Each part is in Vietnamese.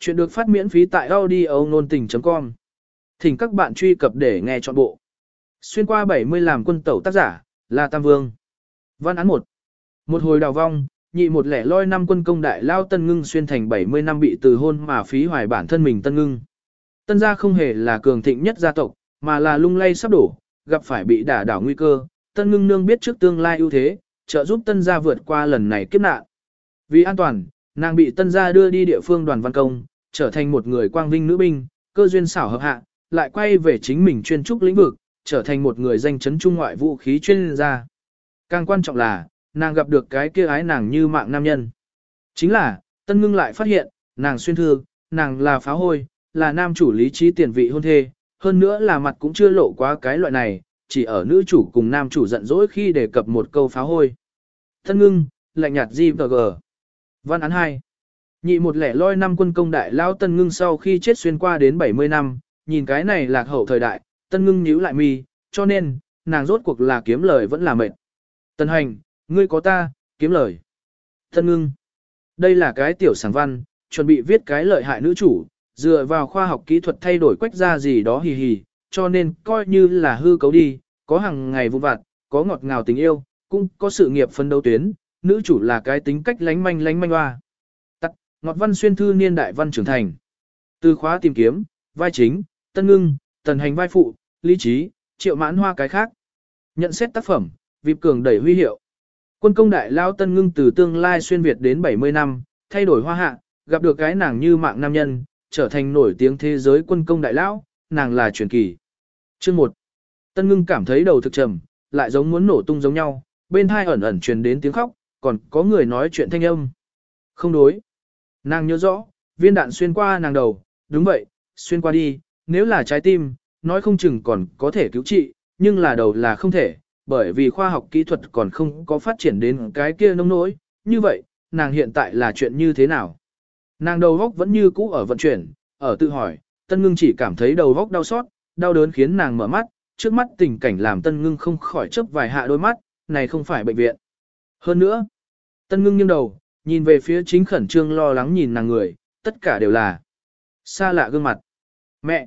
Chuyện được phát miễn phí tại audio nôn tình.com. Thỉnh các bạn truy cập để nghe trọn bộ. Xuyên qua 70 làm quân tẩu tác giả, là Tam Vương. Văn án 1. Một hồi đào vong, nhị một lẻ loi năm quân công đại lao tân ngưng xuyên thành 70 năm bị từ hôn mà phí hoài bản thân mình tân ngưng. Tân gia không hề là cường thịnh nhất gia tộc, mà là lung lay sắp đổ, gặp phải bị đả đảo nguy cơ. Tân ngưng nương biết trước tương lai ưu thế, trợ giúp tân gia vượt qua lần này kiếp nạn. Vì an toàn, nàng bị tân gia đưa đi địa phương đoàn văn công, trở thành một người quang vinh nữ binh, cơ duyên xảo hợp hạ, lại quay về chính mình chuyên trúc lĩnh vực, trở thành một người danh chấn trung ngoại vũ khí chuyên gia. Càng quan trọng là, nàng gặp được cái kia ái nàng như mạng nam nhân. Chính là, tân ngưng lại phát hiện, nàng xuyên thư, nàng là phá hôi, là nam chủ lý trí tiền vị hôn thê, hơn nữa là mặt cũng chưa lộ quá cái loại này, chỉ ở nữ chủ cùng nam chủ giận dỗi khi đề cập một câu phá hôi. Tân ngưng, lạnh nhạt gì gờ. Văn án 2. Nhị một lẻ loi năm quân công đại lao tân ngưng sau khi chết xuyên qua đến 70 năm, nhìn cái này lạc hậu thời đại, tân ngưng nhíu lại mi, cho nên, nàng rốt cuộc là kiếm lời vẫn là mệt. Tân hành, ngươi có ta, kiếm lời. Tân ngưng. Đây là cái tiểu sản văn, chuẩn bị viết cái lợi hại nữ chủ, dựa vào khoa học kỹ thuật thay đổi quách ra gì đó hì hì, cho nên coi như là hư cấu đi, có hàng ngày vụ vặt, có ngọt ngào tình yêu, cũng có sự nghiệp phân đấu tuyến, nữ chủ là cái tính cách lánh manh lánh manh hoa. Ngọt văn xuyên thư niên đại văn trưởng thành. Từ khóa tìm kiếm, vai chính, tân ngưng, tần hành vai phụ, lý trí, triệu mãn hoa cái khác. Nhận xét tác phẩm, vịp cường đẩy huy hiệu. Quân công đại lao tân ngưng từ tương lai xuyên Việt đến 70 năm, thay đổi hoa hạ, gặp được cái nàng như mạng nam nhân, trở thành nổi tiếng thế giới quân công đại lão, nàng là truyền kỳ. Chương 1. Tân ngưng cảm thấy đầu thực trầm, lại giống muốn nổ tung giống nhau, bên hai ẩn ẩn truyền đến tiếng khóc, còn có người nói chuyện thanh âm. Không đối. Nàng nhớ rõ, viên đạn xuyên qua nàng đầu, đúng vậy, xuyên qua đi, nếu là trái tim, nói không chừng còn có thể cứu trị, nhưng là đầu là không thể, bởi vì khoa học kỹ thuật còn không có phát triển đến cái kia nông nỗi, như vậy, nàng hiện tại là chuyện như thế nào? Nàng đầu góc vẫn như cũ ở vận chuyển, ở tự hỏi, tân ngưng chỉ cảm thấy đầu góc đau xót, đau đớn khiến nàng mở mắt, trước mắt tình cảnh làm tân ngưng không khỏi chớp vài hạ đôi mắt, này không phải bệnh viện. Hơn nữa, tân ngưng nghiêng đầu, nhìn về phía chính khẩn trương lo lắng nhìn nàng người, tất cả đều là xa lạ gương mặt. Mẹ!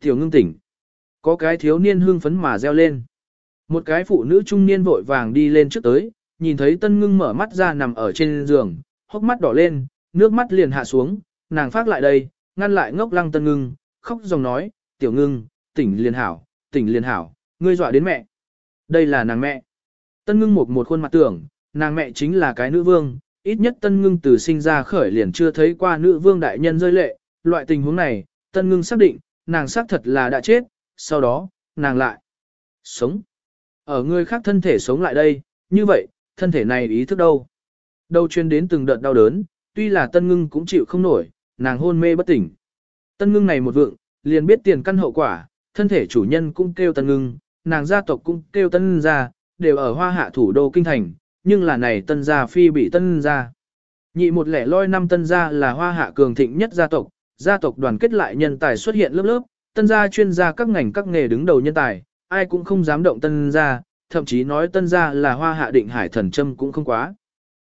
Tiểu ngưng tỉnh. Có cái thiếu niên hưng phấn mà reo lên. Một cái phụ nữ trung niên vội vàng đi lên trước tới, nhìn thấy tân ngưng mở mắt ra nằm ở trên giường, hốc mắt đỏ lên, nước mắt liền hạ xuống, nàng phát lại đây, ngăn lại ngốc lăng tân ngưng, khóc dòng nói, tiểu ngưng, tỉnh liền hảo, tỉnh liền hảo, ngươi dọa đến mẹ. Đây là nàng mẹ. Tân ngưng một một khuôn mặt tưởng, nàng mẹ chính là cái nữ vương, ít nhất tân ngưng từ sinh ra khởi liền chưa thấy qua nữ vương đại nhân rơi lệ, loại tình huống này, tân ngưng xác định, nàng xác thật là đã chết, sau đó, nàng lại sống. Ở người khác thân thể sống lại đây, như vậy, thân thể này ý thức đâu. Đầu chuyên đến từng đợt đau đớn, tuy là tân ngưng cũng chịu không nổi, nàng hôn mê bất tỉnh. Tân ngưng này một vượng, liền biết tiền căn hậu quả, thân thể chủ nhân cũng kêu tân ngưng, nàng gia tộc cũng kêu tân gia, đều ở hoa hạ thủ đô kinh thành, nhưng là này tân gia phi bị tân gia. Nhị một lẻ loi năm tân gia là hoa hạ cường thịnh nhất gia tộc, gia tộc đoàn kết lại nhân tài xuất hiện lớp lớp, tân gia chuyên gia các ngành các nghề đứng đầu nhân tài, ai cũng không dám động tân gia, thậm chí nói tân gia là hoa hạ định hải thần châm cũng không quá.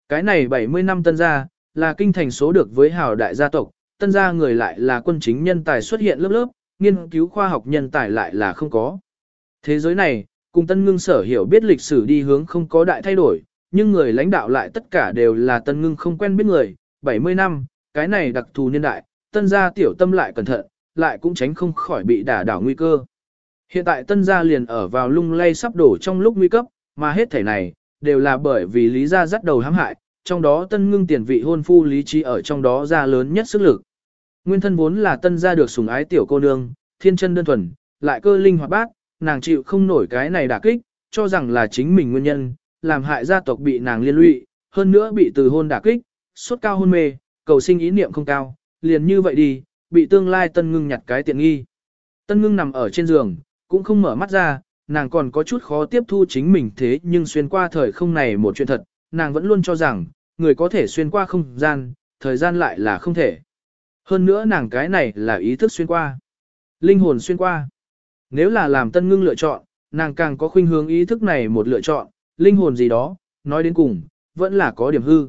Cái này 70 năm tân gia, là kinh thành số được với hào đại gia tộc, tân gia người lại là quân chính nhân tài xuất hiện lớp lớp, nghiên cứu khoa học nhân tài lại là không có. Thế giới này, cùng tân ngưng sở hiểu biết lịch sử đi hướng không có đại thay đổi, nhưng người lãnh đạo lại tất cả đều là tân ngưng không quen biết người, 70 năm, cái này đặc thù niên đại, tân gia tiểu tâm lại cẩn thận, lại cũng tránh không khỏi bị đả đảo nguy cơ. Hiện tại tân gia liền ở vào lung lay sắp đổ trong lúc nguy cấp, mà hết thể này, đều là bởi vì lý gia dắt đầu hãm hại, trong đó tân ngưng tiền vị hôn phu lý trí ở trong đó ra lớn nhất sức lực. Nguyên thân vốn là tân gia được sủng ái tiểu cô nương, thiên chân đơn thuần, lại cơ linh hoạt bát, nàng chịu không nổi cái này đả kích, cho rằng là chính mình nguyên nhân, làm hại gia tộc bị nàng liên lụy, hơn nữa bị từ hôn đả kích, suốt cao hôn mê, cầu sinh ý niệm không cao, liền như vậy đi, bị tương lai tân ngưng nhặt cái tiện nghi. Tân ngưng nằm ở trên giường, cũng không mở mắt ra, nàng còn có chút khó tiếp thu chính mình thế nhưng xuyên qua thời không này một chuyện thật, nàng vẫn luôn cho rằng, người có thể xuyên qua không gian, thời gian lại là không thể. Hơn nữa nàng cái này là ý thức xuyên qua. Linh hồn xuyên qua. Nếu là làm tân ngưng lựa chọn, nàng càng có khuynh hướng ý thức này một lựa chọn, linh hồn gì đó, nói đến cùng, vẫn là có điểm hư.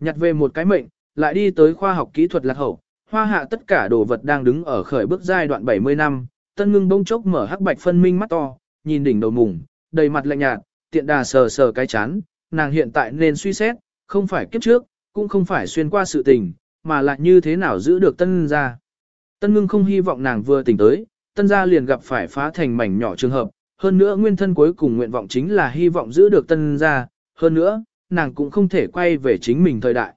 Nhặt về một cái mệnh, lại đi tới khoa học kỹ thuật lạc hậu, hoa hạ tất cả đồ vật đang đứng ở khởi bước giai đoạn 70 năm, tân ngưng bông chốc mở hắc bạch phân minh mắt to, nhìn đỉnh đầu mùng, đầy mặt lạnh nhạt, tiện đà sờ sờ cái chán, nàng hiện tại nên suy xét, không phải kiếp trước, cũng không phải xuyên qua sự tình, mà lại như thế nào giữ được tân gia. Tân ngưng không hy vọng nàng vừa tỉnh tới, tân gia liền gặp phải phá thành mảnh nhỏ trường hợp, hơn nữa nguyên thân cuối cùng nguyện vọng chính là hy vọng giữ được tân gia, hơn nữa, nàng cũng không thể quay về chính mình thời đại.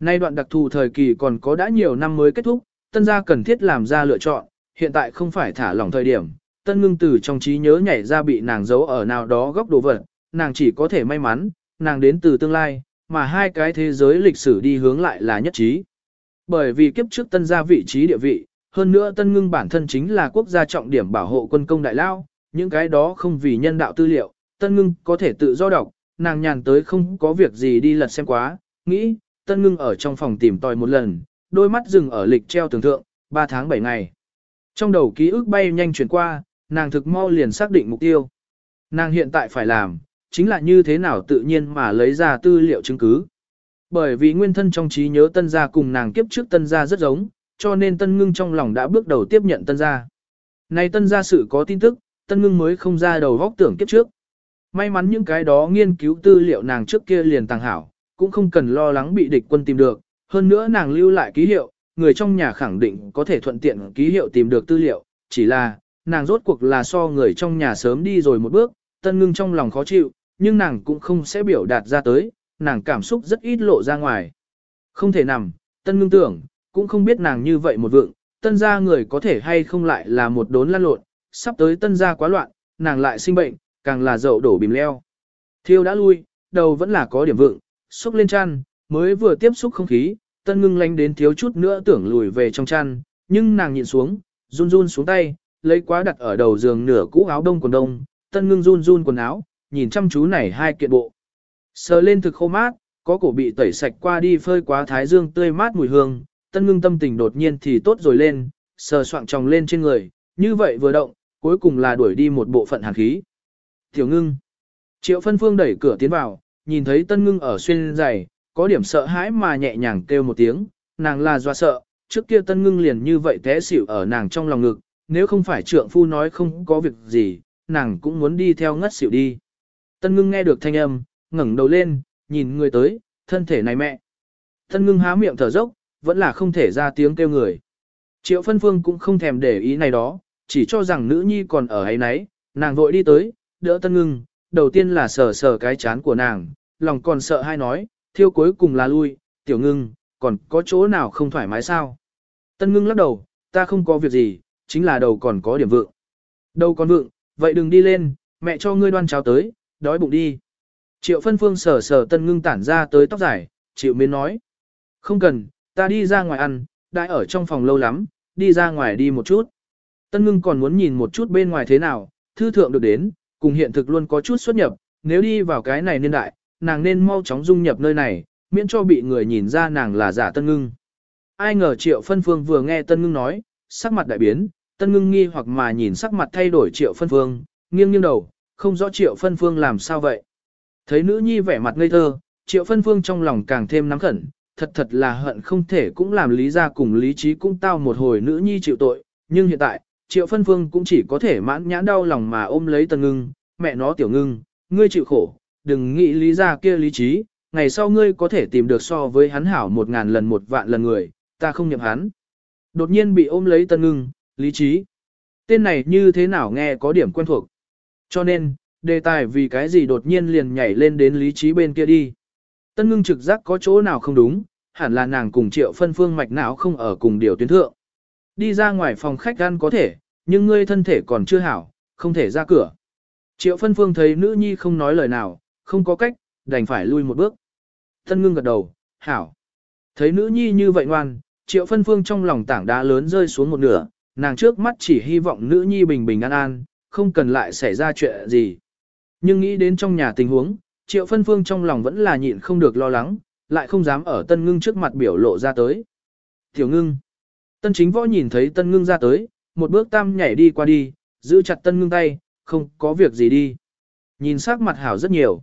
Nay đoạn đặc thù thời kỳ còn có đã nhiều năm mới kết thúc, tân gia cần thiết làm ra lựa chọn, hiện tại không phải thả lỏng thời điểm, tân ngưng từ trong trí nhớ nhảy ra bị nàng giấu ở nào đó góc đồ vật, nàng chỉ có thể may mắn, nàng đến từ tương lai, mà hai cái thế giới lịch sử đi hướng lại là nhất trí. Bởi vì kiếp trước tân gia vị trí địa vị, hơn nữa tân ngưng bản thân chính là quốc gia trọng điểm bảo hộ quân công đại lao, những cái đó không vì nhân đạo tư liệu, tân ngưng có thể tự do đọc, nàng nhàn tới không có việc gì đi lật xem quá, nghĩ, tân ngưng ở trong phòng tìm tòi một lần, đôi mắt dừng ở lịch treo tưởng thượng, 3 tháng 7 ngày. Trong đầu ký ức bay nhanh chuyển qua, nàng thực mau liền xác định mục tiêu. Nàng hiện tại phải làm, chính là như thế nào tự nhiên mà lấy ra tư liệu chứng cứ. Bởi vì nguyên thân trong trí nhớ tân gia cùng nàng kiếp trước tân gia rất giống, cho nên tân ngưng trong lòng đã bước đầu tiếp nhận tân gia. Này tân gia sự có tin tức, tân ngưng mới không ra đầu góc tưởng kiếp trước. May mắn những cái đó nghiên cứu tư liệu nàng trước kia liền tàng hảo, cũng không cần lo lắng bị địch quân tìm được, hơn nữa nàng lưu lại ký hiệu, người trong nhà khẳng định có thể thuận tiện ký hiệu tìm được tư liệu, chỉ là, nàng rốt cuộc là so người trong nhà sớm đi rồi một bước, tân ngưng trong lòng khó chịu, nhưng nàng cũng không sẽ biểu đạt ra tới, nàng cảm xúc rất ít lộ ra ngoài. Không thể nằm, tân ngưng tưởng, cũng không biết nàng như vậy một vượng, tân gia người có thể hay không lại là một đốn lăn lộn, sắp tới tân gia quá loạn, nàng lại sinh bệnh, càng là dậu đổ bìm leo. Thiêu đã lui, đầu vẫn là có điểm vượng, xúc lên chăn, mới vừa tiếp xúc không khí, tân ngưng lánh đến thiếu chút nữa tưởng lùi về trong chăn, nhưng nàng nhịn xuống, run run xuống tay, lấy quá đặt ở đầu giường nửa cũ áo đông quần đông, tân ngưng run run quần áo, nhìn chăm chú này hai kiện bộ. Sờ lên thực khô mát, có cổ bị tẩy sạch qua đi phơi quá thái dương tươi mát mùi hương, tân ngưng tâm tình đột nhiên thì tốt rồi lên, sờ soạng tròng lên trên người, như vậy vừa động, cuối cùng là đuổi đi một bộ phận hàn khí. Tiểu ngưng. Triệu phân phương đẩy cửa tiến vào, nhìn thấy tân ngưng ở xuyên giày, có điểm sợ hãi mà nhẹ nhàng kêu một tiếng, nàng là do sợ, trước kia tân ngưng liền như vậy té xỉu ở nàng trong lòng ngực, nếu không phải trượng phu nói không có việc gì, nàng cũng muốn đi theo ngất xỉu đi. Tân ngưng nghe được thanh âm, ngẩng đầu lên, nhìn người tới, thân thể này mẹ. Tân ngưng há miệng thở dốc, vẫn là không thể ra tiếng kêu người. Triệu phân phương cũng không thèm để ý này đó, chỉ cho rằng nữ nhi còn ở ấy nấy, nàng vội đi tới, đỡ tân ngưng, đầu tiên là sờ sờ cái chán của nàng, lòng còn sợ hai nói, thiêu cuối cùng là lui, tiểu ngưng, còn có chỗ nào không thoải mái sao? Tân ngưng lắc đầu, ta không có việc gì, chính là đầu còn có điểm vượng. Đầu còn vượng, vậy đừng đi lên, mẹ cho ngươi đoan cháo tới, đói bụng đi. Triệu phân phương sờ sờ tân ngưng tản ra tới tóc dài, Triệu miến nói. Không cần, ta đi ra ngoài ăn, đã ở trong phòng lâu lắm, đi ra ngoài đi một chút. Tân ngưng còn muốn nhìn một chút bên ngoài thế nào, thư thượng được đến, cùng hiện thực luôn có chút xuất nhập, nếu đi vào cái này niên đại, nàng nên mau chóng dung nhập nơi này, miễn cho bị người nhìn ra nàng là giả tân ngưng. Ai ngờ triệu phân phương vừa nghe tân ngưng nói, sắc mặt đại biến, tân ngưng nghi hoặc mà nhìn sắc mặt thay đổi triệu phân phương, nghiêng nghiêng đầu, không rõ triệu phân phương làm sao vậy. Thấy nữ nhi vẻ mặt ngây thơ, triệu phân phương trong lòng càng thêm nắm khẩn, thật thật là hận không thể cũng làm lý ra cùng lý trí cũng tao một hồi nữ nhi chịu tội, nhưng hiện tại, triệu phân phương cũng chỉ có thể mãn nhãn đau lòng mà ôm lấy tân ngưng, mẹ nó tiểu ngưng, ngươi chịu khổ, đừng nghĩ lý ra kia lý trí, ngày sau ngươi có thể tìm được so với hắn hảo một ngàn lần một vạn lần người, ta không nhậm hắn. Đột nhiên bị ôm lấy tân ngưng, lý trí. Tên này như thế nào nghe có điểm quen thuộc. Cho nên, đề tài vì cái gì đột nhiên liền nhảy lên đến lý trí bên kia đi. Tân ngưng trực giác có chỗ nào không đúng, hẳn là nàng cùng triệu phân phương mạch não không ở cùng điều tuyến thượng. Đi ra ngoài phòng khách ăn có thể, nhưng ngươi thân thể còn chưa hảo, không thể ra cửa. Triệu phân phương thấy nữ nhi không nói lời nào, không có cách, đành phải lui một bước. Tân ngưng gật đầu, hảo. Thấy nữ nhi như vậy ngoan, triệu phân phương trong lòng tảng đá lớn rơi xuống một nửa, nàng trước mắt chỉ hy vọng nữ nhi bình bình an an, không cần lại xảy ra chuyện gì. Nhưng nghĩ đến trong nhà tình huống, triệu phân phương trong lòng vẫn là nhịn không được lo lắng, lại không dám ở tân ngưng trước mặt biểu lộ ra tới. Tiểu ngưng. Tân chính võ nhìn thấy tân ngưng ra tới, một bước tam nhảy đi qua đi, giữ chặt tân ngưng tay, không có việc gì đi. Nhìn sắc mặt hảo rất nhiều.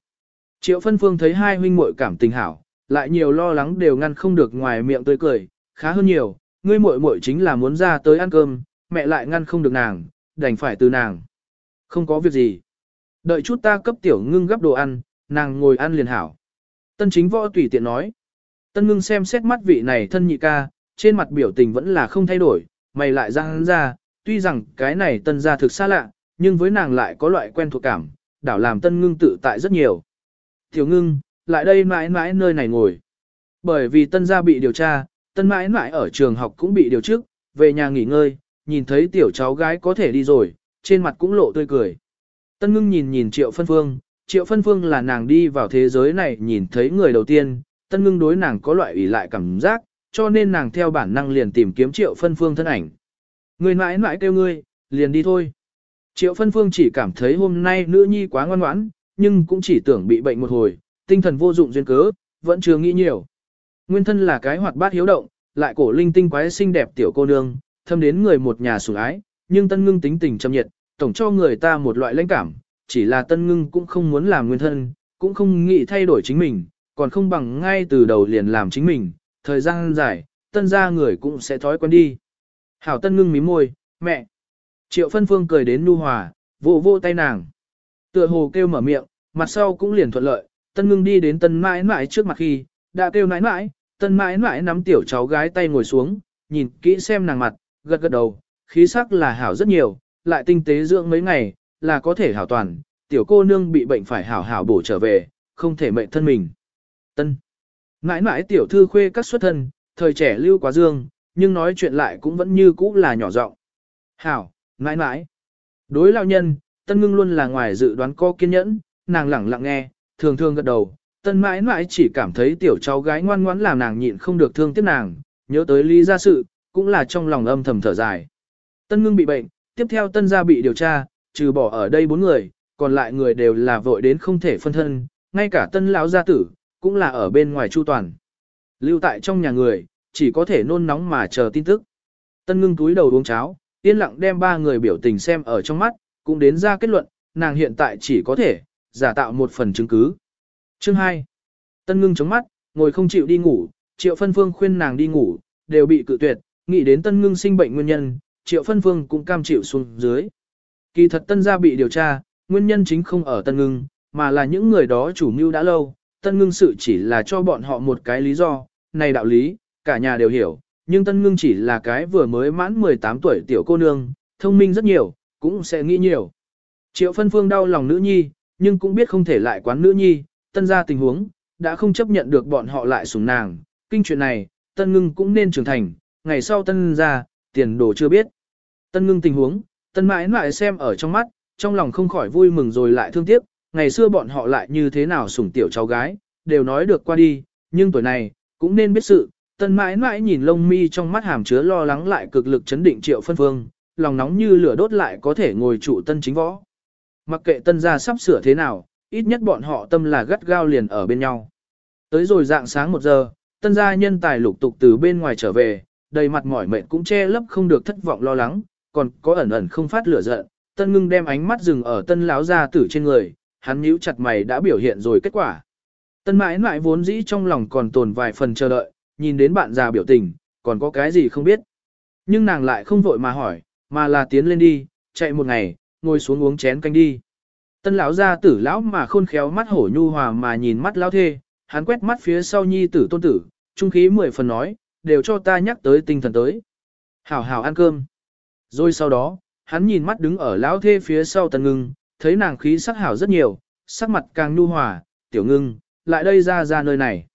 Triệu phân phương thấy hai huynh muội cảm tình hảo, lại nhiều lo lắng đều ngăn không được ngoài miệng tươi cười, khá hơn nhiều, ngươi muội muội chính là muốn ra tới ăn cơm, mẹ lại ngăn không được nàng, đành phải từ nàng. Không có việc gì. Đợi chút ta cấp tiểu ngưng gấp đồ ăn, nàng ngồi ăn liền hảo. Tân chính võ tùy tiện nói. Tân ngưng xem xét mắt vị này thân nhị ca, trên mặt biểu tình vẫn là không thay đổi, mày lại ra hắn ra, tuy rằng cái này tân gia thực xa lạ, nhưng với nàng lại có loại quen thuộc cảm, đảo làm tân ngưng tự tại rất nhiều. Tiểu ngưng, lại đây mãi mãi nơi này ngồi. Bởi vì tân gia bị điều tra, tân mãi mãi ở trường học cũng bị điều trước, về nhà nghỉ ngơi, nhìn thấy tiểu cháu gái có thể đi rồi, trên mặt cũng lộ tươi cười. Tân ngưng nhìn nhìn triệu phân phương, triệu phân phương là nàng đi vào thế giới này nhìn thấy người đầu tiên, tân ngưng đối nàng có loại ủy lại cảm giác, cho nên nàng theo bản năng liền tìm kiếm triệu phân phương thân ảnh. Người mãi mãi kêu ngươi, liền đi thôi. Triệu phân phương chỉ cảm thấy hôm nay nữ nhi quá ngoan ngoãn, nhưng cũng chỉ tưởng bị bệnh một hồi, tinh thần vô dụng duyên cớ, vẫn chưa nghĩ nhiều. Nguyên thân là cái hoạt bát hiếu động, lại cổ linh tinh quái xinh đẹp tiểu cô nương, thâm đến người một nhà sủng ái, nhưng tân ngưng tính tình châm nhiệt, tổng cho người ta một loại lãnh cảm, chỉ là tân ngưng cũng không muốn làm nguyên thân, cũng không nghĩ thay đổi chính mình, còn không bằng ngay từ đầu liền làm chính mình, thời gian dài, tân ra người cũng sẽ thói quen đi. Hảo tân ngưng mím môi, mẹ. Triệu phân phương cười đến nu hòa, vỗ vỗ tay nàng. Tựa hồ kêu mở miệng, mặt sau cũng liền thuận lợi, tân ngưng đi đến tân mãi mãi trước mặt khi, đã kêu nãi mãi, tân mãi mãi nắm tiểu cháu gái tay ngồi xuống, nhìn kỹ xem nàng mặt, gật gật đầu, khí sắc là hảo rất nhiều, lại tinh tế dưỡng mấy ngày, là có thể hảo toàn, tiểu cô nương bị bệnh phải hảo hảo bổ trở về, không thể mệnh thân mình. Tân. Mãi mãi tiểu thư khuê các xuất thân, thời trẻ lưu quá dương, nhưng nói chuyện lại cũng vẫn như cũ là nhỏ giọng. Hảo, mãi mãi. Đối lao nhân, tân ngưng luôn là ngoài dự đoán có kiên nhẫn, nàng lẳng lặng nghe, thường thường gật đầu. Tân mãi mãi chỉ cảm thấy tiểu cháu gái ngoan ngoãn làm nàng nhịn không được thương tiếc nàng, nhớ tới lý gia sự, cũng là trong lòng âm thầm thở dài. Tân ngưng bị bệnh, tiếp theo tân gia bị điều tra, trừ bỏ ở đây bốn người, còn lại người đều là vội đến không thể phân thân, ngay cả tân lão gia tử, cũng là ở bên ngoài chu toàn. Lưu tại trong nhà người, chỉ có thể nôn nóng mà chờ tin tức. Tân ngưng túi đầu uống cháo, yên lặng đem ba người biểu tình xem ở trong mắt, cũng đến ra kết luận, nàng hiện tại chỉ có thể, giả tạo một phần chứng cứ. Chương 2. Tân ngưng chống mắt, ngồi không chịu đi ngủ, triệu phân phương khuyên nàng đi ngủ, đều bị cự tuyệt, nghĩ đến tân ngưng sinh bệnh nguyên nhân, triệu phân phương cũng cam chịu xuống dưới. Kỳ thật tân gia bị điều tra, nguyên nhân chính không ở tân ngưng, mà là những người đó chủ mưu đã lâu, tân ngưng sự chỉ là cho bọn họ một cái lý do, này đạo lý, cả nhà đều hiểu, nhưng tân ngưng chỉ là cái vừa mới mãn 18 tuổi tiểu cô nương, thông minh rất nhiều, cũng sẽ nghĩ nhiều. Triệu phân phương đau lòng nữ nhi, nhưng cũng biết không thể lại quán nữ nhi, tân ra tình huống, đã không chấp nhận được bọn họ lại sủng nàng, kinh chuyện này, tân ngưng cũng nên trưởng thành, ngày sau tân ra, tiền đồ chưa biết. Tân ngưng tình huống, tân mãi mãi xem ở trong mắt, trong lòng không khỏi vui mừng rồi lại thương tiếc, ngày xưa bọn họ lại như thế nào sủng tiểu cháu gái, đều nói được qua đi, nhưng tuổi này, cũng nên biết sự, tân mãi mãi nhìn lông mi trong mắt hàm chứa lo lắng lại cực lực chấn định triệu phân phương, lòng nóng như lửa đốt lại có thể ngồi trụ tân chính võ. Mặc kệ tân gia sắp sửa thế nào, ít nhất bọn họ tâm là gắt gao liền ở bên nhau. Tới rồi dạng sáng một giờ, tân gia nhân tài lục tục từ bên ngoài trở về, đầy mặt mỏi mệt cũng che lấp không được thất vọng lo lắng, còn có ẩn ẩn không phát lửa giận. Tân ngưng đem ánh mắt dừng ở tân lão gia tử trên người, hắn nhíu chặt mày đã biểu hiện rồi kết quả. Tân mãi mãi vốn dĩ trong lòng còn tồn vài phần chờ đợi, nhìn đến bạn già biểu tình, còn có cái gì không biết. Nhưng nàng lại không vội mà hỏi, mà là tiến lên đi, chạy một ngày, ngồi xuống uống chén canh đi. Tân lão gia tử lão mà khôn khéo mắt hổ nhu hòa mà nhìn mắt lão thê, hắn quét mắt phía sau nhi tử tôn tử, trung khí mười phần nói, đều cho ta nhắc tới tinh thần tới. Hảo hảo ăn cơm. Rồi sau đó, hắn nhìn mắt đứng ở lão thê phía sau tần ngưng, thấy nàng khí sắc hảo rất nhiều, sắc mặt càng nhu hòa, tiểu ngưng, lại đây ra ra nơi này.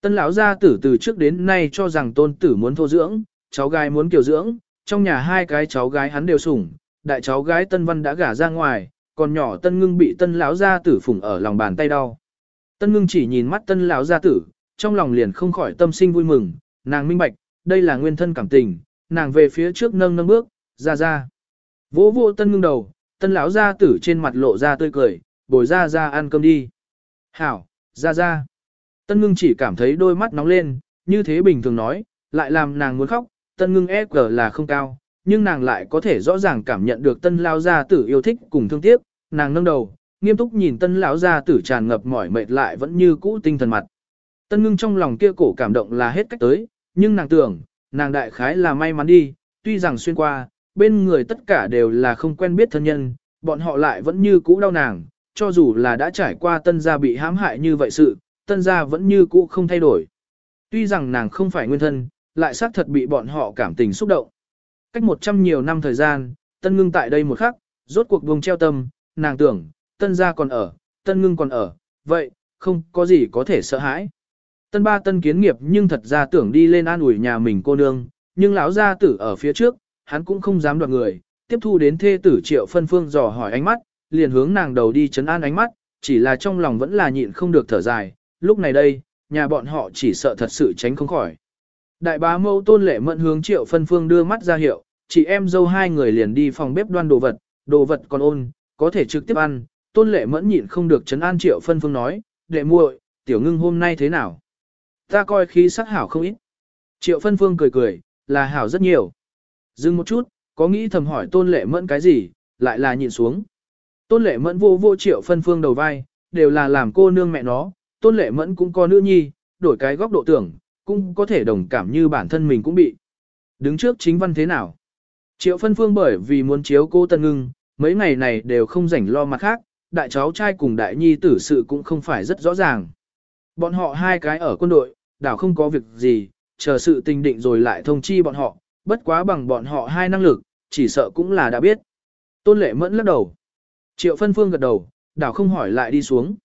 Tân lão gia tử từ trước đến nay cho rằng tôn tử muốn thô dưỡng, cháu gái muốn kiều dưỡng, trong nhà hai cái cháu gái hắn đều sủng, đại cháu gái Tân Văn đã gả ra ngoài, còn nhỏ Tân Ngưng bị Tân lão gia tử phủng ở lòng bàn tay đau. Tân Ngưng chỉ nhìn mắt Tân lão gia tử, trong lòng liền không khỏi tâm sinh vui mừng, nàng minh bạch, đây là nguyên thân cảm tình, nàng về phía trước nâng nâng bước, ra ra. Vỗ vỗ Tân Ngưng đầu, Tân lão gia tử trên mặt lộ ra tươi cười, bồi ra ra ăn cơm đi. Hảo, ra ra. Tân ngưng chỉ cảm thấy đôi mắt nóng lên, như thế bình thường nói, lại làm nàng muốn khóc, tân ngưng e cờ là không cao, nhưng nàng lại có thể rõ ràng cảm nhận được tân lao gia tử yêu thích cùng thương tiếc, nàng nâng đầu, nghiêm túc nhìn tân lão gia tử tràn ngập mỏi mệt lại vẫn như cũ tinh thần mặt. Tân ngưng trong lòng kia cổ cảm động là hết cách tới, nhưng nàng tưởng, nàng đại khái là may mắn đi, tuy rằng xuyên qua, bên người tất cả đều là không quen biết thân nhân, bọn họ lại vẫn như cũ đau nàng, cho dù là đã trải qua tân gia bị hãm hại như vậy sự, tân gia vẫn như cũ không thay đổi. Tuy rằng nàng không phải nguyên thân, lại xác thật bị bọn họ cảm tình xúc động. Cách một trăm nhiều năm thời gian, tân ngưng tại đây một khắc, rốt cuộc buông treo tâm, nàng tưởng, tân gia còn ở, tân ngưng còn ở, vậy, không có gì có thể sợ hãi. Tân ba tân kiến nghiệp nhưng thật ra tưởng đi lên an ủi nhà mình cô nương, nhưng lão gia tử ở phía trước, hắn cũng không dám đoạt người, tiếp thu đến thê tử triệu phân phương dò hỏi ánh mắt, liền hướng nàng đầu đi chấn an ánh mắt, chỉ là trong lòng vẫn là nhịn không được thở dài, lúc này đây, nhà bọn họ chỉ sợ thật sự tránh không khỏi. Đại bá mâu tôn lệ mẫn hướng triệu phân phương đưa mắt ra hiệu, chị em dâu hai người liền đi phòng bếp đoan đồ vật, đồ vật còn ôn, có thể trực tiếp ăn, tôn lệ mẫn nhịn không được chấn an triệu phân phương nói, đệ muội, tiểu ngưng hôm nay thế nào? Ta coi khí sắc hảo không ít. Triệu phân phương cười cười, là hảo rất nhiều. Dừng một chút, có nghĩ thầm hỏi tôn lệ mẫn cái gì, lại là nhìn xuống. Tôn lệ mẫn vô vô triệu phân phương đầu vai, đều là làm cô nương mẹ nó, tôn lệ mẫn cũng có nữ nhi, đổi cái góc độ tưởng, cũng có thể đồng cảm như bản thân mình cũng bị. Đứng trước chính văn thế nào? Triệu phân phương bởi vì muốn chiếu cô tân ngưng, mấy ngày này đều không rảnh lo mặt khác, đại cháu trai cùng đại nhi tử sự cũng không phải rất rõ ràng. Bọn họ hai cái ở quân đội, đảo không có việc gì, chờ sự tình định rồi lại thông chi bọn họ, bất quá bằng bọn họ hai năng lực, chỉ sợ cũng là đã biết. Tôn lệ mẫn lắc đầu. Triệu phân phương gật đầu, đảo không hỏi lại đi xuống.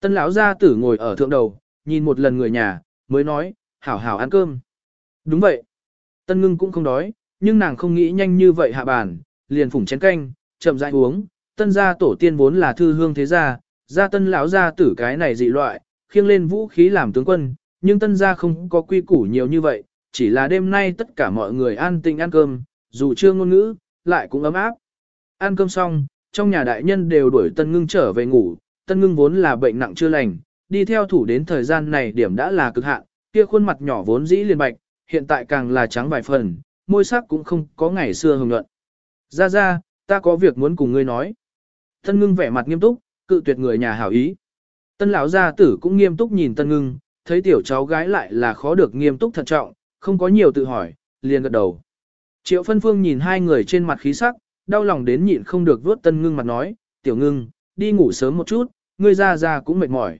Tân lão gia tử ngồi ở thượng đầu, nhìn một lần người nhà, mới nói, hảo hảo ăn cơm. Đúng vậy. Tân ngưng cũng không đói, nhưng nàng không nghĩ nhanh như vậy hạ bàn, liền phủng chén canh, chậm rãi uống. Tân gia tổ tiên vốn là thư hương thế gia, gia tân lão gia tử cái này dị loại, khiêng lên vũ khí làm tướng quân, nhưng tân gia không có quy củ nhiều như vậy, chỉ là đêm nay tất cả mọi người an tinh ăn cơm, dù chưa ngôn ngữ, lại cũng ấm áp. Ăn cơm xong, trong nhà đại nhân đều đuổi tân ngưng trở về ngủ, tân ngưng vốn là bệnh nặng chưa lành, đi theo thủ đến thời gian này điểm đã là cực hạn, kia khuôn mặt nhỏ vốn dĩ liền bạch, hiện tại càng là trắng vài phần, môi sắc cũng không có ngày xưa hồng nhuận. Ra ra, ta có việc muốn cùng ngươi nói. Tân ngưng vẻ mặt nghiêm túc, cự tuyệt người nhà hảo ý. Tân lão gia tử cũng nghiêm túc nhìn tân ngưng, thấy tiểu cháu gái lại là khó được nghiêm túc thận trọng, không có nhiều tự hỏi, liền gật đầu. Triệu phân phương nhìn hai người trên mặt khí sắc, đau lòng đến nhịn không được vuốt tân ngưng mặt nói, tiểu ngưng, đi ngủ sớm một chút, ngươi ra ra cũng mệt mỏi.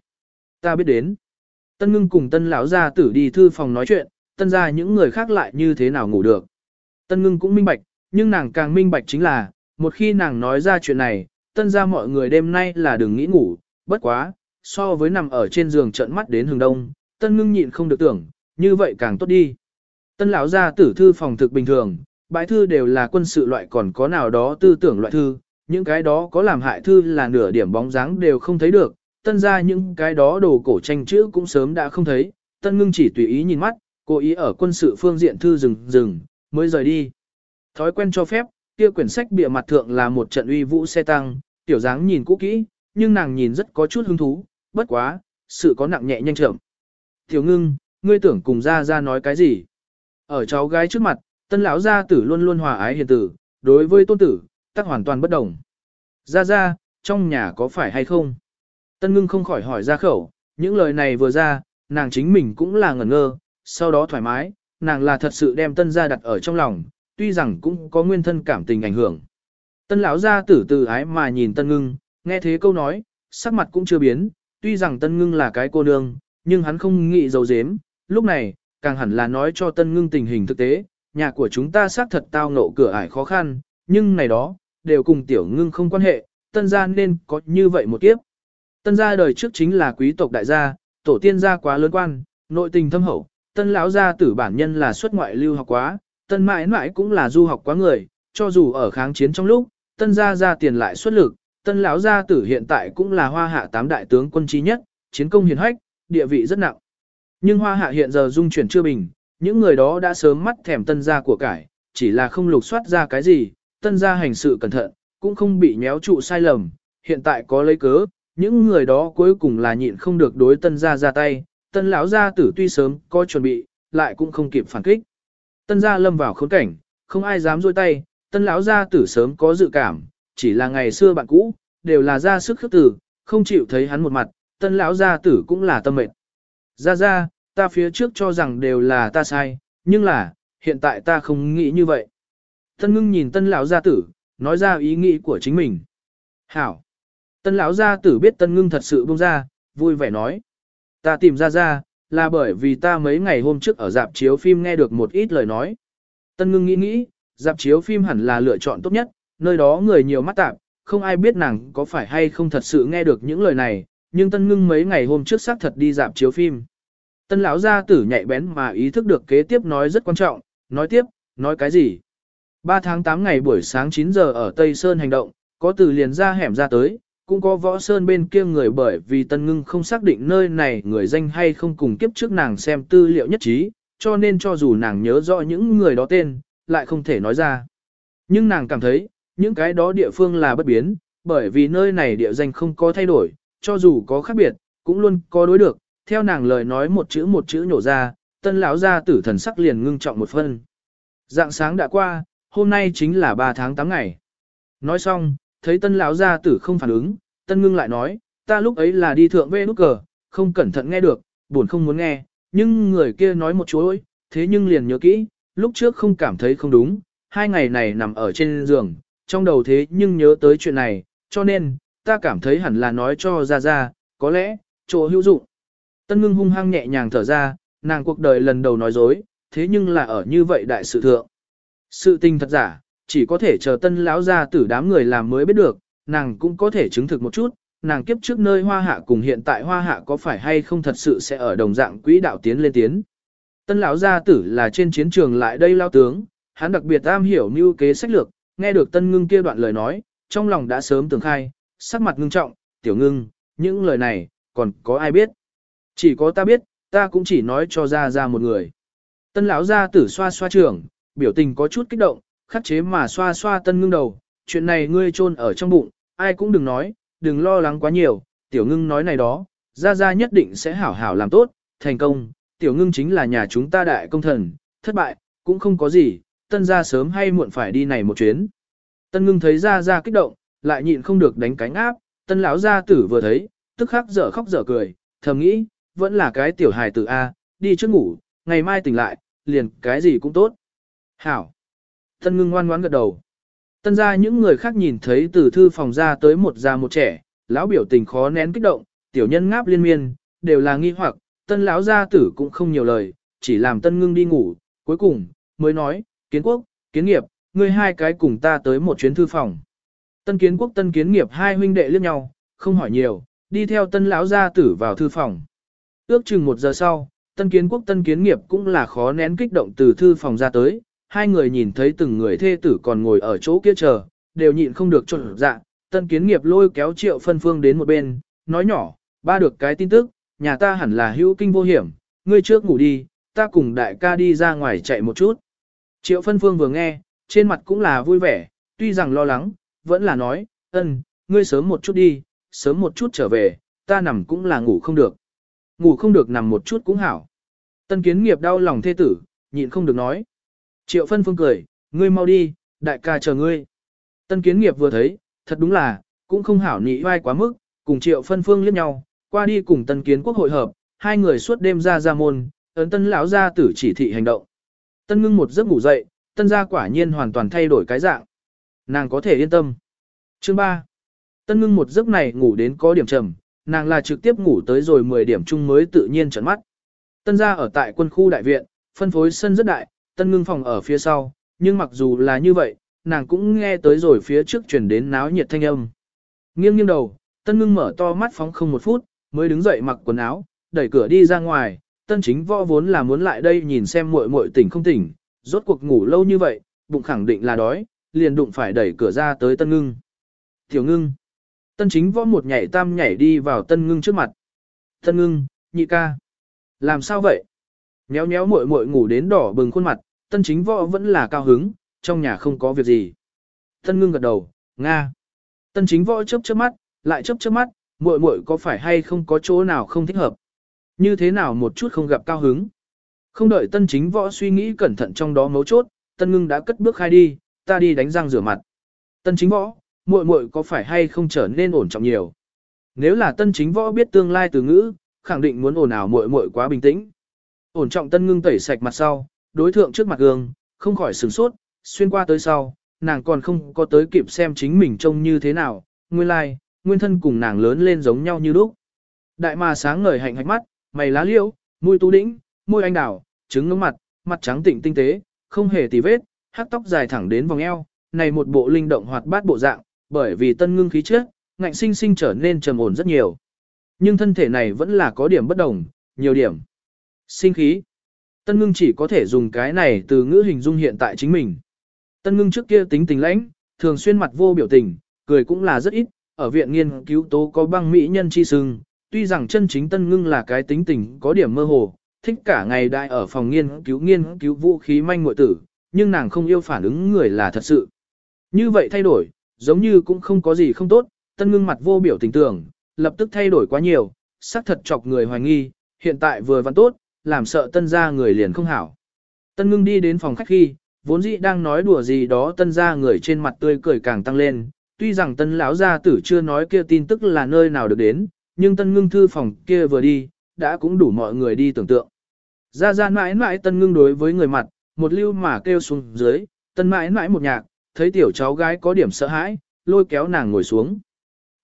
Ta biết đến. Tân ngưng cùng tân lão gia tử đi thư phòng nói chuyện, tân ra những người khác lại như thế nào ngủ được. Tân ngưng cũng minh bạch, nhưng nàng càng minh bạch chính là, một khi nàng nói ra chuyện này, tân ra mọi người đêm nay là đừng nghĩ ngủ, bất quá, so với nằm ở trên giường trận mắt đến hừng đông, tân ngưng nhịn không được tưởng, như vậy càng tốt đi. Tân lão gia tử thư phòng thực bình thường, bãi thư đều là quân sự loại còn có nào đó tư tưởng loại thư, những cái đó có làm hại thư là nửa điểm bóng dáng đều không thấy được, tân ra những cái đó đồ cổ tranh chữ cũng sớm đã không thấy, tân ngưng chỉ tùy ý nhìn mắt, cố ý ở quân sự phương diện thư rừng rừng, mới rời đi. Thói quen cho phép, kia quyển sách bìa mặt thượng là một trận uy vũ xe tăng, tiểu dáng nhìn cũ kỹ, nhưng nàng nhìn rất có chút hứng thú, bất quá, sự có nặng nhẹ nhanh chậm. Tiểu ngưng, ngươi tưởng cùng ra ra nói cái gì? Ở cháu gái trước mặt, tân lão gia tử luôn luôn hòa ái hiền tử, đối với tôn tử, tắc hoàn toàn bất đồng. Ra ra, trong nhà có phải hay không? Tân ngưng không khỏi hỏi ra khẩu, những lời này vừa ra, nàng chính mình cũng là ngẩn ngơ, sau đó thoải mái, nàng là thật sự đem tân gia đặt ở trong lòng, tuy rằng cũng có nguyên thân cảm tình ảnh hưởng. Tân lão gia tử từ ái mà nhìn tân ngưng, nghe thế câu nói, sắc mặt cũng chưa biến, tuy rằng tân ngưng là cái cô nương, nhưng hắn không nghĩ dầu dếm, lúc này, càng hẳn là nói cho tân ngưng tình hình thực tế, nhà của chúng ta xác thật tao ngộ cửa ải khó khăn, nhưng này đó, đều cùng tiểu ngưng không quan hệ, tân gia nên có như vậy một kiếp. Tân gia đời trước chính là quý tộc đại gia, tổ tiên gia quá lớn quan, nội tình thâm hậu, tân lão gia tử bản nhân là xuất ngoại lưu học quá, tân mãi mãi cũng là du học quá người, cho dù ở kháng chiến trong lúc, tân gia gia tiền lại xuất lực, tân lão gia tử hiện tại cũng là hoa hạ tám đại tướng quân trí nhất, chiến công hiển hách, địa vị rất nặng. Nhưng hoa hạ hiện giờ dung chuyển chưa bình, những người đó đã sớm mắt thèm tân gia của cải, chỉ là không lục soát ra cái gì, tân gia hành sự cẩn thận, cũng không bị nhéo trụ sai lầm, hiện tại có lấy cớ, những người đó cuối cùng là nhịn không được đối tân gia ra tay, tân lão gia tử tuy sớm có chuẩn bị, lại cũng không kịp phản kích. Tân gia lâm vào khốn cảnh, không ai dám rôi tay, tân lão gia tử sớm có dự cảm, chỉ là ngày xưa bạn cũ, đều là ra sức khước tử, không chịu thấy hắn một mặt, tân lão gia tử cũng là tâm mệnh. Ra ra, ta phía trước cho rằng đều là ta sai, nhưng là, hiện tại ta không nghĩ như vậy. Tân ngưng nhìn tân lão gia tử, nói ra ý nghĩ của chính mình. Hảo. Tân lão gia tử biết tân ngưng thật sự bông ra, vui vẻ nói. Ta tìm ra ra, là bởi vì ta mấy ngày hôm trước ở dạp chiếu phim nghe được một ít lời nói. Tân ngưng nghĩ nghĩ, dạp chiếu phim hẳn là lựa chọn tốt nhất, nơi đó người nhiều mắt tạp, không ai biết nàng có phải hay không thật sự nghe được những lời này, nhưng tân ngưng mấy ngày hôm trước xác thật đi dạp chiếu phim. Tân lão gia tử nhạy bén mà ý thức được kế tiếp nói rất quan trọng, nói tiếp, nói cái gì? 3 tháng 8 ngày buổi sáng 9 giờ ở Tây Sơn hành động, có từ liền ra hẻm ra tới, cũng có võ sơn bên kia người bởi vì tân ngưng không xác định nơi này người danh hay không cùng kiếp trước nàng xem tư liệu nhất trí, cho nên cho dù nàng nhớ rõ những người đó tên, lại không thể nói ra. Nhưng nàng cảm thấy, những cái đó địa phương là bất biến, bởi vì nơi này địa danh không có thay đổi, cho dù có khác biệt, cũng luôn có đối được, theo nàng lời nói một chữ một chữ nhổ ra, tân lão gia tử thần sắc liền ngưng trọng một phân. Dạng sáng đã qua, hôm nay chính là 3 tháng 8 ngày. Nói xong, thấy tân lão gia tử không phản ứng, tân ngưng lại nói, ta lúc ấy là đi thượng về nút cờ, không cẩn thận nghe được, buồn không muốn nghe, nhưng người kia nói một chối, ơi, thế nhưng liền nhớ kỹ, lúc trước không cảm thấy không đúng, hai ngày này nằm ở trên giường, trong đầu thế nhưng nhớ tới chuyện này, cho nên, ta cảm thấy hẳn là nói cho ra ra, có lẽ, chỗ hữu dụng. Tân ngưng hung hăng nhẹ nhàng thở ra, nàng cuộc đời lần đầu nói dối, thế nhưng là ở như vậy đại sự thượng. Sự tình thật giả, chỉ có thể chờ tân lão ra tử đám người làm mới biết được, nàng cũng có thể chứng thực một chút, nàng kiếp trước nơi hoa hạ cùng hiện tại hoa hạ có phải hay không thật sự sẽ ở đồng dạng quỹ đạo tiến lên tiến. Tân lão gia tử là trên chiến trường lại đây lao tướng, hắn đặc biệt am hiểu mưu kế sách lược, nghe được tân ngưng kia đoạn lời nói, trong lòng đã sớm tưởng khai, sắc mặt ngưng trọng, tiểu ngưng, những lời này, còn có ai biết? Chỉ có ta biết, ta cũng chỉ nói cho ra ra một người. Tân lão gia tử xoa xoa trường, biểu tình có chút kích động, khắc chế mà xoa xoa tân ngưng đầu, chuyện này ngươi chôn ở trong bụng, ai cũng đừng nói, đừng lo lắng quá nhiều, tiểu ngưng nói này đó, ra ra nhất định sẽ hảo hảo làm tốt, thành công, tiểu ngưng chính là nhà chúng ta đại công thần, thất bại, cũng không có gì, tân ra sớm hay muộn phải đi này một chuyến. Tân ngưng thấy ra ra kích động, lại nhịn không được đánh cánh áp, tân lão gia tử vừa thấy, tức khắc dở khóc dở cười, thầm nghĩ, vẫn là cái tiểu hài tử A, đi trước ngủ, ngày mai tỉnh lại, liền cái gì cũng tốt. Hảo. Tân ngưng ngoan ngoãn gật đầu. Tân ra những người khác nhìn thấy từ thư phòng ra tới một già một trẻ, lão biểu tình khó nén kích động, tiểu nhân ngáp liên miên, đều là nghi hoặc, tân lão gia tử cũng không nhiều lời, chỉ làm tân ngưng đi ngủ, cuối cùng, mới nói, kiến quốc, kiến nghiệp, ngươi hai cái cùng ta tới một chuyến thư phòng. Tân kiến quốc tân kiến nghiệp hai huynh đệ liếc nhau, không hỏi nhiều, đi theo tân lão gia tử vào thư phòng. Ước chừng một giờ sau, tân kiến quốc tân kiến nghiệp cũng là khó nén kích động từ thư phòng ra tới, hai người nhìn thấy từng người thê tử còn ngồi ở chỗ kia chờ, đều nhịn không được trộn dạ, tân kiến nghiệp lôi kéo triệu phân phương đến một bên, nói nhỏ, ba được cái tin tức, nhà ta hẳn là hữu kinh vô hiểm, ngươi trước ngủ đi, ta cùng đại ca đi ra ngoài chạy một chút. Triệu phân phương vừa nghe, trên mặt cũng là vui vẻ, tuy rằng lo lắng, vẫn là nói, ân, ngươi sớm một chút đi, sớm một chút trở về, ta nằm cũng là ngủ không được. Ngủ không được nằm một chút cũng hảo. Tân kiến nghiệp đau lòng thê tử, nhịn không được nói. Triệu phân phương cười, ngươi mau đi, đại ca chờ ngươi. Tân kiến nghiệp vừa thấy, thật đúng là, cũng không hảo nị vai quá mức, cùng triệu phân phương liếc nhau, qua đi cùng tân kiến quốc hội hợp, hai người suốt đêm ra ra môn, ấn tân lão ra tử chỉ thị hành động. Tân ngưng một giấc ngủ dậy, tân gia quả nhiên hoàn toàn thay đổi cái dạng. Nàng có thể yên tâm. Chương 3. Tân ngưng một giấc này ngủ đến có điểm trầm, nàng là trực tiếp ngủ tới rồi 10 điểm chung mới tự nhiên trận mắt. Tân gia ở tại quân khu đại viện, phân phối sân rất đại, tân ngưng phòng ở phía sau, nhưng mặc dù là như vậy, nàng cũng nghe tới rồi phía trước chuyển đến náo nhiệt thanh âm. Nghiêng nghiêng đầu, tân ngưng mở to mắt phóng không một phút, mới đứng dậy mặc quần áo, đẩy cửa đi ra ngoài, tân chính võ vốn là muốn lại đây nhìn xem muội muội tỉnh không tỉnh, rốt cuộc ngủ lâu như vậy, bụng khẳng định là đói, liền đụng phải đẩy cửa ra tới tân ngưng. Tiểu ngưng. Tân chính võ một nhảy tam nhảy đi vào tân ngưng trước mặt. Tân ngưng, nhị ca. Làm sao vậy? Nhéo nhéo muội muội ngủ đến đỏ bừng khuôn mặt, tân chính võ vẫn là cao hứng, trong nhà không có việc gì. Tân ngưng gật đầu, Nga. Tân chính võ chớp chớp mắt, lại chớp chớp mắt, muội muội có phải hay không có chỗ nào không thích hợp? Như thế nào một chút không gặp cao hứng? Không đợi tân chính võ suy nghĩ cẩn thận trong đó mấu chốt, tân ngưng đã cất bước khai đi, ta đi đánh răng rửa mặt. Tân chính võ, muội muội có phải hay không trở nên ổn trọng nhiều? Nếu là tân chính võ biết tương lai từ ngữ, khẳng định muốn ổn ảo muội muội quá bình tĩnh. Ổn trọng tân ngưng tẩy sạch mặt sau, đối thượng trước mặt gương, không khỏi sửng sốt, xuyên qua tới sau, nàng còn không có tới kịp xem chính mình trông như thế nào, nguyên lai, like, nguyên thân cùng nàng lớn lên giống nhau như lúc. Đại mà sáng ngời hạnh hạch mắt, mày lá liễu, môi tu đĩnh, môi anh đào, trứng ngưỡng mặt, mặt trắng tịnh tinh tế, không hề tì vết, hắc tóc dài thẳng đến vòng eo, này một bộ linh động hoạt bát bộ dạng, bởi vì tân ngưng khí trước, ngạnh sinh sinh trở nên trầm ổn rất nhiều. Nhưng thân thể này vẫn là có điểm bất đồng, nhiều điểm. Sinh khí. Tân ngưng chỉ có thể dùng cái này từ ngữ hình dung hiện tại chính mình. Tân ngưng trước kia tính tình lãnh, thường xuyên mặt vô biểu tình, cười cũng là rất ít, ở viện nghiên cứu tố có băng mỹ nhân chi sưng, tuy rằng chân chính tân ngưng là cái tính tình có điểm mơ hồ, thích cả ngày đại ở phòng nghiên cứu nghiên cứu vũ khí manh muội tử, nhưng nàng không yêu phản ứng người là thật sự. Như vậy thay đổi, giống như cũng không có gì không tốt, tân ngưng mặt vô biểu tình tưởng, lập tức thay đổi quá nhiều, xác thật chọc người hoài nghi, hiện tại vừa văn tốt, làm sợ tân gia người liền không hảo. Tân ngưng đi đến phòng khách khi, vốn dĩ đang nói đùa gì đó tân gia người trên mặt tươi cười càng tăng lên, tuy rằng tân lão gia tử chưa nói kia tin tức là nơi nào được đến, nhưng tân ngưng thư phòng kia vừa đi, đã cũng đủ mọi người đi tưởng tượng. Ra ra mãi mãi tân ngưng đối với người mặt, một lưu mà kêu xuống dưới, tân mãi mãi một nhạc, thấy tiểu cháu gái có điểm sợ hãi, lôi kéo nàng ngồi xuống.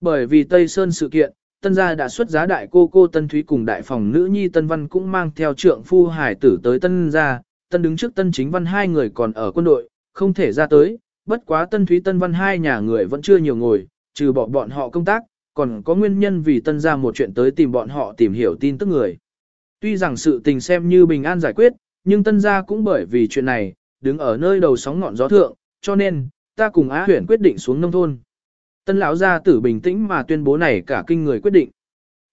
Bởi vì Tây Sơn sự kiện, tân gia đã xuất giá đại cô cô tân thúy cùng đại phòng nữ nhi tân văn cũng mang theo trượng phu hải tử tới tân gia, tân đứng trước tân chính văn hai người còn ở quân đội, không thể ra tới, bất quá tân thúy tân văn hai nhà người vẫn chưa nhiều ngồi, trừ bỏ bọn họ công tác, còn có nguyên nhân vì tân gia một chuyện tới tìm bọn họ tìm hiểu tin tức người. Tuy rằng sự tình xem như bình an giải quyết, nhưng tân gia cũng bởi vì chuyện này, đứng ở nơi đầu sóng ngọn gió thượng, cho nên, ta cùng Á huyện quyết định xuống nông thôn. Tân lão gia tử bình tĩnh mà tuyên bố này cả kinh người quyết định.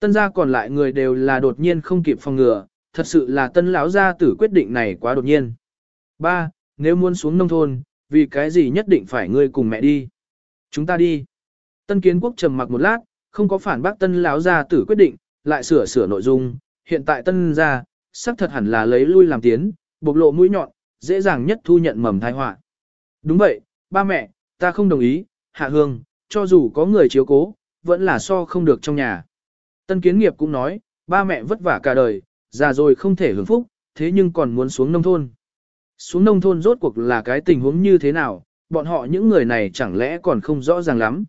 Tân gia còn lại người đều là đột nhiên không kịp phòng ngừa, thật sự là tân lão gia tử quyết định này quá đột nhiên. Ba, nếu muốn xuống nông thôn, vì cái gì nhất định phải ngươi cùng mẹ đi. Chúng ta đi. Tân kiến quốc trầm mặc một lát, không có phản bác tân lão gia tử quyết định, lại sửa sửa nội dung, hiện tại tân gia, xác thật hẳn là lấy lui làm tiến, bộc lộ mũi nhọn, dễ dàng nhất thu nhận mầm tai họa. Đúng vậy, ba mẹ, ta không đồng ý, hạ hương, cho dù có người chiếu cố, vẫn là so không được trong nhà. Tân kiến nghiệp cũng nói, ba mẹ vất vả cả đời, già rồi không thể hưởng phúc, thế nhưng còn muốn xuống nông thôn. Xuống nông thôn rốt cuộc là cái tình huống như thế nào, bọn họ những người này chẳng lẽ còn không rõ ràng lắm.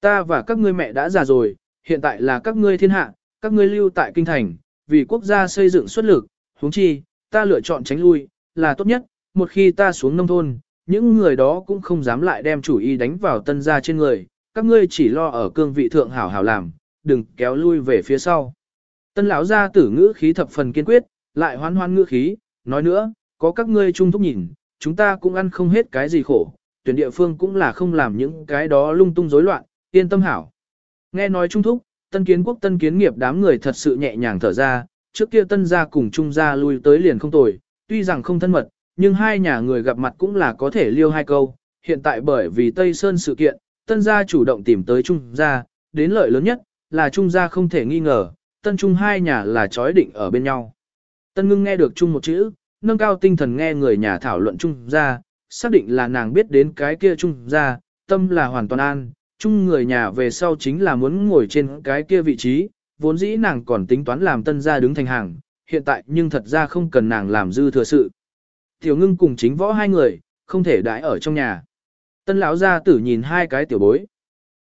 Ta và các ngươi mẹ đã già rồi, hiện tại là các ngươi thiên hạ, các ngươi lưu tại kinh thành, vì quốc gia xây dựng xuất lực, huống chi, ta lựa chọn tránh lui, là tốt nhất, một khi ta xuống nông thôn, những người đó cũng không dám lại đem chủ ý đánh vào tân gia trên người, các ngươi chỉ lo ở cương vị thượng hảo hảo làm, đừng kéo lui về phía sau. Tân lão gia tử ngữ khí thập phần kiên quyết, lại hoan hoan ngữ khí, nói nữa, có các ngươi chung thúc nhìn, chúng ta cũng ăn không hết cái gì khổ, tuyển địa phương cũng là không làm những cái đó lung tung rối loạn, yên tâm hảo. Nghe nói trung thúc, tân kiến quốc tân kiến nghiệp đám người thật sự nhẹ nhàng thở ra, trước kia tân gia cùng trung gia lui tới liền không tồi, tuy rằng không thân mật, nhưng hai nhà người gặp mặt cũng là có thể liêu hai câu, hiện tại bởi vì Tây Sơn sự kiện, tân gia chủ động tìm tới trung gia, đến lợi lớn nhất, là trung gia không thể nghi ngờ, tân trung hai nhà là chói định ở bên nhau. Tân ngưng nghe được chung một chữ, nâng cao tinh thần nghe người nhà thảo luận trung gia, xác định là nàng biết đến cái kia trung gia, tâm là hoàn toàn an, chung người nhà về sau chính là muốn ngồi trên cái kia vị trí, vốn dĩ nàng còn tính toán làm tân gia đứng thành hàng, hiện tại nhưng thật ra không cần nàng làm dư thừa sự. Tiểu ngưng cùng chính võ hai người, không thể đãi ở trong nhà. Tân lão gia tử nhìn hai cái tiểu bối.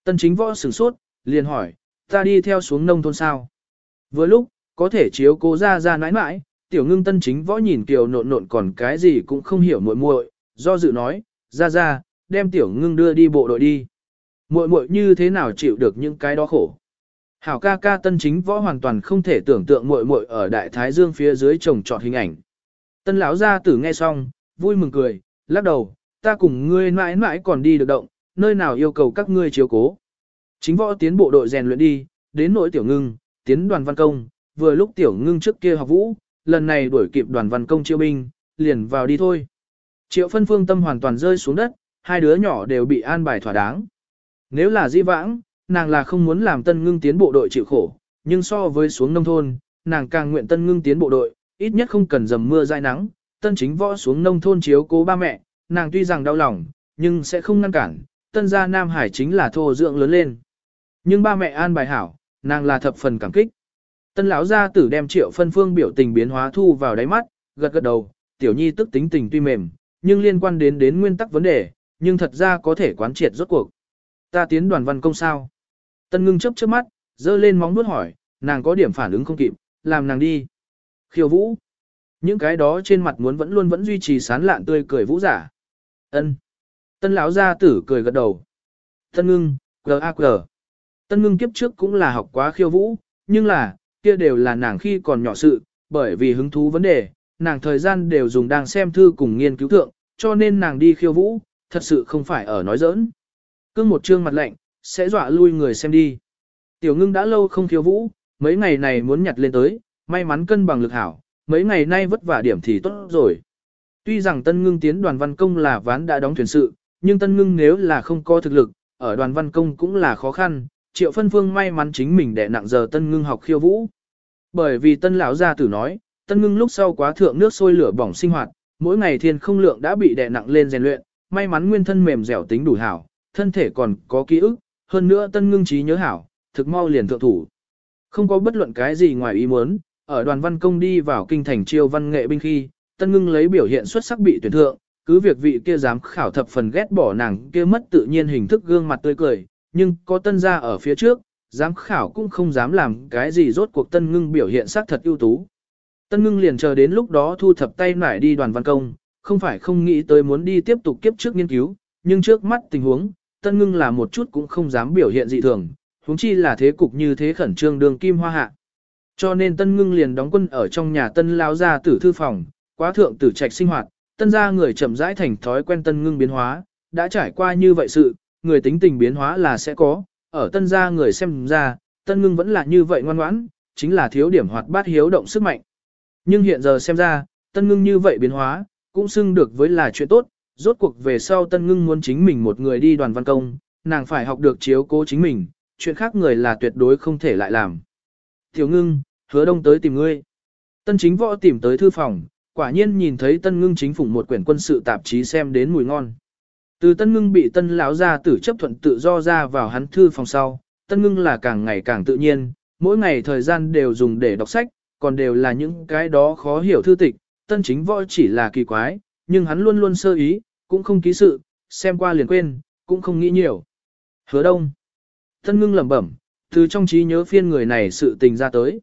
Tân chính võ sửng sốt, liền hỏi, ta đi theo xuống nông thôn sao? Vừa lúc, có thể chiếu cố ra ra nãi nãi, tiểu ngưng tân chính võ nhìn kiều nộn nộn còn cái gì cũng không hiểu muội muội, do dự nói, ra ra, đem tiểu ngưng đưa đi bộ đội đi. Muội muội như thế nào chịu được những cái đó khổ. Hảo ca ca tân chính võ hoàn toàn không thể tưởng tượng muội muội ở đại thái dương phía dưới trồng trọt hình ảnh. Tân lão gia tử nghe xong, vui mừng cười, lắc đầu, ta cùng ngươi mãi mãi còn đi được động, nơi nào yêu cầu các ngươi chiếu cố. Chính võ tiến bộ đội rèn luyện đi, đến nỗi tiểu ngưng, tiến đoàn văn công, vừa lúc tiểu ngưng trước kia học vũ, lần này đuổi kịp đoàn văn công chiêu binh, liền vào đi thôi. Triệu phân phương tâm hoàn toàn rơi xuống đất, hai đứa nhỏ đều bị an bài thỏa đáng. Nếu là di vãng, nàng là không muốn làm tân ngưng tiến bộ đội chịu khổ, nhưng so với xuống nông thôn, nàng càng nguyện tân ngưng tiến bộ đội, ít nhất không cần dầm mưa dai nắng, tân chính võ xuống nông thôn chiếu cố ba mẹ, nàng tuy rằng đau lòng, nhưng sẽ không ngăn cản, tân gia Nam Hải chính là thô dưỡng lớn lên. Nhưng ba mẹ an bài hảo, nàng là thập phần cảm kích. Tân lão gia tử đem triệu phân phương biểu tình biến hóa thu vào đáy mắt, gật gật đầu, tiểu nhi tức tính tình tuy mềm, nhưng liên quan đến đến nguyên tắc vấn đề, nhưng thật ra có thể quán triệt rốt cuộc. Ta tiến đoàn văn công sao? Tân ngưng chấp trước mắt, dơ lên móng nuốt hỏi, nàng có điểm phản ứng không kịp, làm nàng đi. Khiêu vũ. Những cái đó trên mặt muốn vẫn luôn vẫn duy trì sán lạn tươi cười vũ giả. ân Tân lão gia tử cười gật đầu. Tân ngưng, quờ a quờ. Tân ngưng kiếp trước cũng là học quá khiêu vũ, nhưng là, kia đều là nàng khi còn nhỏ sự, bởi vì hứng thú vấn đề, nàng thời gian đều dùng đang xem thư cùng nghiên cứu thượng, cho nên nàng đi khiêu vũ, thật sự không phải ở nói giỡn. Cưng một trương mặt lạnh, sẽ dọa lui người xem đi. Tiểu ngưng đã lâu không khiêu vũ, mấy ngày này muốn nhặt lên tới, may mắn cân bằng lực hảo, mấy ngày nay vất vả điểm thì tốt rồi. Tuy rằng tân ngưng tiến đoàn văn công là ván đã đóng thuyền sự, nhưng tân ngưng nếu là không có thực lực, ở đoàn văn công cũng là khó khăn, triệu phân phương may mắn chính mình để nặng giờ tân ngưng học khiêu vũ. Bởi vì tân lão gia tử nói, tân ngưng lúc sau quá thượng nước sôi lửa bỏng sinh hoạt, mỗi ngày thiên không lượng đã bị đè nặng lên rèn luyện, may mắn nguyên thân mềm dẻo tính đủ hảo, thân thể còn có ký ức, hơn nữa tân ngưng trí nhớ hảo, thực mau liền thượng thủ. Không có bất luận cái gì ngoài ý muốn, ở đoàn văn công đi vào kinh thành chiêu văn nghệ binh khi, tân ngưng lấy biểu hiện xuất sắc bị tuyển thượng, cứ việc vị kia dám khảo thập phần ghét bỏ nàng kia mất tự nhiên hình thức gương mặt tươi cười, nhưng có tân gia ở phía trước, dám khảo cũng không dám làm cái gì rốt cuộc tân ngưng biểu hiện sắc thật ưu tú. Tân ngưng liền chờ đến lúc đó thu thập tay nải đi đoàn văn công, không phải không nghĩ tới muốn đi tiếp tục kiếp trước nghiên cứu, nhưng trước mắt tình huống, tân ngưng là một chút cũng không dám biểu hiện dị thường, huống chi là thế cục như thế khẩn trương đường kim hoa hạ. Cho nên tân ngưng liền đóng quân ở trong nhà tân lao gia tử thư phòng, quá thượng tử trạch sinh hoạt, tân gia người chậm rãi thành thói quen tân ngưng biến hóa, đã trải qua như vậy sự, người tính tình biến hóa là sẽ có, ở tân gia người xem ra, tân ngưng vẫn là như vậy ngoan ngoãn, chính là thiếu điểm hoạt bát hiếu động sức mạnh. Nhưng hiện giờ xem ra, tân ngưng như vậy biến hóa, cũng xưng được với là chuyện tốt, rốt cuộc về sau tân ngưng muốn chính mình một người đi đoàn văn công, nàng phải học được chiếu cố chính mình, chuyện khác người là tuyệt đối không thể lại làm. Tiểu ngưng, hứa đông tới tìm ngươi. Tân chính võ tìm tới thư phòng, quả nhiên nhìn thấy tân ngưng chính phủ một quyển quân sự tạp chí xem đến mùi ngon. Từ tân ngưng bị tân lão gia tử chấp thuận tự do ra vào hắn thư phòng sau, tân ngưng là càng ngày càng tự nhiên, mỗi ngày thời gian đều dùng để đọc sách, còn đều là những cái đó khó hiểu thư tịch, tân chính võ chỉ là kỳ quái, nhưng hắn luôn luôn sơ ý, cũng không ký sự, xem qua liền quên, cũng không nghĩ nhiều. Hứa đông. Tân ngưng lẩm bẩm, từ trong trí nhớ phiên người này sự tình ra tới.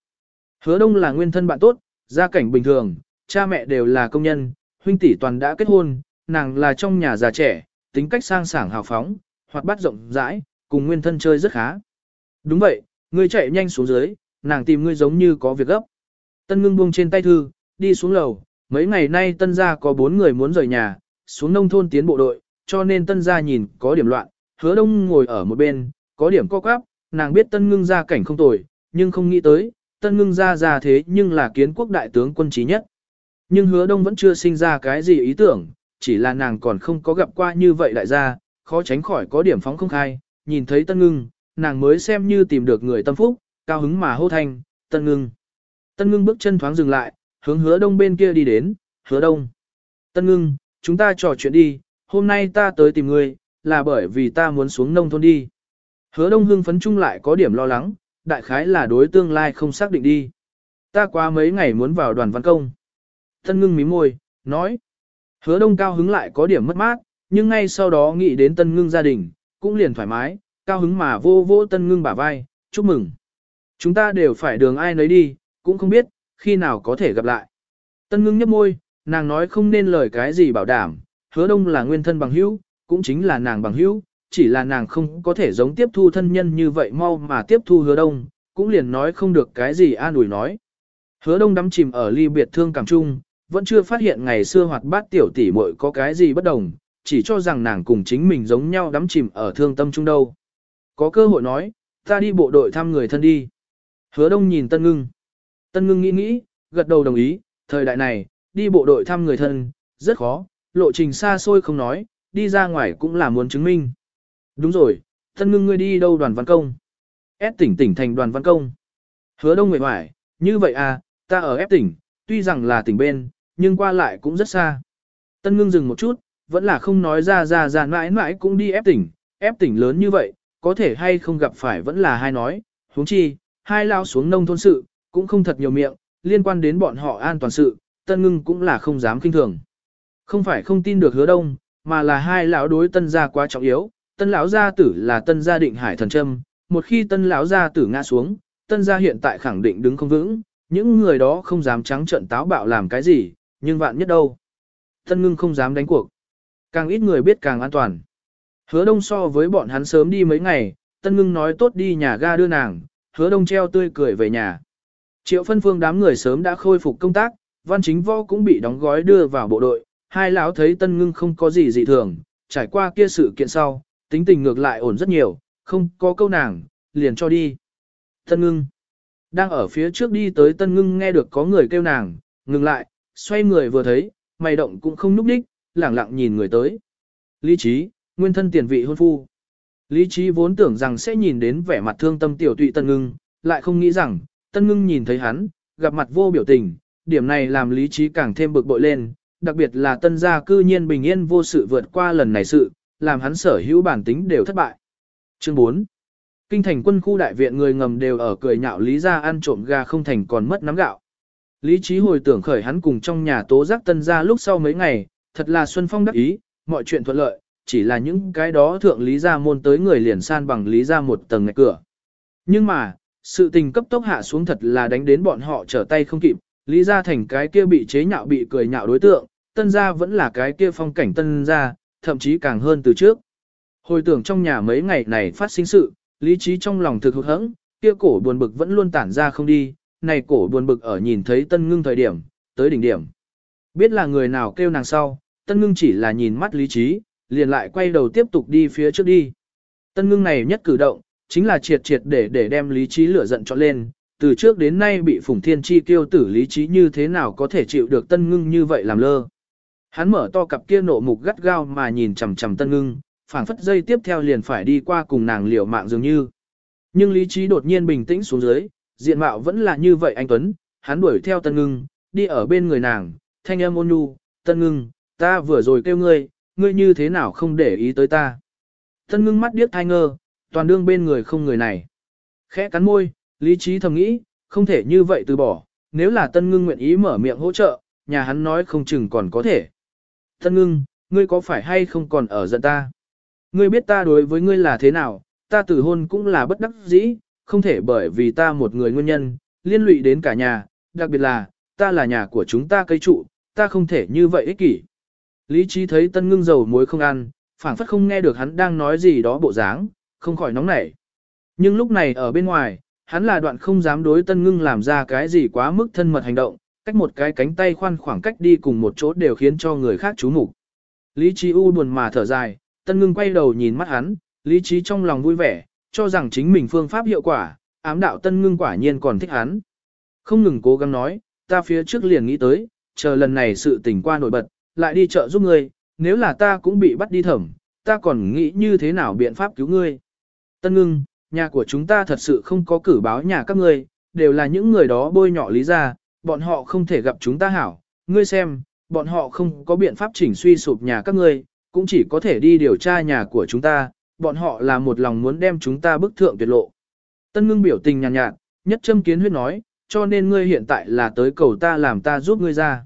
Hứa đông là nguyên thân bạn tốt, gia cảnh bình thường, cha mẹ đều là công nhân, huynh tỷ toàn đã kết hôn, nàng là trong nhà già trẻ, tính cách sang sảng hào phóng, hoạt bát rộng rãi, cùng nguyên thân chơi rất khá. Đúng vậy, ngươi chạy nhanh xuống dưới, nàng tìm ngươi giống như có việc gấp. Tân ngưng buông trên tay thư, đi xuống lầu, mấy ngày nay tân gia có bốn người muốn rời nhà, xuống nông thôn tiến bộ đội, cho nên tân gia nhìn có điểm loạn, hứa đông ngồi ở một bên, có điểm co quắp, nàng biết tân ngưng gia cảnh không tồi, nhưng không nghĩ tới, tân ngưng gia già thế nhưng là kiến quốc đại tướng quân trí nhất. Nhưng hứa đông vẫn chưa sinh ra cái gì ý tưởng, chỉ là nàng còn không có gặp qua như vậy đại gia, khó tránh khỏi có điểm phóng không khai, nhìn thấy tân ngưng, nàng mới xem như tìm được người tâm phúc, cao hứng mà hô thanh, tân ngưng. Tân ngưng bước chân thoáng dừng lại, hướng hứa đông bên kia đi đến, hứa đông. Tân ngưng, chúng ta trò chuyện đi, hôm nay ta tới tìm ngươi, là bởi vì ta muốn xuống nông thôn đi. Hứa đông hưng phấn chung lại có điểm lo lắng, đại khái là đối tương lai không xác định đi. Ta qua mấy ngày muốn vào đoàn văn công. Tân ngưng mí môi, nói. Hứa đông cao hứng lại có điểm mất mát, nhưng ngay sau đó nghĩ đến tân ngưng gia đình, cũng liền thoải mái, cao hứng mà vô vô tân ngưng bả vai, chúc mừng. Chúng ta đều phải đường ai nấy đi, cũng không biết, khi nào có thể gặp lại. Tân ngưng nhấp môi, nàng nói không nên lời cái gì bảo đảm, hứa đông là nguyên thân bằng hữu, cũng chính là nàng bằng hữu, chỉ là nàng không có thể giống tiếp thu thân nhân như vậy mau mà tiếp thu hứa đông, cũng liền nói không được cái gì an ủi nói. Hứa đông đắm chìm ở ly biệt thương cảm chung, vẫn chưa phát hiện ngày xưa hoạt bát tiểu tỷ muội có cái gì bất đồng, chỉ cho rằng nàng cùng chính mình giống nhau đắm chìm ở thương tâm chung đâu. Có cơ hội nói, ta đi bộ đội thăm người thân đi. Hứa đông nhìn Tân Ngưng. Tân Ngưng nghĩ nghĩ, gật đầu đồng ý, thời đại này, đi bộ đội thăm người thân, rất khó, lộ trình xa xôi không nói, đi ra ngoài cũng là muốn chứng minh. Đúng rồi, thân Ngưng ngươi đi đâu đoàn văn công? Ép tỉnh tỉnh thành đoàn văn công. Hứa đông nguyện hoài, như vậy à, ta ở ép tỉnh, tuy rằng là tỉnh bên, nhưng qua lại cũng rất xa. Tân ngưng dừng một chút, vẫn là không nói ra ra ra mãi mãi cũng đi ép tỉnh, ép tỉnh lớn như vậy, có thể hay không gặp phải vẫn là hai nói, huống chi, hai lao xuống nông thôn sự, cũng không thật nhiều miệng, liên quan đến bọn họ an toàn sự, tân ngưng cũng là không dám kinh thường. Không phải không tin được hứa đông, mà là hai lão đối tân gia quá trọng yếu, tân lão gia tử là tân gia định hải thần trâm, một khi tân lão gia tử ngã xuống, tân gia hiện tại khẳng định đứng không vững, những người đó không dám trắng trợn táo bạo làm cái gì, nhưng vạn nhất đâu. Tân ngưng không dám đánh cuộc. Càng ít người biết càng an toàn. Hứa đông so với bọn hắn sớm đi mấy ngày, tân ngưng nói tốt đi nhà ga đưa nàng, hứa đông treo tươi cười về nhà. Triệu phân phương đám người sớm đã khôi phục công tác, văn chính võ cũng bị đóng gói đưa vào bộ đội, hai lão thấy tân ngưng không có gì dị thường, trải qua kia sự kiện sau, tính tình ngược lại ổn rất nhiều, không có câu nàng, liền cho đi. Tân ngưng, đang ở phía trước đi tới tân ngưng nghe được có người kêu nàng, ngừng lại, xoay người vừa thấy, mày động cũng không núp đích, lẳng lặng nhìn người tới. Lý trí, nguyên thân tiền vị hôn phu. Lý trí vốn tưởng rằng sẽ nhìn đến vẻ mặt thương tâm tiểu tụy tân ngưng, lại không nghĩ rằng, tân ngưng nhìn thấy hắn, gặp mặt vô biểu tình, điểm này làm lý trí càng thêm bực bội lên, đặc biệt là tân gia cư nhiên bình yên vô sự vượt qua lần này sự, làm hắn sở hữu bản tính đều thất bại. Chương 4 Kinh thành quân khu đại viện người ngầm đều ở cười nhạo Lý gia ăn trộm gà không thành còn mất nắm gạo. Lý trí hồi tưởng khởi hắn cùng trong nhà tố giác tân gia lúc sau mấy ngày, thật là Xuân Phong đắc ý, mọi chuyện thuận lợi, chỉ là những cái đó thượng Lý gia môn tới người liền san bằng Lý gia một tầng ngạch cửa. Nhưng mà, sự tình cấp tốc hạ xuống thật là đánh đến bọn họ trở tay không kịp, Lý gia thành cái kia bị chế nhạo bị cười nhạo đối tượng, tân gia vẫn là cái kia phong cảnh tân gia, thậm chí càng hơn từ trước. Hồi tưởng trong nhà mấy ngày này phát sinh sự, lý trí trong lòng thực hụt hẫng, kia cổ buồn bực vẫn luôn tản ra không đi, này cổ buồn bực ở nhìn thấy tân ngưng thời điểm, tới đỉnh điểm. Biết là người nào kêu nàng sau, tân ngưng chỉ là nhìn mắt lý trí, liền lại quay đầu tiếp tục đi phía trước đi. Tân ngưng này nhất cử động, chính là triệt triệt để để đem lý trí lửa giận cho lên, từ trước đến nay bị Phùng thiên chi tiêu tử lý trí như thế nào có thể chịu được tân ngưng như vậy làm lơ. Hắn mở to cặp kia nộ mục gắt gao mà nhìn chằm chằm tân ngưng, phảng phất dây tiếp theo liền phải đi qua cùng nàng liều mạng dường như. Nhưng lý trí đột nhiên bình tĩnh xuống dưới, diện mạo vẫn là như vậy anh Tuấn, hắn đuổi theo tân ngưng, đi ở bên người nàng, thanh âm ôn nhu, tân ngưng, ta vừa rồi kêu ngươi, ngươi như thế nào không để ý tới ta. Tân ngưng mắt điếc thai ngơ, toàn đương bên người không người này. Khẽ cắn môi, lý trí thầm nghĩ, không thể như vậy từ bỏ, nếu là tân ngưng nguyện ý mở miệng hỗ trợ, nhà hắn nói không chừng còn có thể. Tân ngưng, ngươi có phải hay không còn ở giận ta? Ngươi biết ta đối với ngươi là thế nào, ta tử hôn cũng là bất đắc dĩ, không thể bởi vì ta một người nguyên nhân, liên lụy đến cả nhà, đặc biệt là, ta là nhà của chúng ta cây trụ, ta không thể như vậy ích kỷ. Lý trí thấy tân ngưng dầu muối không ăn, phảng phất không nghe được hắn đang nói gì đó bộ dáng, không khỏi nóng nảy. Nhưng lúc này ở bên ngoài, hắn là đoạn không dám đối tân ngưng làm ra cái gì quá mức thân mật hành động, cách một cái cánh tay khoan khoảng cách đi cùng một chỗ đều khiến cho người khác chú mục. Lý trí u buồn mà thở dài, tân ngưng quay đầu nhìn mắt hắn, lý trí trong lòng vui vẻ, cho rằng chính mình phương pháp hiệu quả, ám đạo tân ngưng quả nhiên còn thích hắn. Không ngừng cố gắng nói, ta phía trước liền nghĩ tới, chờ lần này sự tình qua nổi bật, lại đi chợ giúp ngươi, nếu là ta cũng bị bắt đi thẩm, ta còn nghĩ như thế nào biện pháp cứu ngươi. Tân ngưng, nhà của chúng ta thật sự không có cử báo nhà các ngươi, đều là những người đó bôi nhọ lý ra, bọn họ không thể gặp chúng ta hảo, ngươi xem, bọn họ không có biện pháp chỉnh suy sụp nhà các ngươi, cũng chỉ có thể đi điều tra nhà của chúng ta, bọn họ là một lòng muốn đem chúng ta bức thượng tuyệt lộ. Tân ngưng biểu tình nhàn nhạt, nhạt, nhất châm kiến huyết nói, cho nên ngươi hiện tại là tới cầu ta làm ta giúp ngươi ra.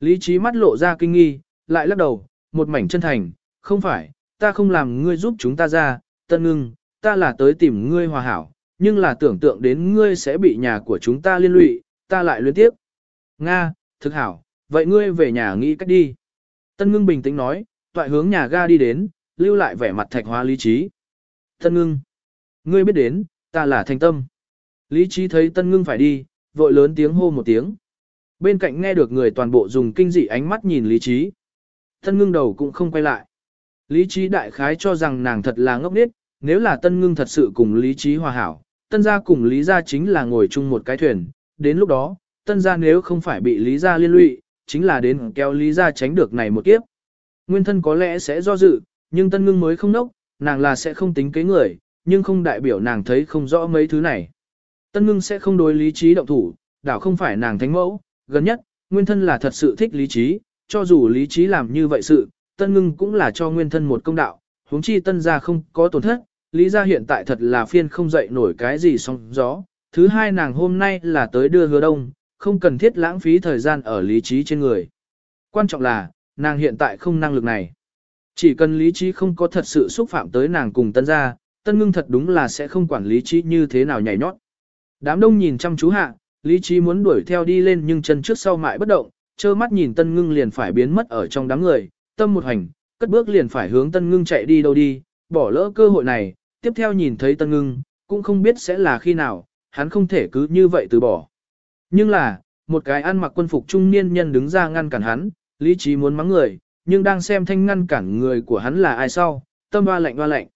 Lý trí mắt lộ ra kinh nghi, lại lắc đầu, một mảnh chân thành, không phải, ta không làm ngươi giúp chúng ta ra, tân ngưng, ta là tới tìm ngươi hòa hảo, nhưng là tưởng tượng đến ngươi sẽ bị nhà của chúng ta liên lụy, ta lại liên tiếp. Nga, thực hảo, vậy ngươi về nhà nghĩ cách đi. Tân ngưng bình tĩnh nói, toại hướng nhà ga đi đến, lưu lại vẻ mặt thạch hóa lý trí. Tân ngưng, ngươi biết đến, ta là thành tâm. Lý trí thấy tân ngưng phải đi, vội lớn tiếng hô một tiếng. Bên cạnh nghe được người toàn bộ dùng kinh dị ánh mắt nhìn lý trí. Tân ngưng đầu cũng không quay lại. Lý trí đại khái cho rằng nàng thật là ngốc nghếch, nếu là tân ngưng thật sự cùng lý trí hòa hảo, tân gia cùng lý gia chính là ngồi chung một cái thuyền, đến lúc đó, tân gia nếu không phải bị lý gia liên lụy, chính là đến kéo lý gia tránh được này một kiếp. Nguyên thân có lẽ sẽ do dự, nhưng tân ngưng mới không nốc, nàng là sẽ không tính kế người, nhưng không đại biểu nàng thấy không rõ mấy thứ này. Tân ngưng sẽ không đối lý trí động thủ, đảo không phải nàng thánh mẫu, gần nhất, nguyên thân là thật sự thích lý trí, cho dù lý trí làm như vậy sự, tân ngưng cũng là cho nguyên thân một công đạo, huống chi tân gia không có tổn thất, lý gia hiện tại thật là phiên không dậy nổi cái gì sóng gió. Thứ hai nàng hôm nay là tới đưa hứa đông, không cần thiết lãng phí thời gian ở lý trí trên người. Quan trọng là, nàng hiện tại không năng lực này. Chỉ cần lý trí không có thật sự xúc phạm tới nàng cùng tân gia, tân ngưng thật đúng là sẽ không quản lý trí như thế nào nhảy nhót. Đám đông nhìn chăm chú hạ, lý trí muốn đuổi theo đi lên nhưng chân trước sau mãi bất động, trơ mắt nhìn tân ngưng liền phải biến mất ở trong đám người, tâm một hành, cất bước liền phải hướng tân ngưng chạy đi đâu đi, bỏ lỡ cơ hội này, tiếp theo nhìn thấy tân ngưng, cũng không biết sẽ là khi nào, hắn không thể cứ như vậy từ bỏ. Nhưng là, một cái ăn mặc quân phục trung niên nhân đứng ra ngăn cản hắn, lý trí muốn mắng người, nhưng đang xem thanh ngăn cản người của hắn là ai sau, tâm hoa lạnh hoa lạnh.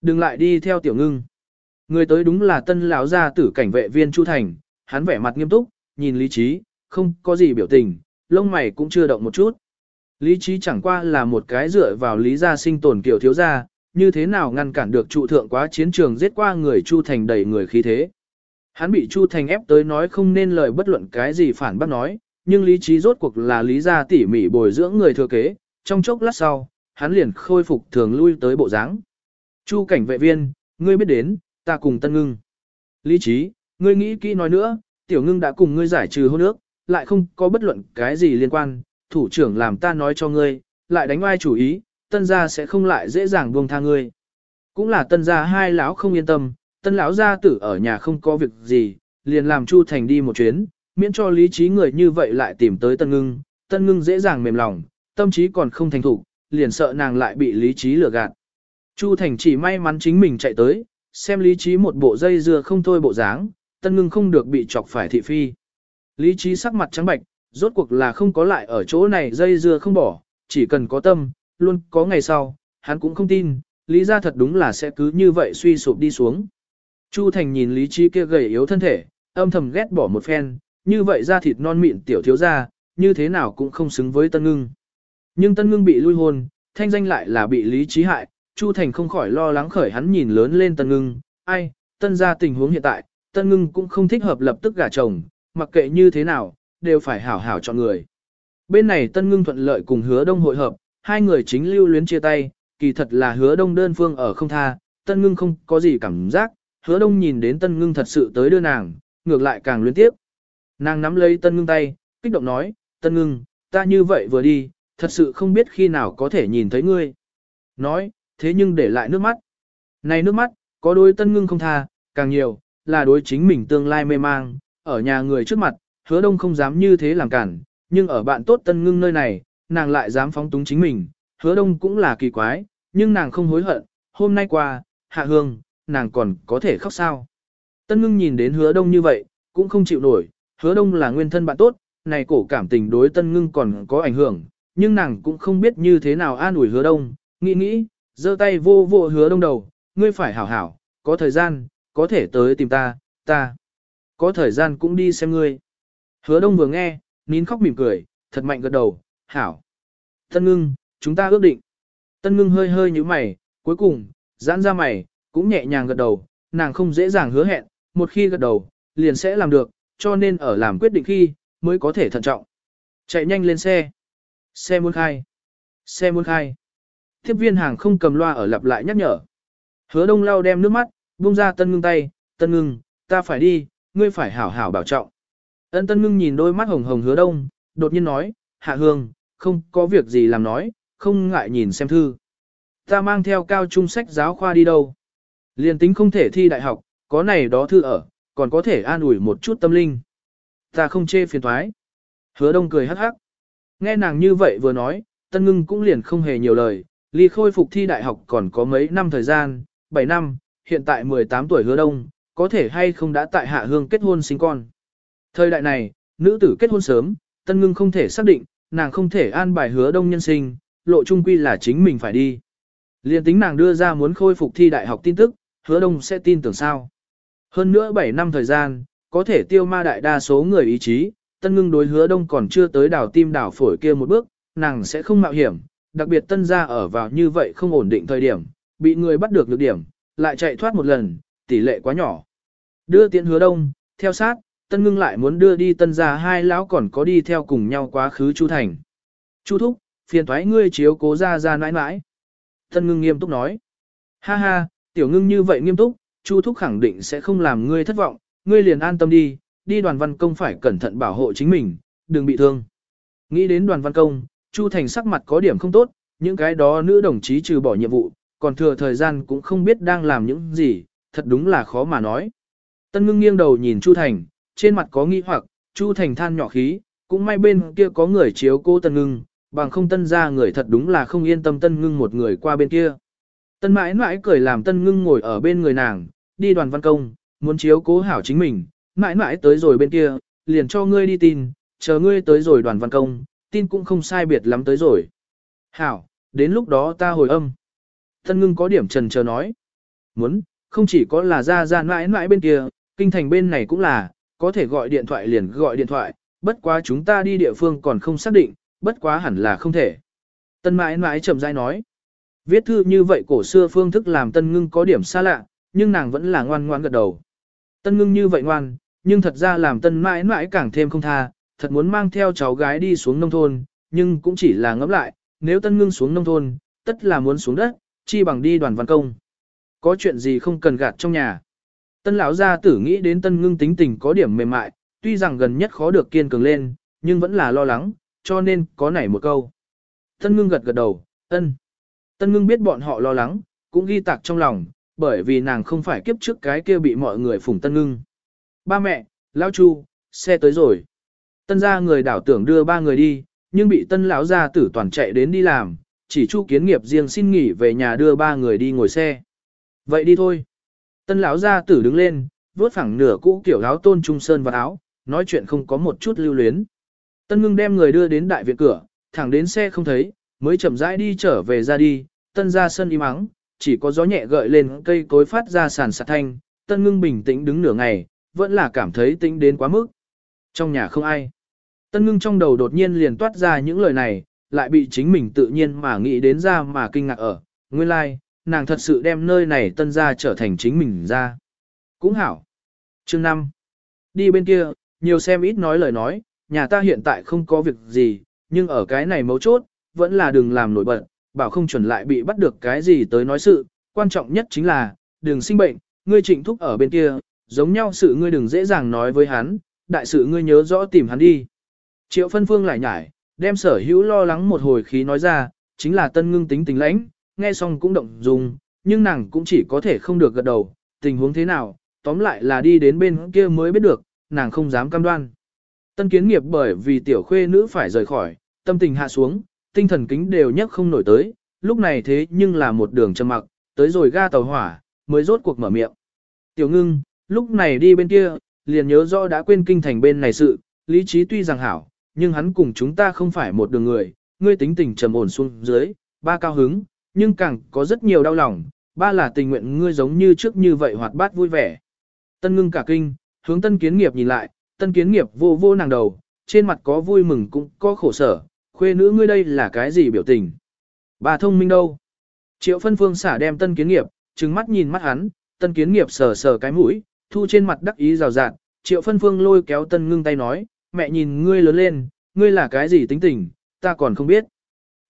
Đừng lại đi theo tiểu ngưng. Người tới đúng là tân lão gia tử cảnh vệ viên Chu Thành, hắn vẻ mặt nghiêm túc, nhìn lý trí, không có gì biểu tình, lông mày cũng chưa động một chút. Lý trí chẳng qua là một cái dựa vào lý gia sinh tồn kiểu thiếu gia, như thế nào ngăn cản được trụ thượng quá chiến trường giết qua người Chu Thành đầy người khí thế. Hắn bị Chu Thành ép tới nói không nên lời bất luận cái gì phản bác nói, nhưng lý trí rốt cuộc là lý gia tỉ mỉ bồi dưỡng người thừa kế, trong chốc lát sau, hắn liền khôi phục thường lui tới bộ dáng. Chu cảnh vệ viên, ngươi biết đến, ta cùng tân ngưng. Lý trí, ngươi nghĩ kỹ nói nữa, tiểu ngưng đã cùng ngươi giải trừ hôn ước, lại không có bất luận cái gì liên quan, thủ trưởng làm ta nói cho ngươi, lại đánh oai chủ ý, tân gia sẽ không lại dễ dàng buông tha ngươi. Cũng là tân gia hai lão không yên tâm, tân lão gia tử ở nhà không có việc gì, liền làm Chu Thành đi một chuyến, miễn cho lý trí người như vậy lại tìm tới tân ngưng, tân ngưng dễ dàng mềm lòng, tâm trí còn không thành thủ, liền sợ nàng lại bị lý trí lừa gạt. Chu Thành chỉ may mắn chính mình chạy tới, xem lý trí một bộ dây dưa không thôi bộ dáng, tân ngưng không được bị chọc phải thị phi. Lý trí sắc mặt trắng bạch, rốt cuộc là không có lại ở chỗ này dây dưa không bỏ, chỉ cần có tâm, luôn có ngày sau, hắn cũng không tin, lý ra thật đúng là sẽ cứ như vậy suy sụp đi xuống. Chu Thành nhìn lý trí kia gầy yếu thân thể, âm thầm ghét bỏ một phen, như vậy ra thịt non mịn tiểu thiếu ra, như thế nào cũng không xứng với tân ngưng. Nhưng tân ngưng bị lui hôn, thanh danh lại là bị lý trí hại, Chu Thành không khỏi lo lắng khởi hắn nhìn lớn lên tân ngưng, ai, tân ra tình huống hiện tại, tân ngưng cũng không thích hợp lập tức gả chồng, mặc kệ như thế nào, đều phải hảo hảo chọn người. Bên này tân ngưng thuận lợi cùng hứa đông hội hợp, hai người chính lưu luyến chia tay, kỳ thật là hứa đông đơn phương ở không tha, tân ngưng không có gì cảm giác, hứa đông nhìn đến tân ngưng thật sự tới đưa nàng, ngược lại càng luyến tiếp. Nàng nắm lấy tân ngưng tay, kích động nói, tân ngưng, ta như vậy vừa đi, thật sự không biết khi nào có thể nhìn thấy ngươi. Nói, thế nhưng để lại nước mắt. Này nước mắt, có đôi tân ngưng không tha, càng nhiều, là đối chính mình tương lai mê mang, ở nhà người trước mặt, hứa đông không dám như thế làm cản, nhưng ở bạn tốt tân ngưng nơi này, nàng lại dám phóng túng chính mình, hứa đông cũng là kỳ quái, nhưng nàng không hối hận, hôm nay qua, hạ hương, nàng còn có thể khóc sao. Tân ngưng nhìn đến hứa đông như vậy, cũng không chịu nổi, hứa đông là nguyên thân bạn tốt, này cổ cảm tình đối tân ngưng còn có ảnh hưởng, nhưng nàng cũng không biết như thế nào an ủi hứa đông, nghĩ nghĩ, giơ tay vô vô hứa đông đầu, ngươi phải hảo hảo, có thời gian, có thể tới tìm ta, ta, có thời gian cũng đi xem ngươi. Hứa đông vừa nghe, nín khóc mỉm cười, thật mạnh gật đầu, hảo. Tân ngưng, chúng ta ước định. Tân ngưng hơi hơi như mày, cuối cùng, giãn ra mày, cũng nhẹ nhàng gật đầu, nàng không dễ dàng hứa hẹn, một khi gật đầu, liền sẽ làm được, cho nên ở làm quyết định khi, mới có thể thận trọng. Chạy nhanh lên xe. Xe muốn khai. Xe muốn khai. Tiếp viên hàng không cầm loa ở lặp lại nhắc nhở. Hứa đông lau đem nước mắt, buông ra tân ngưng tay, tân ngưng, ta phải đi, ngươi phải hảo hảo bảo trọng. Ân tân ngưng nhìn đôi mắt hồng hồng hứa đông, đột nhiên nói, hạ hương, không có việc gì làm nói, không ngại nhìn xem thư. Ta mang theo cao trung sách giáo khoa đi đâu. Liên tính không thể thi đại học, có này đó thư ở, còn có thể an ủi một chút tâm linh. Ta không chê phiền thoái. Hứa đông cười hắc hắc. Nghe nàng như vậy vừa nói, tân ngưng cũng liền không hề nhiều lời, ly khôi phục thi đại học còn có mấy năm thời gian, 7 năm, hiện tại 18 tuổi hứa đông, có thể hay không đã tại hạ hương kết hôn sinh con. Thời đại này, nữ tử kết hôn sớm, tân ngưng không thể xác định, nàng không thể an bài hứa đông nhân sinh, lộ trung quy là chính mình phải đi. Liên tính nàng đưa ra muốn khôi phục thi đại học tin tức, hứa đông sẽ tin tưởng sao. Hơn nữa 7 năm thời gian, có thể tiêu ma đại đa số người ý chí, tân ngưng đối hứa đông còn chưa tới đảo tim đảo phổi kia một bước, nàng sẽ không mạo hiểm, đặc biệt tân gia ở vào như vậy không ổn định thời điểm, bị người bắt được lược điểm, lại chạy thoát một lần, tỷ lệ quá nhỏ. Đưa tiện hứa đông, theo sát, tân ngưng lại muốn đưa đi tân gia hai lão còn có đi theo cùng nhau quá khứ chu thành. Chu thúc, phiền thoái ngươi chiếu cố ra ra nãi nãi. Tân ngưng nghiêm túc nói. Ha ha, tiểu ngưng như vậy nghiêm túc, chu thúc khẳng định sẽ không làm ngươi thất vọng, ngươi liền an tâm đi, đi đoàn văn công phải cẩn thận bảo hộ chính mình, đừng bị thương. Nghĩ đến đoàn văn công, Chu Thành sắc mặt có điểm không tốt, những cái đó nữ đồng chí trừ bỏ nhiệm vụ, còn thừa thời gian cũng không biết đang làm những gì, thật đúng là khó mà nói. Tân ngưng nghiêng đầu nhìn Chu Thành, trên mặt có nghi hoặc, Chu Thành than nhỏ khí, cũng may bên kia có người chiếu cô Tân ngưng, bằng không tân ra người thật đúng là không yên tâm Tân ngưng một người qua bên kia. Tân mãi mãi cười làm Tân ngưng ngồi ở bên người nàng, đi đoàn văn công, muốn chiếu cố hảo chính mình, mãi mãi tới rồi bên kia, liền cho ngươi đi tin, chờ ngươi tới rồi đoàn văn công, tin cũng không sai biệt lắm tới rồi. Hảo, đến lúc đó ta hồi âm. Tân ngưng có điểm trần chờ nói. Muốn, không chỉ có là ra ra mãi mãi bên kia, kinh thành bên này cũng là, có thể gọi điện thoại liền gọi điện thoại, bất quá chúng ta đi địa phương còn không xác định, bất quá hẳn là không thể. Tân mãi mãi chậm rãi nói. Viết thư như vậy cổ xưa phương thức làm tân ngưng có điểm xa lạ, nhưng nàng vẫn là ngoan ngoan gật đầu. Tân ngưng như vậy ngoan, nhưng thật ra làm tân mãi mãi càng thêm không tha, thật muốn mang theo cháu gái đi xuống nông thôn, nhưng cũng chỉ là ngẫm lại, nếu tân ngưng xuống nông thôn, tất là muốn xuống đất, chi bằng đi đoàn văn công. Có chuyện gì không cần gạt trong nhà. Tân lão gia tử nghĩ đến tân ngưng tính tình có điểm mềm mại, tuy rằng gần nhất khó được kiên cường lên, nhưng vẫn là lo lắng, cho nên có nảy một câu. Tân ngưng gật gật đầu, ân. Tân ngưng biết bọn họ lo lắng, cũng ghi tạc trong lòng, bởi vì nàng không phải kiếp trước cái kia bị mọi người phủng tân ngưng. Ba mẹ, lão chu, xe tới rồi. Tân gia người đảo tưởng đưa ba người đi, nhưng bị tân lão gia tử toàn chạy đến đi làm, chỉ chu kiến nghiệp riêng xin nghỉ về nhà đưa ba người đi ngồi xe. Vậy đi thôi. Tân lão gia tử đứng lên, vớt phẳng nửa cũ kiểu áo tôn trung sơn và áo, nói chuyện không có một chút lưu luyến. Tân ngưng đem người đưa đến đại viện cửa, thẳng đến xe không thấy, mới chậm rãi đi trở về ra đi, tân ra sân im ắng, chỉ có gió nhẹ gợi lên cây cối phát ra sàn sạt thanh, tân ngưng bình tĩnh đứng nửa ngày, vẫn là cảm thấy tĩnh đến quá mức. Trong nhà không ai. Tân ngưng trong đầu đột nhiên liền toát ra những lời này, lại bị chính mình tự nhiên mà nghĩ đến ra mà kinh ngạc ở. Nguyên lai, like, nàng thật sự đem nơi này tân ra trở thành chính mình ra. Cũng hảo. Chương 5. Đi bên kia, nhiều xem ít nói lời nói, nhà ta hiện tại không có việc gì, nhưng ở cái này mấu chốt, vẫn là đừng làm nổi bật, bảo không chuẩn lại bị bắt được cái gì tới nói sự, quan trọng nhất chính là, đừng sinh bệnh, ngươi trịnh thúc ở bên kia, giống nhau sự ngươi đừng dễ dàng nói với hắn, đại sự ngươi nhớ rõ tìm hắn đi. Triệu phân phương lại nhải, đem sở hữu lo lắng một hồi khí nói ra, chính là tân ngưng tính tình lãnh, nghe xong cũng động dung, nhưng nàng cũng chỉ có thể không được gật đầu, tình huống thế nào, tóm lại là đi đến bên kia mới biết được, nàng không dám cam đoan. Tân kiến nghiệp bởi vì tiểu khuê nữ phải rời khỏi, tâm tình hạ xuống, tinh thần kính đều nhấc không nổi tới, lúc này thế nhưng là một đường trầm mặc, tới rồi ga tàu hỏa, mới rốt cuộc mở miệng. Tiểu ngưng, lúc này đi bên kia, liền nhớ rõ đã quên kinh thành bên này sự, lý trí tuy rằng hảo, nhưng hắn cùng chúng ta không phải một đường người, ngươi tính tình trầm ổn xuống dưới, ba cao hứng, nhưng càng có rất nhiều đau lòng, ba là tình nguyện ngươi giống như trước như vậy hoạt bát vui vẻ. Tân ngưng cả kinh, hướng tân kiến nghiệp nhìn lại, tân kiến nghiệp vô vô nàng đầu, trên mặt có vui mừng cũng có khổ sở, khuê nữ ngươi đây là cái gì biểu tình. Bà thông minh đâu? Triệu phân phương xả đem tân kiến nghiệp, trừng mắt nhìn mắt hắn, tân kiến nghiệp sờ sờ cái mũi, thu trên mặt đắc ý rào rạt, triệu phân phương lôi kéo tân ngưng tay nói, mẹ nhìn ngươi lớn lên, ngươi là cái gì tính tình, ta còn không biết.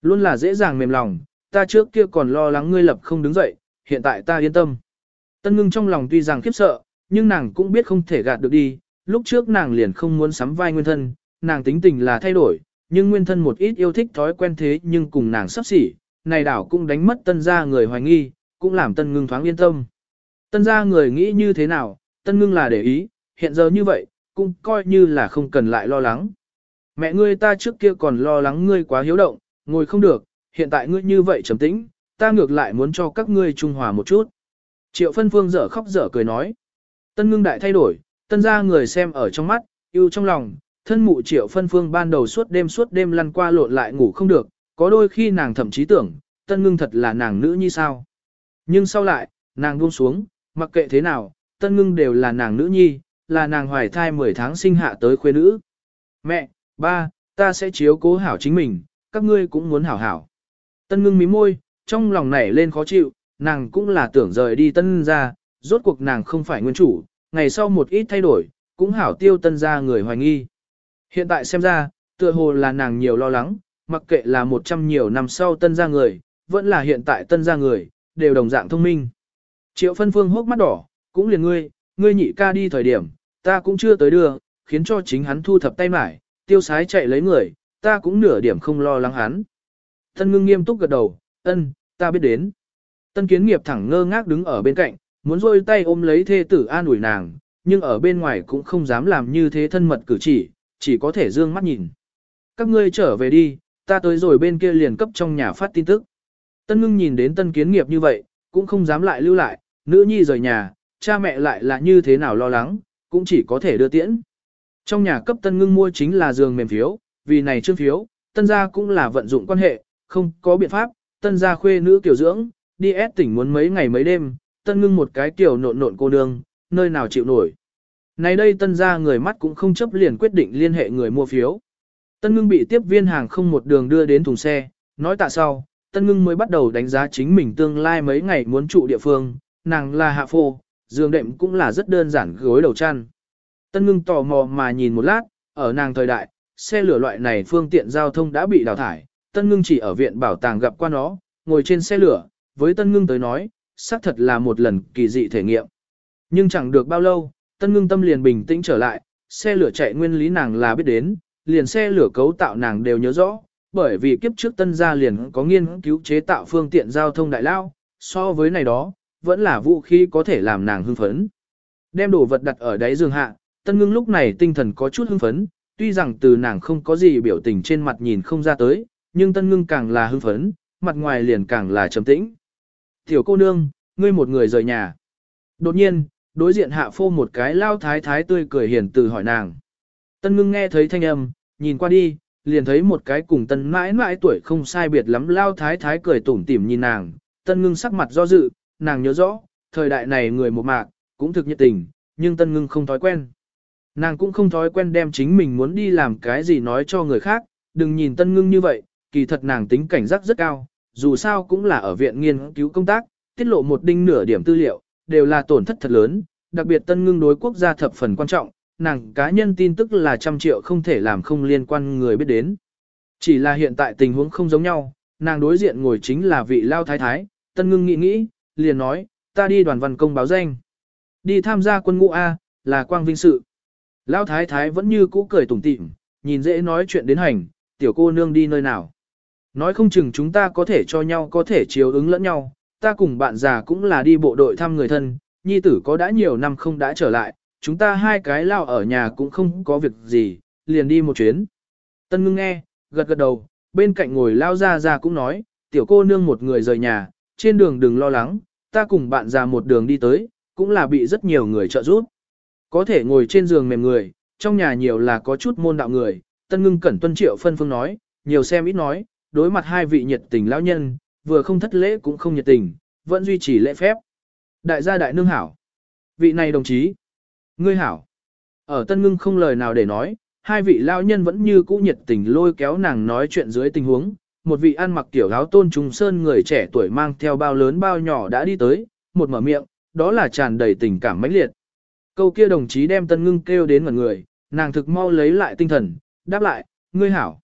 Luôn là dễ dàng mềm lòng, ta trước kia còn lo lắng ngươi lập không đứng dậy, hiện tại ta yên tâm. Tân ngưng trong lòng tuy rằng khiếp sợ, nhưng nàng cũng biết không thể gạt được đi, lúc trước nàng liền không muốn sắm vai nguyên thân, nàng tính tình là thay đổi, nhưng nguyên thân một ít yêu thích thói quen thế nhưng cùng nàng sắp xỉ, này đảo cũng đánh mất tân gia người hoài nghi, cũng làm tân ngưng thoáng yên tâm. Tân gia người nghĩ như thế nào, tân ngưng là để ý, hiện giờ như vậy, cũng coi như là không cần lại lo lắng. Mẹ ngươi ta trước kia còn lo lắng ngươi quá hiếu động, ngồi không được, hiện tại ngươi như vậy trầm tĩnh, ta ngược lại muốn cho các ngươi trung hòa một chút. Triệu phân phương dở khóc dở cười nói. Tân ngưng đại thay đổi, tân gia người xem ở trong mắt, yêu trong lòng, thân mụ triệu phân phương ban đầu suốt đêm suốt đêm lăn qua lộn lại ngủ không được, có đôi khi nàng thậm chí tưởng, tân ngưng thật là nàng nữ như sao. Nhưng sau lại, nàng buông xuống, mặc kệ thế nào, tân ngưng đều là nàng nữ nhi, là nàng hoài thai 10 tháng sinh hạ tới khuê nữ. Mẹ, ba, ta sẽ chiếu cố hảo chính mình, các ngươi cũng muốn hảo hảo. Tân ngưng mí môi, trong lòng nảy lên khó chịu, nàng cũng là tưởng rời đi tân ra, rốt cuộc nàng không phải nguyên chủ, ngày sau một ít thay đổi, cũng hảo tiêu tân ra người hoài nghi. Hiện tại xem ra, tựa hồ là nàng nhiều lo lắng, mặc kệ là một trăm nhiều năm sau tân ra người, vẫn là hiện tại tân ra người, đều đồng dạng thông minh. Triệu phân phương hốc mắt đỏ, cũng liền ngươi, ngươi nhị ca đi thời điểm, ta cũng chưa tới đưa, khiến cho chính hắn thu thập tay mải, tiêu sái chạy lấy người, ta cũng nửa điểm không lo lắng hắn. Tân ngưng nghiêm túc gật đầu, ân, ta biết đến. Tân kiến nghiệp thẳng ngơ ngác đứng ở bên cạnh, muốn rôi tay ôm lấy thê tử an ủi nàng, nhưng ở bên ngoài cũng không dám làm như thế thân mật cử chỉ, chỉ có thể dương mắt nhìn. Các ngươi trở về đi, ta tới rồi bên kia liền cấp trong nhà phát tin tức. Tân ngưng nhìn đến tân kiến nghiệp như vậy, cũng không dám lại lưu lại, nữ nhi rời nhà, cha mẹ lại là như thế nào lo lắng, cũng chỉ có thể đưa tiễn. Trong nhà cấp tân ngưng mua chính là giường mềm phiếu, vì này trương phiếu, tân gia cũng là vận dụng quan hệ, không có biện pháp, tân gia khuê nữ kiểu dưỡng, đi ép tỉnh muốn mấy ngày mấy đêm, tân ngưng một cái kiểu nộn nộn cô nương, nơi nào chịu nổi. Này đây tân gia người mắt cũng không chấp liền quyết định liên hệ người mua phiếu. Tân ngưng bị tiếp viên hàng không một đường đưa đến thùng xe, nói tạ sau, tân ngưng mới bắt đầu đánh giá chính mình tương lai mấy ngày muốn trụ địa phương, nàng là hạ phô, giường đệm cũng là rất đơn giản gối đầu chăn. Tân ngưng tò mò mà nhìn một lát, ở nàng thời đại, xe lửa loại này phương tiện giao thông đã bị đào thải, tân ngưng chỉ ở viện bảo tàng gặp qua nó, ngồi trên xe lửa, với tân ngưng tới nói, xác thật là một lần kỳ dị thể nghiệm. Nhưng chẳng được bao lâu, tân ngưng tâm liền bình tĩnh trở lại, xe lửa chạy nguyên lý nàng là biết đến, liền xe lửa cấu tạo nàng đều nhớ rõ, bởi vì kiếp trước tân gia liền có nghiên cứu chế tạo phương tiện giao thông đại lao, so với này đó, vẫn là vũ khí có thể làm nàng hưng phấn. Đem đồ vật đặt ở đáy giường hạ, tân ngưng lúc này tinh thần có chút hưng phấn, tuy rằng từ nàng không có gì biểu tình trên mặt nhìn không ra tới, nhưng tân ngưng càng là hưng phấn, mặt ngoài liền càng là trầm tĩnh. Tiểu cô nương, ngươi một người rời nhà. Đột nhiên, đối diện hạ phô một cái lao thái thái tươi cười hiền từ hỏi nàng. Tân ngưng nghe thấy thanh âm, nhìn qua đi, liền thấy một cái cùng tân mãi mãi tuổi không sai biệt lắm lao thái thái cười tủm tỉm nhìn nàng. Tân ngưng sắc mặt do dự, nàng nhớ rõ, thời đại này người một mạc, cũng thực nhiệt tình, nhưng tân ngưng không thói quen. Nàng cũng không thói quen đem chính mình muốn đi làm cái gì nói cho người khác, đừng nhìn tân ngưng như vậy, kỳ thật nàng tính cảnh giác rất cao, dù sao cũng là ở viện nghiên cứu công tác, tiết lộ một đinh nửa điểm tư liệu, đều là tổn thất thật lớn, đặc biệt tân ngưng đối quốc gia thập phần quan trọng, nàng cá nhân tin tức là trăm triệu không thể làm không liên quan người biết đến. Chỉ là hiện tại tình huống không giống nhau, nàng đối diện ngồi chính là vị lao thái thái, tân ngưng nghĩ nghĩ, liền nói, ta đi đoàn văn công báo danh. Đi tham gia quân ngũ A, là quang vinh sự. Lao thái thái vẫn như cũ cười tủm tỉm, nhìn dễ nói chuyện đến hành, tiểu cô nương đi nơi nào. Nói không chừng chúng ta có thể cho nhau có thể chiếu ứng lẫn nhau, ta cùng bạn già cũng là đi bộ đội thăm người thân, nhi tử có đã nhiều năm không đã trở lại, chúng ta hai cái lao ở nhà cũng không có việc gì, liền đi một chuyến. Tân ngưng nghe, gật gật đầu, bên cạnh ngồi lao ra ra cũng nói, tiểu cô nương một người rời nhà, trên đường đừng lo lắng, ta cùng bạn già một đường đi tới, cũng là bị rất nhiều người trợ giúp. Có thể ngồi trên giường mềm người, trong nhà nhiều là có chút môn đạo người, tân ngưng cẩn tuân triệu phân phương nói, nhiều xem ít nói, đối mặt hai vị nhiệt tình lão nhân, vừa không thất lễ cũng không nhiệt tình, vẫn duy trì lễ phép. Đại gia đại nương hảo. Vị này đồng chí. Ngươi hảo. Ở tân ngưng không lời nào để nói, hai vị lão nhân vẫn như cũ nhiệt tình lôi kéo nàng nói chuyện dưới tình huống. Một vị ăn mặc tiểu áo tôn trùng sơn người trẻ tuổi mang theo bao lớn bao nhỏ đã đi tới, một mở miệng, đó là tràn đầy tình cảm mãnh liệt. Câu kia đồng chí đem tân ngưng kêu đến mọi người, nàng thực mau lấy lại tinh thần, đáp lại, ngươi hảo.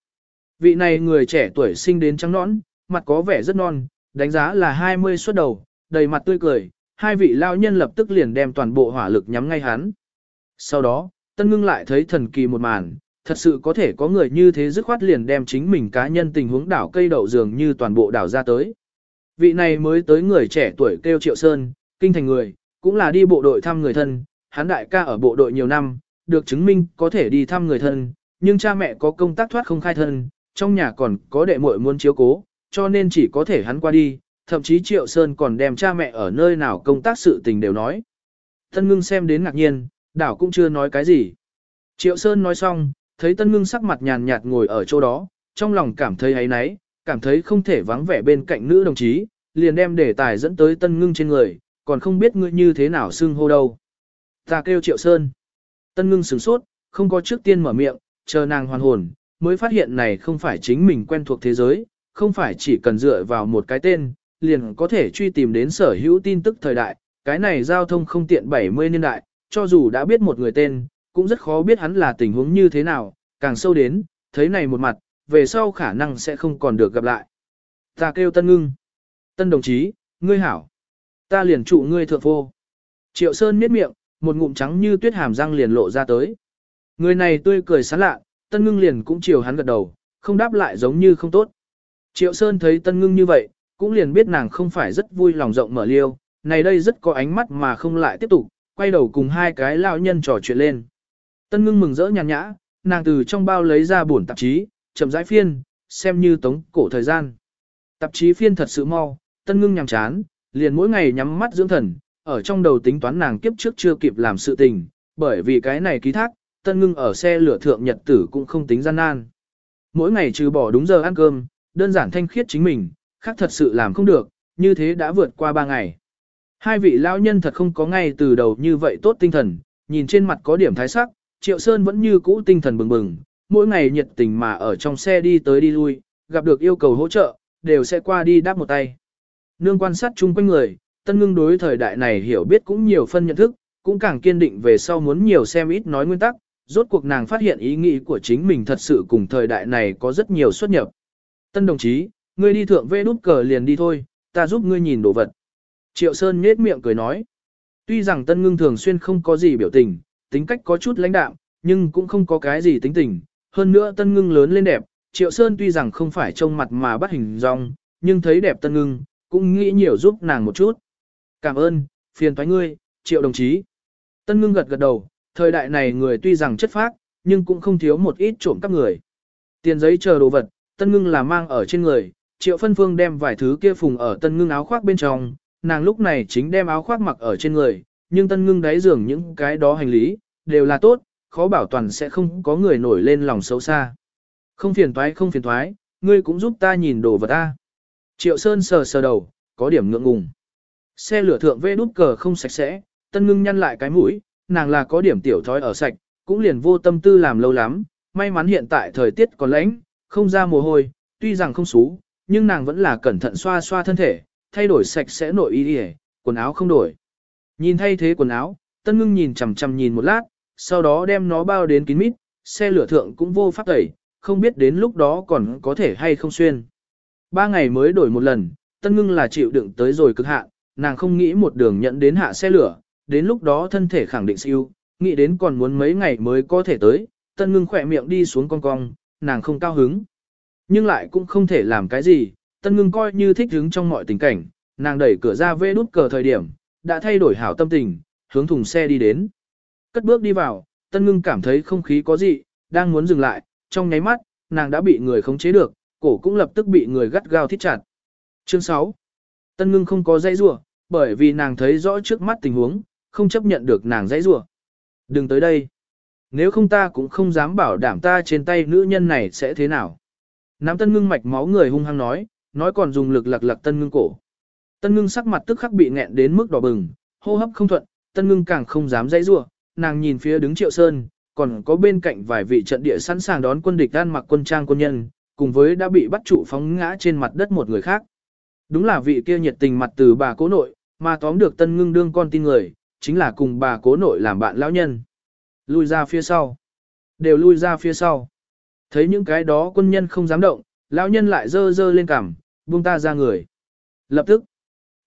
Vị này người trẻ tuổi sinh đến trắng nõn, mặt có vẻ rất non, đánh giá là 20 xuất đầu, đầy mặt tươi cười, hai vị lao nhân lập tức liền đem toàn bộ hỏa lực nhắm ngay hắn. Sau đó, Tân Ngưng lại thấy thần kỳ một màn, thật sự có thể có người như thế dứt khoát liền đem chính mình cá nhân tình huống đảo cây đậu dường như toàn bộ đảo ra tới. Vị này mới tới người trẻ tuổi kêu Triệu Sơn, kinh thành người, cũng là đi bộ đội thăm người thân, hắn đại ca ở bộ đội nhiều năm, được chứng minh có thể đi thăm người thân, nhưng cha mẹ có công tác thoát không khai thân, trong nhà còn có đệ muội muốn chiếu cố, cho nên chỉ có thể hắn qua đi, thậm chí Triệu Sơn còn đem cha mẹ ở nơi nào công tác sự tình đều nói. Tân ngưng xem đến ngạc nhiên, đảo cũng chưa nói cái gì. Triệu Sơn nói xong, thấy Tân ngưng sắc mặt nhàn nhạt ngồi ở chỗ đó, trong lòng cảm thấy ấy náy, cảm thấy không thể vắng vẻ bên cạnh nữ đồng chí, liền đem đề tài dẫn tới Tân ngưng trên người, còn không biết ngươi như thế nào xưng hô đâu. Ta kêu Triệu Sơn. Tân ngưng sửng sốt, không có trước tiên mở miệng, chờ nàng hoàn hồn, mới phát hiện này không phải chính mình quen thuộc thế giới, không phải chỉ cần dựa vào một cái tên, liền có thể truy tìm đến sở hữu tin tức thời đại, cái này giao thông không tiện 70 niên đại, cho dù đã biết một người tên, cũng rất khó biết hắn là tình huống như thế nào, càng sâu đến, thấy này một mặt, về sau khả năng sẽ không còn được gặp lại. Ta kêu Tân Ngưng. Tân đồng chí, ngươi hảo. Ta liền trụ ngươi thượng vô. Triệu Sơn miết miệng, một ngụm trắng như tuyết hàm răng liền lộ ra tới. Người này tươi cười sán lạ, Tân Ngưng liền cũng chiều hắn gật đầu, không đáp lại giống như không tốt. Triệu Sơn thấy Tân Ngưng như vậy, cũng liền biết nàng không phải rất vui lòng rộng mở liêu, này đây rất có ánh mắt mà không lại tiếp tục, quay đầu cùng hai cái lao nhân trò chuyện lên. Tân Ngưng mừng rỡ nhàn nhã, nàng từ trong bao lấy ra bổn tạp chí, chậm rãi phiên, xem như tống cổ thời gian. Tạp chí phiên thật sự mau, Tân Ngưng nhằm chán, liền mỗi ngày nhắm mắt dưỡng thần, ở trong đầu tính toán nàng kiếp trước chưa kịp làm sự tình, bởi vì cái này ký thác, Tân Ngưng ở xe lửa thượng nhật tử cũng không tính gian nan. Mỗi ngày trừ bỏ đúng giờ ăn cơm, đơn giản thanh khiết chính mình, khác thật sự làm không được, như thế đã vượt qua ba ngày. Hai vị lão nhân thật không có ngay từ đầu như vậy tốt tinh thần, nhìn trên mặt có điểm thái sắc, Triệu Sơn vẫn như cũ tinh thần bừng bừng, mỗi ngày nhiệt tình mà ở trong xe đi tới đi lui, gặp được yêu cầu hỗ trợ, đều sẽ qua đi đáp một tay. Nương quan sát chung quanh người, tân ngưng đối thời đại này hiểu biết cũng nhiều phân nhận thức, cũng càng kiên định về sau muốn nhiều xem ít nói nguyên tắc, rốt cuộc nàng phát hiện ý nghĩ của chính mình thật sự cùng thời đại này có rất nhiều xuất nhập. Tân đồng chí, ngươi đi thượng vê đút cờ liền đi thôi, ta giúp ngươi nhìn đồ vật. Triệu Sơn nhếch miệng cười nói. Tuy rằng Tân Ngưng thường xuyên không có gì biểu tình, tính cách có chút lãnh đạm, nhưng cũng không có cái gì tính tình. Hơn nữa Tân Ngưng lớn lên đẹp, Triệu Sơn tuy rằng không phải trông mặt mà bắt hình dong, nhưng thấy đẹp Tân Ngưng, cũng nghĩ nhiều giúp nàng một chút. Cảm ơn, phiền toái ngươi, Triệu đồng chí. Tân Ngưng gật gật đầu, thời đại này người tuy rằng chất phác, nhưng cũng không thiếu một ít trộm cắp người. Tiền giấy chờ đồ vật, Tân Ngưng là mang ở trên người, Triệu Phân Phương đem vài thứ kia phùng ở Tân Ngưng áo khoác bên trong, nàng lúc này chính đem áo khoác mặc ở trên người, nhưng Tân Ngưng đáy giường những cái đó hành lý, đều là tốt, khó bảo toàn sẽ không có người nổi lên lòng xấu xa. Không phiền toái không phiền toái, ngươi cũng giúp ta nhìn đồ vật ta. Triệu Sơn sờ sờ đầu, có điểm ngượng ngùng. Xe lửa thượng vê đút cờ không sạch sẽ, Tân Ngưng nhăn lại cái mũi, nàng là có điểm tiểu thói ở sạch, cũng liền vô tâm tư làm lâu lắm, may mắn hiện tại thời tiết còn lạnh, không ra mồ hôi, tuy rằng không xú, nhưng nàng vẫn là cẩn thận xoa xoa thân thể, thay đổi sạch sẽ nội y đi quần áo không đổi. Nhìn thay thế quần áo, tân ngưng nhìn chằm chằm nhìn một lát, sau đó đem nó bao đến kín mít, xe lửa thượng cũng vô pháp tẩy, không biết đến lúc đó còn có thể hay không xuyên. Ba ngày mới đổi một lần, tân ngưng là chịu đựng tới rồi cực hạn, nàng không nghĩ một đường nhận đến hạ xe lửa, đến lúc đó thân thể khẳng định siêu, nghĩ đến còn muốn mấy ngày mới có thể tới, tân ngưng khỏe miệng đi xuống con cong, nàng không cao hứng. Nhưng lại cũng không thể làm cái gì, tân ngưng coi như thích hứng trong mọi tình cảnh, nàng đẩy cửa ra vê đút cờ thời điểm, đã thay đổi hảo tâm tình, hướng thùng xe đi đến. Cất bước đi vào, tân ngưng cảm thấy không khí có gì, đang muốn dừng lại, trong nháy mắt, nàng đã bị người khống chế được, cổ cũng lập tức bị người gắt gao thít chặt. Chương 6 Tân ngưng không có dây rua, bởi vì nàng thấy rõ trước mắt tình huống, không chấp nhận được nàng dãy rủa. Đừng tới đây. Nếu không ta cũng không dám bảo đảm ta trên tay nữ nhân này sẽ thế nào. Nam tân ngưng mạch máu người hung hăng nói, nói còn dùng lực lặc lặc tân ngưng cổ. Tân ngưng sắc mặt tức khắc bị nghẹn đến mức đỏ bừng, hô hấp không thuận, tân ngưng càng không dám dãy rủa, nàng nhìn phía đứng triệu sơn, còn có bên cạnh vài vị trận địa sẵn sàng đón quân địch đan mặc quân trang quân nhân, cùng với đã bị bắt trụ phóng ngã trên mặt đất một người khác. Đúng là vị kia nhiệt tình mặt từ bà cố nội, mà tóm được tân ngưng đương con tin người, chính là cùng bà cố nội làm bạn lão nhân. Lui ra phía sau. Đều lui ra phía sau. Thấy những cái đó quân nhân không dám động, lão nhân lại dơ dơ lên cằm, buông ta ra người. Lập tức.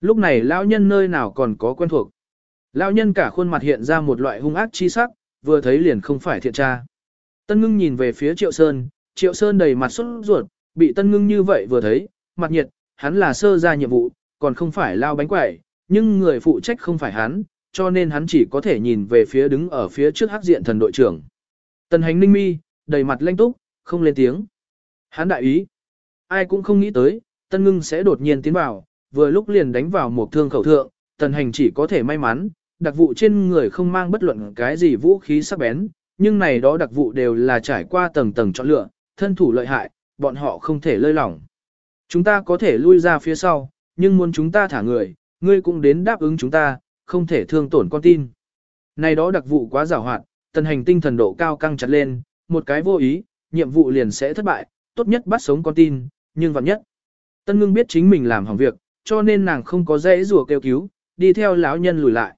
Lúc này lão nhân nơi nào còn có quen thuộc. Lão nhân cả khuôn mặt hiện ra một loại hung ác chi sắc, vừa thấy liền không phải thiện tra. Tân ngưng nhìn về phía Triệu Sơn, Triệu Sơn đầy mặt sốt ruột, bị Tân ngưng như vậy vừa thấy, mặt nhiệt, hắn là sơ ra nhiệm vụ, còn không phải lao bánh quẩy, nhưng người phụ trách không phải hắn, cho nên hắn chỉ có thể nhìn về phía đứng ở phía trước hắc diện thần đội trưởng. Tần hành ninh mi, đầy mặt lanh túc, không lên tiếng. Hắn đại ý. Ai cũng không nghĩ tới, tân ngưng sẽ đột nhiên tiến vào, vừa lúc liền đánh vào một thương khẩu thượng, tần hành chỉ có thể may mắn, đặc vụ trên người không mang bất luận cái gì vũ khí sắc bén, nhưng này đó đặc vụ đều là trải qua tầng tầng chọn lựa, thân thủ lợi hại, bọn họ không thể lơi lỏng. Chúng ta có thể lui ra phía sau, nhưng muốn chúng ta thả người, ngươi cũng đến đáp ứng chúng ta, không thể thương tổn con tin. Này đó đặc vụ quá rào hoạt, tần hành tinh thần độ cao căng chặt lên, một cái vô ý, nhiệm vụ liền sẽ thất bại, tốt nhất bắt sống con tin, nhưng vạn nhất. Tân ngưng biết chính mình làm hỏng việc, cho nên nàng không có dễ rùa kêu cứu, đi theo lão nhân lùi lại.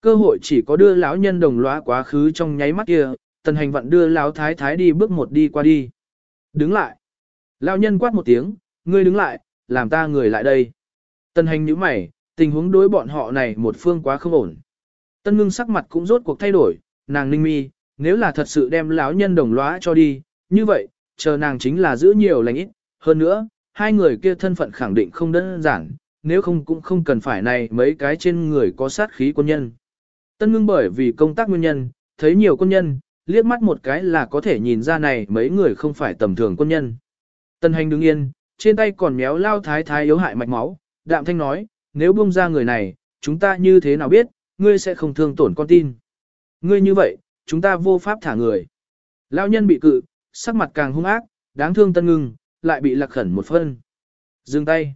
Cơ hội chỉ có đưa lão nhân đồng lõa quá khứ trong nháy mắt kia, tần hành vận đưa lão thái thái đi bước một đi qua đi. Đứng lại. Lão nhân quát một tiếng, ngươi đứng lại, làm ta người lại đây. Tần hành nhíu mày, tình huống đối bọn họ này một phương quá không ổn. Tân ngưng sắc mặt cũng rốt cuộc thay đổi, nàng ninh mi, nếu là thật sự đem lão nhân đồng lõa cho đi, như vậy, chờ nàng chính là giữ nhiều lành ít, hơn nữa, hai người kia thân phận khẳng định không đơn giản, nếu không cũng không cần phải này mấy cái trên người có sát khí quân nhân. Tân ngưng bởi vì công tác nguyên nhân, thấy nhiều quân nhân, liếc mắt một cái là có thể nhìn ra này mấy người không phải tầm thường quân nhân. Tân hành đứng yên, trên tay còn méo lao thái thái yếu hại mạch máu, đạm thanh nói, nếu buông ra người này, chúng ta như thế nào biết, ngươi sẽ không thương tổn con tin. Ngươi như vậy, chúng ta vô pháp thả người. Lão nhân bị cự, sắc mặt càng hung ác, đáng thương tân ngưng, lại bị lạc khẩn một phân. Dừng tay.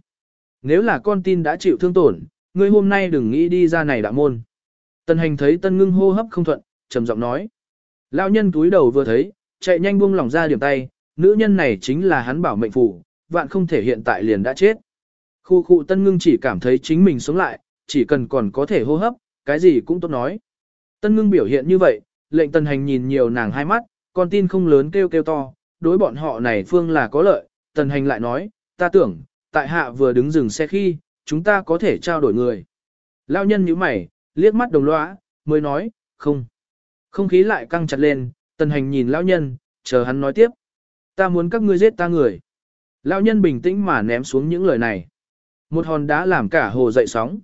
Nếu là con tin đã chịu thương tổn, ngươi hôm nay đừng nghĩ đi ra này đạo môn. Tân hành thấy tân ngưng hô hấp không thuận, trầm giọng nói. Lão nhân túi đầu vừa thấy, chạy nhanh buông lỏng ra điểm tay, nữ nhân này chính là hắn bảo mệnh phủ, vạn không thể hiện tại liền đã chết. Khu khu tân ngưng chỉ cảm thấy chính mình sống lại, chỉ cần còn có thể hô hấp, cái gì cũng tốt nói. Tân ngưng biểu hiện như vậy, lệnh tần hành nhìn nhiều nàng hai mắt, con tin không lớn kêu kêu to, đối bọn họ này phương là có lợi, tần hành lại nói, ta tưởng, tại hạ vừa đứng dừng xe khi, chúng ta có thể trao đổi người. Lao nhân như mày, liếc mắt đồng lõa, mới nói, không. Không khí lại căng chặt lên, tần hành nhìn lão nhân, chờ hắn nói tiếp. Ta muốn các ngươi giết ta người. Lão nhân bình tĩnh mà ném xuống những lời này. Một hòn đá làm cả hồ dậy sóng.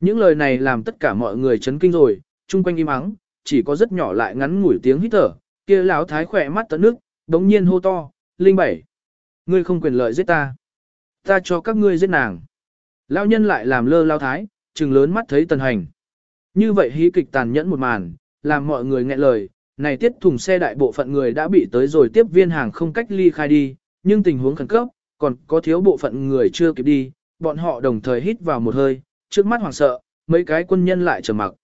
Những lời này làm tất cả mọi người chấn kinh rồi, chung quanh im ắng, chỉ có rất nhỏ lại ngắn ngủi tiếng hít thở, kia lão thái khỏe mắt tận nước, đống nhiên hô to, linh bảy. Ngươi không quyền lợi giết ta. Ta cho các ngươi giết nàng. Lão nhân lại làm lơ lão thái, trừng lớn mắt thấy tần hành. Như vậy hí kịch tàn nhẫn một màn, làm mọi người nghẹn lời, này tiết thùng xe đại bộ phận người đã bị tới rồi tiếp viên hàng không cách ly khai đi, nhưng tình huống khẩn cấp, còn có thiếu bộ phận người chưa kịp đi, bọn họ đồng thời hít vào một hơi, trước mắt hoảng sợ, mấy cái quân nhân lại trầm mặc.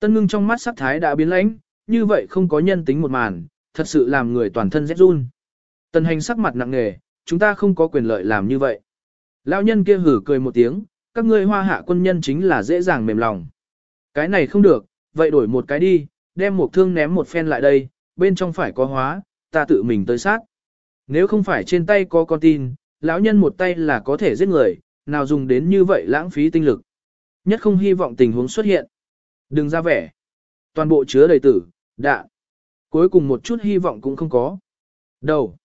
Tân ngưng trong mắt sắc thái đã biến lãnh, như vậy không có nhân tính một màn, thật sự làm người toàn thân rét run. Tân hành sắc mặt nặng nề, chúng ta không có quyền lợi làm như vậy. Lão nhân kia hử cười một tiếng, các ngươi hoa hạ quân nhân chính là dễ dàng mềm lòng. Cái này không được, vậy đổi một cái đi, đem một thương ném một phen lại đây, bên trong phải có hóa, ta tự mình tới sát. Nếu không phải trên tay có con tin, lão nhân một tay là có thể giết người, nào dùng đến như vậy lãng phí tinh lực. Nhất không hy vọng tình huống xuất hiện. Đừng ra vẻ. Toàn bộ chứa đầy tử, đạn. Cuối cùng một chút hy vọng cũng không có. Đầu.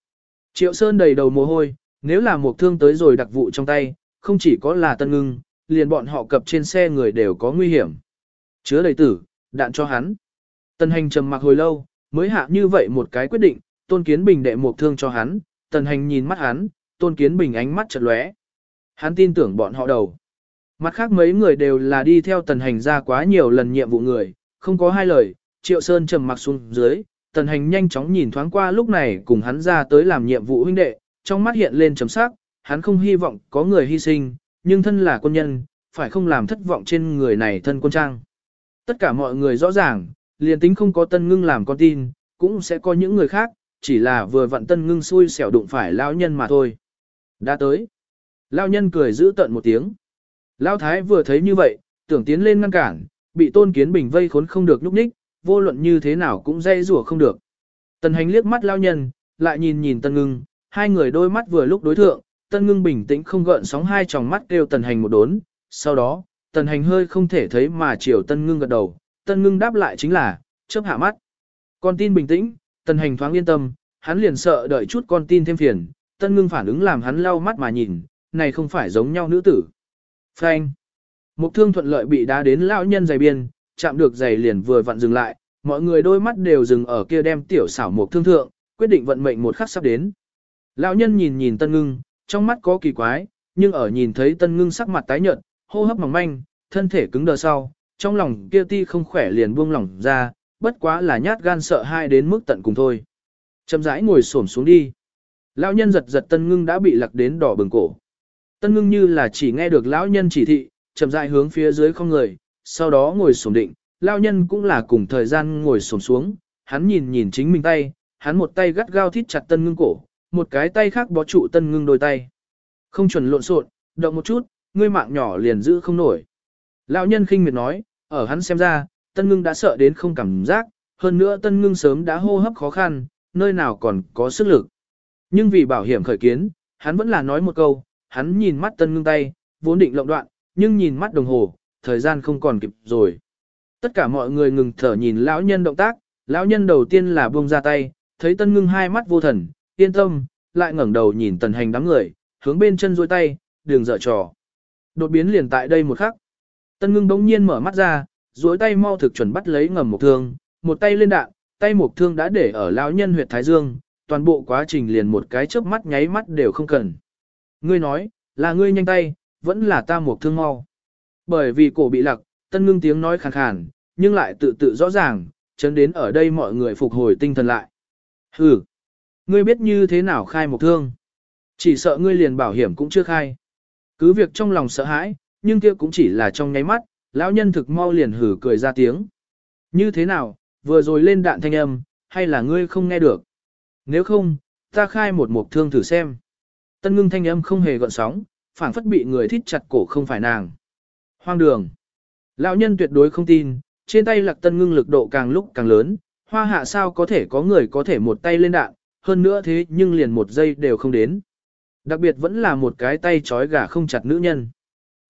Triệu Sơn đầy đầu mồ hôi, nếu là một thương tới rồi đặc vụ trong tay, không chỉ có là tân ngưng, liền bọn họ cập trên xe người đều có nguy hiểm. Chứa đầy tử, đạn cho hắn. Tần hành trầm mặc hồi lâu, mới hạ như vậy một cái quyết định, tôn kiến bình đệ một thương cho hắn, tần hành nhìn mắt hắn, tôn kiến bình ánh mắt chật lóe. Hắn tin tưởng bọn họ đầu. Mặt khác mấy người đều là đi theo tần hành ra quá nhiều lần nhiệm vụ người, không có hai lời, triệu sơn trầm mặc xuống dưới, tần hành nhanh chóng nhìn thoáng qua lúc này cùng hắn ra tới làm nhiệm vụ huynh đệ, trong mắt hiện lên chấm sắc, hắn không hy vọng có người hy sinh, nhưng thân là quân nhân, phải không làm thất vọng trên người này thân quân trang. Tất cả mọi người rõ ràng, liền tính không có tân ngưng làm con tin, cũng sẽ có những người khác, chỉ là vừa vặn tân ngưng xui xẻo đụng phải lão nhân mà thôi. Đã tới. Lão nhân cười giữ tận một tiếng. Lão thái vừa thấy như vậy, tưởng tiến lên ngăn cản, bị tôn kiến bình vây khốn không được nhúc nhích, vô luận như thế nào cũng dây rủa không được. Tần hành liếc mắt lão nhân, lại nhìn nhìn tân ngưng, hai người đôi mắt vừa lúc đối thượng, tân ngưng bình tĩnh không gợn sóng hai tròng mắt kêu tần hành một đốn, sau đó, tần hành hơi không thể thấy mà chiều tân ngưng gật đầu, tân ngưng đáp lại chính là, chớp hạ mắt. Con tin bình tĩnh, tần hành thoáng yên tâm, hắn liền sợ đợi chút con tin thêm phiền, tân ngưng phản ứng làm hắn lau mắt mà nhìn, này không phải giống nhau nữ tử. Phanh. Mục thương thuận lợi bị đá đến lão nhân giày biên, chạm được giày liền vừa vặn dừng lại, mọi người đôi mắt đều dừng ở kia đem tiểu xảo mục thương thượng, quyết định vận mệnh một khắc sắp đến. Lão nhân nhìn nhìn tân ngưng, trong mắt có kỳ quái, nhưng ở nhìn thấy tân ngưng sắc mặt tái nhợt, hô hấp mỏng manh, thân thể cứng đờ sau, trong lòng kia ti không khỏe liền buông lỏng ra, bất quá là nhát gan sợ hai đến mức tận cùng thôi. Chậm rãi ngồi xổm xuống đi. Lão nhân giật giật tân ngưng đã bị lặc đến đỏ bừng cổ. Tân ngưng như là chỉ nghe được lão nhân chỉ thị, chậm rãi hướng phía dưới không người, sau đó ngồi xổm định, lão nhân cũng là cùng thời gian ngồi xổm xuống, hắn nhìn nhìn chính mình tay, hắn một tay gắt gao thít chặt tân ngưng cổ, một cái tay khác bó trụ tân ngưng đôi tay. Không chuẩn lộn xộn, động một chút, ngươi mạng nhỏ liền giữ không nổi. Lão nhân khinh miệt nói, ở hắn xem ra, tân ngưng đã sợ đến không cảm giác, hơn nữa tân ngưng sớm đã hô hấp khó khăn, nơi nào còn có sức lực. Nhưng vì bảo hiểm khởi kiến, hắn vẫn là nói một câu, hắn nhìn mắt tân ngưng tay, vốn định lộng đoạn, nhưng nhìn mắt đồng hồ, thời gian không còn kịp rồi. Tất cả mọi người ngừng thở nhìn lão nhân động tác, lão nhân đầu tiên là buông ra tay, thấy tân ngưng hai mắt vô thần, yên tâm, lại ngẩng đầu nhìn tần hành đám người, hướng bên chân duỗi tay, đường dở trò. Đột biến liền tại đây một khắc. Tân ngưng bỗng nhiên mở mắt ra, duỗi tay mau thực chuẩn bắt lấy ngầm một thương, một tay lên đạn, tay một thương đã để ở lão nhân huyệt Thái Dương, toàn bộ quá trình liền một cái chớp mắt nháy mắt đều không cần. Ngươi nói, là ngươi nhanh tay, vẫn là ta một thương mau. Bởi vì cổ bị lặc, tân ngưng tiếng nói khàn khàn, nhưng lại tự tự rõ ràng, chấn đến ở đây mọi người phục hồi tinh thần lại. Hừ, ngươi biết như thế nào khai một thương. Chỉ sợ ngươi liền bảo hiểm cũng chưa khai. Cứ việc trong lòng sợ hãi, nhưng kia cũng chỉ là trong nháy mắt, lão nhân thực mau liền hử cười ra tiếng. Như thế nào, vừa rồi lên đạn thanh âm, hay là ngươi không nghe được? Nếu không, ta khai một mục thương thử xem. Tân ngưng thanh âm không hề gợn sóng, phảng phất bị người thít chặt cổ không phải nàng. Hoang đường. Lão nhân tuyệt đối không tin, trên tay lạc tân ngưng lực độ càng lúc càng lớn, hoa hạ sao có thể có người có thể một tay lên đạn, hơn nữa thế nhưng liền một giây đều không đến. Đặc biệt vẫn là một cái tay trói gà không chặt nữ nhân.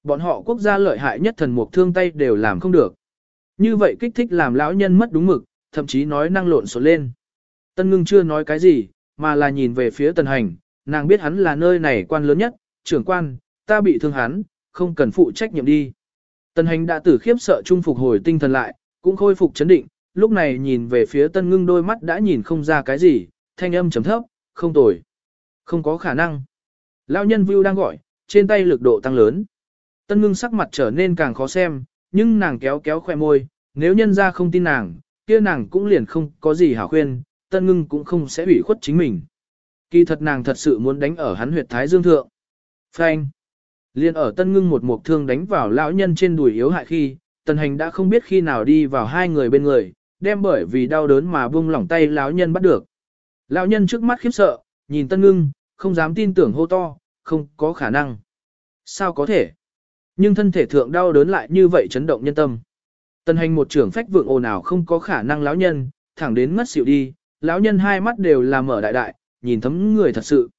Bọn họ quốc gia lợi hại nhất thần mục thương tay đều làm không được. Như vậy kích thích làm lão nhân mất đúng mực, thậm chí nói năng lộn xộn lên. Tân ngưng chưa nói cái gì, mà là nhìn về phía tần hành, nàng biết hắn là nơi này quan lớn nhất, trưởng quan, ta bị thương hắn, không cần phụ trách nhiệm đi. Tần hành đã tử khiếp sợ trung phục hồi tinh thần lại, cũng khôi phục chấn định, lúc này nhìn về phía tân ngưng đôi mắt đã nhìn không ra cái gì, thanh âm chấm thấp, không tồi. Không có khả năng. Lão nhân view đang gọi, trên tay lực độ tăng lớn. Tân ngưng sắc mặt trở nên càng khó xem, nhưng nàng kéo kéo khoe môi, nếu nhân ra không tin nàng, kia nàng cũng liền không có gì hảo khuyên, tân ngưng cũng không sẽ ủy khuất chính mình. Kỳ thật nàng thật sự muốn đánh ở hắn huyệt thái dương thượng. Phanh. Liên ở tân ngưng một mục thương đánh vào lão nhân trên đùi yếu hại khi, tần hành đã không biết khi nào đi vào hai người bên người, đem bởi vì đau đớn mà buông lỏng tay lão nhân bắt được. Lão nhân trước mắt khiếp sợ, nhìn tân ngưng, không dám tin tưởng hô to, không có khả năng. Sao có thể? Nhưng thân thể thượng đau đớn lại như vậy chấn động nhân tâm. Tần hành một trưởng phách vượng ồn ào không có khả năng lão nhân, thẳng đến ngất xỉu đi, lão nhân hai mắt đều là mở đại đại, nhìn thấm người thật sự.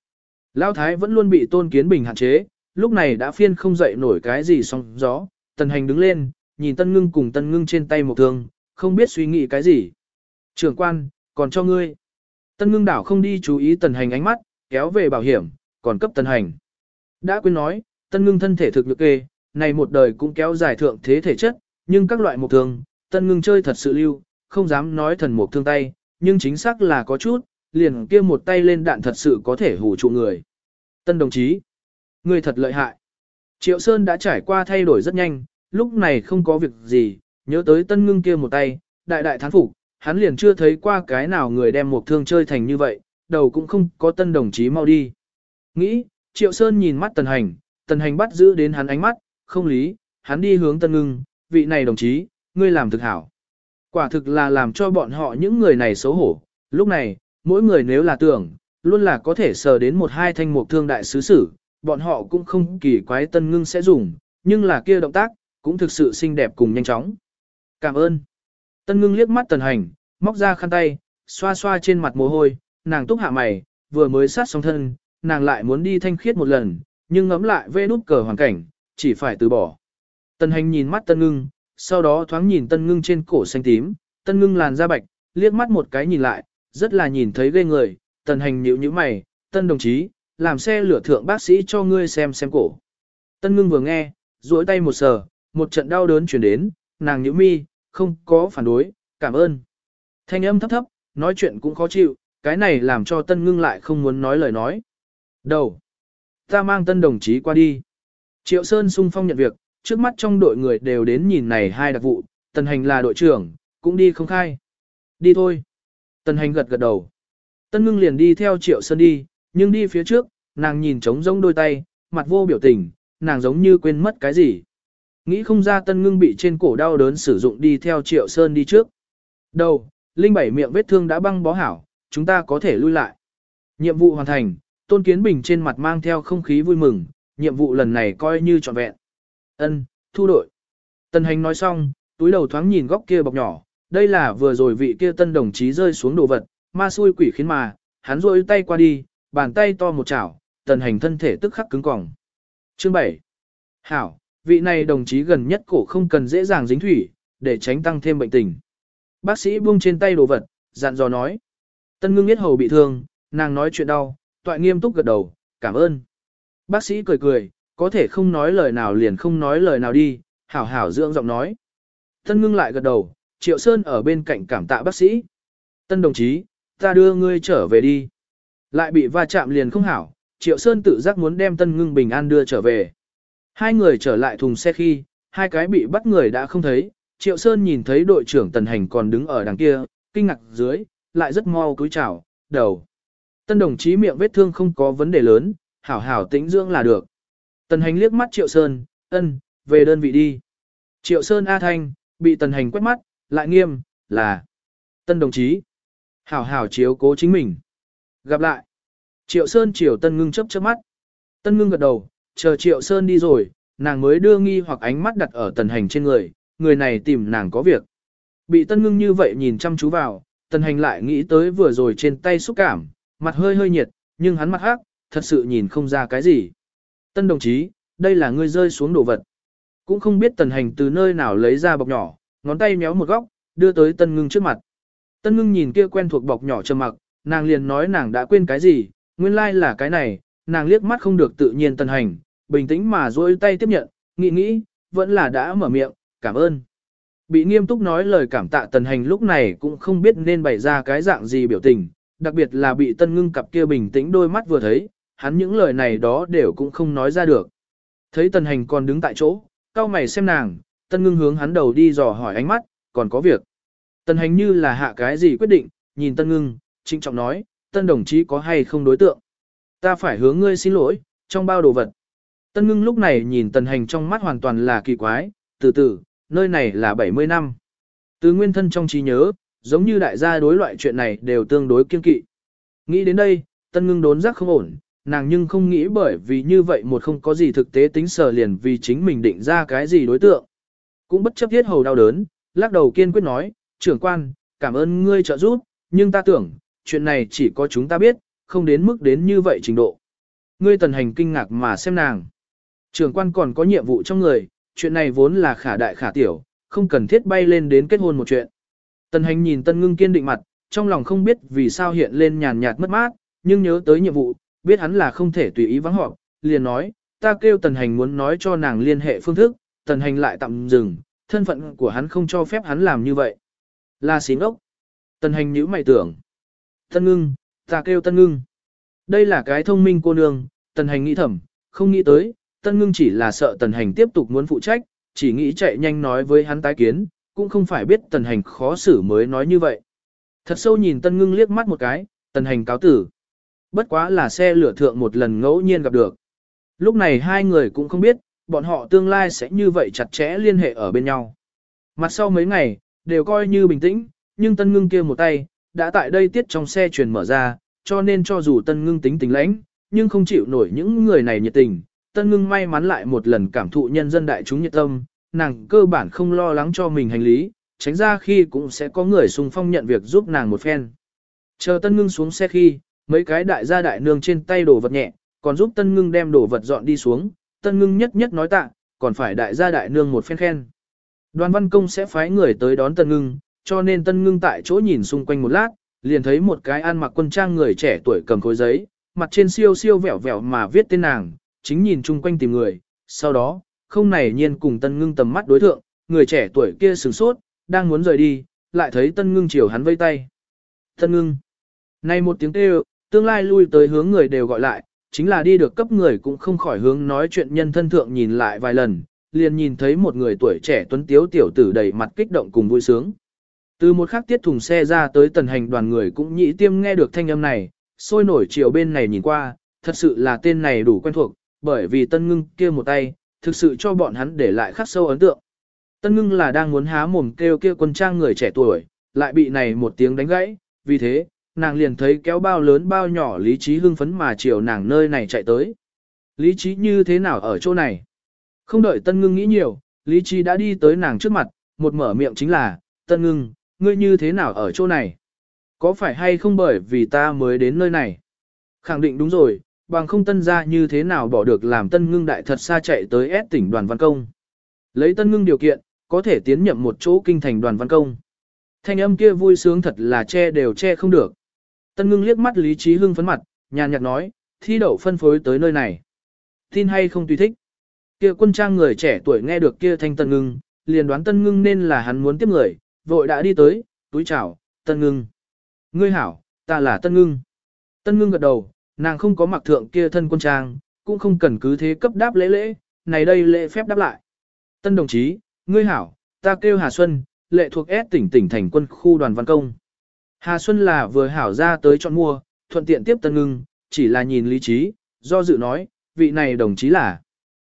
Lão thái vẫn luôn bị tôn kiến bình hạn chế, lúc này đã phiên không dậy nổi cái gì song gió, tần hành đứng lên, nhìn tân ngưng cùng tân ngưng trên tay một thương, không biết suy nghĩ cái gì. Trưởng quan, còn cho ngươi. Tân ngưng đảo không đi chú ý tần hành ánh mắt, kéo về bảo hiểm, còn cấp tần hành. Đã quên nói, tân ngưng thân thể thực lực kê, này một đời cũng kéo dài thượng thế thể chất, nhưng các loại một thương, tân ngưng chơi thật sự lưu, không dám nói thần một thương tay, nhưng chính xác là có chút, liền kia một tay lên đạn thật sự có thể hù trụ người. Tân đồng chí, người thật lợi hại. Triệu Sơn đã trải qua thay đổi rất nhanh, lúc này không có việc gì, nhớ tới tân ngưng kia một tay, đại đại thán phục, hắn liền chưa thấy qua cái nào người đem một thương chơi thành như vậy, đầu cũng không có tân đồng chí mau đi. Nghĩ, Triệu Sơn nhìn mắt tần hành, tần hành bắt giữ đến hắn ánh mắt, không lý, hắn đi hướng tân ngưng, vị này đồng chí, ngươi làm thực hảo. Quả thực là làm cho bọn họ những người này xấu hổ, lúc này, mỗi người nếu là tưởng, luôn là có thể sờ đến một hai thanh mục thương đại sứ sử, bọn họ cũng không kỳ quái tân ngưng sẽ dùng, nhưng là kia động tác, cũng thực sự xinh đẹp cùng nhanh chóng. Cảm ơn. Tân ngưng liếc mắt tần hành, móc ra khăn tay, xoa xoa trên mặt mồ hôi, nàng túc hạ mày, vừa mới sát xong thân, nàng lại muốn đi thanh khiết một lần, nhưng ngấm lại vê nút cờ hoàn cảnh, chỉ phải từ bỏ. Tần hành nhìn mắt tân ngưng, sau đó thoáng nhìn tân ngưng trên cổ xanh tím, tân ngưng làn da bạch, liếc mắt một cái nhìn lại, rất là nhìn thấy ghê người, tần hành nhíu nhíu mày, tân đồng chí, làm xe lửa thượng bác sĩ cho ngươi xem xem cổ. Tân ngưng vừa nghe, duỗi tay một sờ, một trận đau đớn chuyển đến, nàng nhíu mi, không có phản đối, cảm ơn. Thanh âm thấp thấp, nói chuyện cũng khó chịu, cái này làm cho tân ngưng lại không muốn nói lời nói. Đầu. Ta mang tân đồng chí qua đi. Triệu Sơn sung phong nhận việc, trước mắt trong đội người đều đến nhìn này hai đặc vụ, tần hành là đội trưởng, cũng đi không khai. Đi thôi. Tần hành gật gật đầu. Tân ngưng liền đi theo Triệu Sơn đi, nhưng đi phía trước, nàng nhìn trống rỗng đôi tay, mặt vô biểu tình, nàng giống như quên mất cái gì. Nghĩ không ra tân ngưng bị trên cổ đau đớn sử dụng đi theo Triệu Sơn đi trước. Đầu, Linh bảy miệng vết thương đã băng bó hảo, chúng ta có thể lui lại. Nhiệm vụ hoàn thành, Tôn Kiến Bình trên mặt mang theo không khí vui mừng, nhiệm vụ lần này coi như trọn vẹn. Ân, thu đội. Tân hành nói xong, túi đầu thoáng nhìn góc kia bọc nhỏ, đây là vừa rồi vị kia tân đồng chí rơi xuống đồ vật, ma xui quỷ khiến mà, hắn rôi tay qua đi, bàn tay to một chảo, tần hành thân thể tức khắc cứng cỏng. Chương 7. Hảo, vị này đồng chí gần nhất cổ không cần dễ dàng dính thủy, để tránh tăng thêm bệnh tình. bác sĩ buông trên tay đồ vật, dặn dò nói. Tân ngưng biết hầu bị thương, nàng nói chuyện đau, toại nghiêm túc gật đầu, cảm ơn. Bác sĩ cười cười, có thể không nói lời nào liền không nói lời nào đi, hảo hảo dưỡng giọng nói. Tân ngưng lại gật đầu, Triệu Sơn ở bên cạnh cảm tạ bác sĩ. Tân đồng chí, ta đưa ngươi trở về đi. Lại bị va chạm liền không hảo, Triệu Sơn tự giác muốn đem Tân ngưng bình an đưa trở về. Hai người trở lại thùng xe khi, hai cái bị bắt người đã không thấy, Triệu Sơn nhìn thấy đội trưởng Tần Hành còn đứng ở đằng kia, kinh ngạc dưới, lại rất mau cúi chào, đầu. Tân đồng chí miệng vết thương không có vấn đề lớn, hảo hảo tĩnh dưỡng là được. Tần Hành liếc mắt Triệu Sơn, ân, về đơn vị đi. Triệu Sơn A Thanh, bị Tần Hành quét mắt, lại nghiêm, là. Tân đồng chí, hảo hảo chiếu cố chính mình. Gặp lại. Triệu Sơn chiều Tân Ngưng chấp chớp mắt. Tân Ngưng gật đầu, chờ Triệu Sơn đi rồi, nàng mới đưa nghi hoặc ánh mắt đặt ở Tần Hành trên người, người này tìm nàng có việc. Bị Tân Ngưng như vậy nhìn chăm chú vào, Tần Hành lại nghĩ tới vừa rồi trên tay xúc cảm, mặt hơi hơi nhiệt, nhưng hắn mặt hắc, thật sự nhìn không ra cái gì. Tân đồng chí, đây là ngươi rơi xuống đồ vật. Cũng không biết Tần Hành từ nơi nào lấy ra bọc nhỏ, ngón tay méo một góc, đưa tới Tân Ngưng trước mặt. Tân Ngưng nhìn kia quen thuộc bọc nhỏ trầm mặc, nàng liền nói nàng đã quên cái gì, nguyên lai like là cái này, nàng liếc mắt không được tự nhiên tân Hành, bình tĩnh mà duỗi tay tiếp nhận, nghĩ nghĩ, vẫn là đã mở miệng, cảm ơn. Bị nghiêm túc nói lời cảm tạ Tần Hành lúc này cũng không biết nên bày ra cái dạng gì biểu tình, đặc biệt là bị Tân Ngưng cặp kia bình tĩnh đôi mắt vừa thấy, hắn những lời này đó đều cũng không nói ra được. Thấy Tần Hành còn đứng tại chỗ, cao mày xem nàng, Tân Ngưng hướng hắn đầu đi dò hỏi ánh mắt, còn có việc. Tân Hành như là hạ cái gì quyết định, nhìn Tân Ngưng, trinh trọng nói, Tân đồng chí có hay không đối tượng. Ta phải hướng ngươi xin lỗi, trong bao đồ vật. Tân Ngưng lúc này nhìn Tần Hành trong mắt hoàn toàn là kỳ quái, từ từ, nơi này là 70 năm. Từ nguyên thân trong trí nhớ, giống như đại gia đối loại chuyện này đều tương đối kiên kỵ. Nghĩ đến đây, Tân Ngưng đốn giác không ổn, nàng nhưng không nghĩ bởi vì như vậy một không có gì thực tế tính sở liền vì chính mình định ra cái gì đối tượng. Cũng bất chấp thiết hầu đau đớn, lắc đầu kiên quyết nói, trưởng quan, cảm ơn ngươi trợ giúp, nhưng ta tưởng, chuyện này chỉ có chúng ta biết, không đến mức đến như vậy trình độ. Ngươi tần hành kinh ngạc mà xem nàng. Trưởng quan còn có nhiệm vụ trong người, chuyện này vốn là khả đại khả tiểu, không cần thiết bay lên đến kết hôn một chuyện. Tần hành nhìn tân ngưng kiên định mặt, trong lòng không biết vì sao hiện lên nhàn nhạt mất mát, nhưng nhớ tới nhiệm vụ, biết hắn là không thể tùy ý vắng họp, liền nói, ta kêu tần hành muốn nói cho nàng liên hệ phương thức, tần hành lại tạm dừng, thân phận của hắn không cho phép hắn làm như vậy. Là xín ngốc. Tần hành nhữ mày tưởng. Tân ngưng, ta kêu tân ngưng. Đây là cái thông minh cô nương, tần hành nghĩ thầm, không nghĩ tới, tân ngưng chỉ là sợ tần hành tiếp tục muốn phụ trách, chỉ nghĩ chạy nhanh nói với hắn tái kiến, cũng không phải biết tần hành khó xử mới nói như vậy. Thật sâu nhìn tân ngưng liếc mắt một cái, tần hành cáo tử. Bất quá là xe lửa thượng một lần ngẫu nhiên gặp được. Lúc này hai người cũng không biết, bọn họ tương lai sẽ như vậy chặt chẽ liên hệ ở bên nhau. Mặt sau mấy ngày, đều coi như bình tĩnh, nhưng tân ngưng kia một tay, đã tại đây tiết trong xe truyền mở ra, cho nên cho dù tân ngưng tính tình lãnh, nhưng không chịu nổi những người này nhiệt tình. Tân ngưng may mắn lại một lần cảm thụ nhân dân đại chúng nhiệt tâm, nàng cơ bản không lo lắng cho mình hành lý, tránh ra khi cũng sẽ có người xung phong nhận việc giúp nàng một phen. Chờ tân ngưng xuống xe khi, mấy cái đại gia đại nương trên tay đổ vật nhẹ, còn giúp tân ngưng đem đổ vật dọn đi xuống, tân ngưng nhất nhất nói tạ, còn phải đại gia đại nương một phen khen. Đoàn văn công sẽ phái người tới đón tân ngưng, cho nên tân ngưng tại chỗ nhìn xung quanh một lát, liền thấy một cái ăn mặc quân trang người trẻ tuổi cầm khối giấy, mặt trên siêu siêu vẹo vẹo mà viết tên nàng, chính nhìn chung quanh tìm người, sau đó, không này nhiên cùng tân ngưng tầm mắt đối thượng, người trẻ tuổi kia sửng sốt, đang muốn rời đi, lại thấy tân ngưng chiều hắn vây tay. Tân ngưng. Này một tiếng kêu, tương lai lui tới hướng người đều gọi lại, chính là đi được cấp người cũng không khỏi hướng nói chuyện nhân thân thượng nhìn lại vài lần, liền nhìn thấy một người tuổi trẻ tuấn tiếu tiểu tử đầy mặt kích động cùng vui sướng. Từ một khắc tiết thùng xe ra tới tần hành đoàn người cũng nhĩ tiêm nghe được thanh âm này, sôi nổi chiều bên này nhìn qua, thật sự là tên này đủ quen thuộc, bởi vì tân ngưng kia một tay, thực sự cho bọn hắn để lại khắc sâu ấn tượng. Tân ngưng là đang muốn há mồm kêu kia quân trang người trẻ tuổi, lại bị này một tiếng đánh gãy, vì thế, nàng liền thấy kéo bao lớn bao nhỏ lý trí hưng phấn mà chiều nàng nơi này chạy tới. Lý trí như thế nào ở chỗ này? Không đợi tân ngưng nghĩ nhiều, lý trí đã đi tới nàng trước mặt, một mở miệng chính là, tân ngưng, ngươi như thế nào ở chỗ này? Có phải hay không bởi vì ta mới đến nơi này? Khẳng định đúng rồi, bằng không tân ra như thế nào bỏ được làm tân ngưng đại thật xa chạy tới S tỉnh đoàn văn công. Lấy tân ngưng điều kiện, có thể tiến nhậm một chỗ kinh thành đoàn văn công. Thanh âm kia vui sướng thật là che đều che không được. Tân ngưng liếc mắt Lý Trí Hưng phấn mặt, nhàn nhạt nói, thi đậu phân phối tới nơi này. Tin hay không tùy thích. Kia quân trang người trẻ tuổi nghe được kia thanh tân ngưng, liền đoán tân ngưng nên là hắn muốn tiếp người, vội đã đi tới, túi chào, tân ngưng. Ngươi hảo, ta là tân ngưng. Tân ngưng gật đầu, nàng không có mặc thượng kia thân quân trang, cũng không cần cứ thế cấp đáp lễ lễ, này đây lễ phép đáp lại. Tân đồng chí, ngươi hảo, ta kêu Hà Xuân, lệ thuộc S tỉnh tỉnh thành quân khu đoàn văn công. Hà Xuân là vừa hảo ra tới chọn mua, thuận tiện tiếp tân ngưng, chỉ là nhìn lý trí, do dự nói, vị này đồng chí là.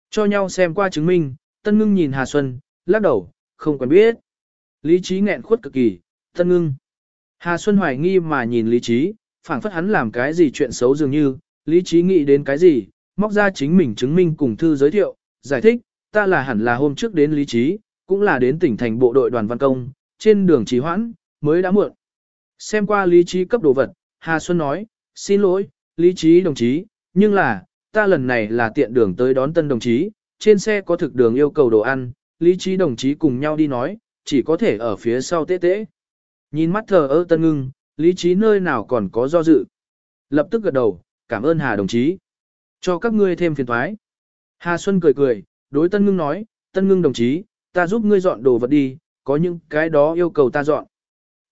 Cho nhau xem qua chứng minh, tân ngưng nhìn Hà Xuân, lắc đầu, không quen biết. Lý trí nghẹn khuất cực kỳ, tân ngưng. Hà Xuân hoài nghi mà nhìn lý trí, phảng phất hắn làm cái gì chuyện xấu dường như, lý trí nghĩ đến cái gì, móc ra chính mình chứng minh cùng thư giới thiệu, giải thích, ta là hẳn là hôm trước đến lý trí, cũng là đến tỉnh thành bộ đội đoàn văn công, trên đường trì hoãn, mới đã muộn. Xem qua lý trí cấp đồ vật, Hà Xuân nói, xin lỗi, lý trí đồng chí, nhưng là, ta lần này là tiện đường tới đón tân đồng chí, trên xe có thực đường yêu cầu đồ ăn, lý trí đồng chí cùng nhau đi nói, chỉ có thể ở phía sau tế tế. Nhìn mắt thờ ơ tân ngưng, lý trí nơi nào còn có do dự. Lập tức gật đầu, cảm ơn Hà đồng chí. Cho các ngươi thêm phiền thoái. Hà Xuân cười cười, đối tân ngưng nói, tân ngưng đồng chí, ta giúp ngươi dọn đồ vật đi, có những cái đó yêu cầu ta dọn.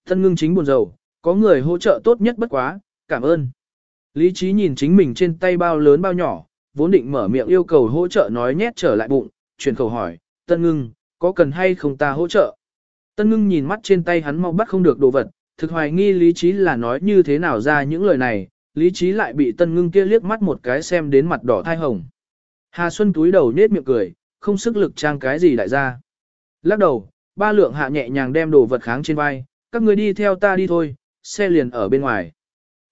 Tân ngưng chính buồn rầu, có người hỗ trợ tốt nhất bất quá, cảm ơn. Lý trí nhìn chính mình trên tay bao lớn bao nhỏ, vốn định mở miệng yêu cầu hỗ trợ nói nhét trở lại bụng, chuyển khẩu hỏi, tân ngưng, có cần hay không ta hỗ trợ? Tân ngưng nhìn mắt trên tay hắn mau bắt không được đồ vật, thực hoài nghi lý trí là nói như thế nào ra những lời này, lý trí lại bị tân ngưng kia liếc mắt một cái xem đến mặt đỏ thai hồng. Hà Xuân túi đầu nết miệng cười, không sức lực trang cái gì đại gia. Lắc đầu, ba lượng hạ nhẹ nhàng đem đồ vật kháng trên vai, các người đi theo ta đi thôi, xe liền ở bên ngoài.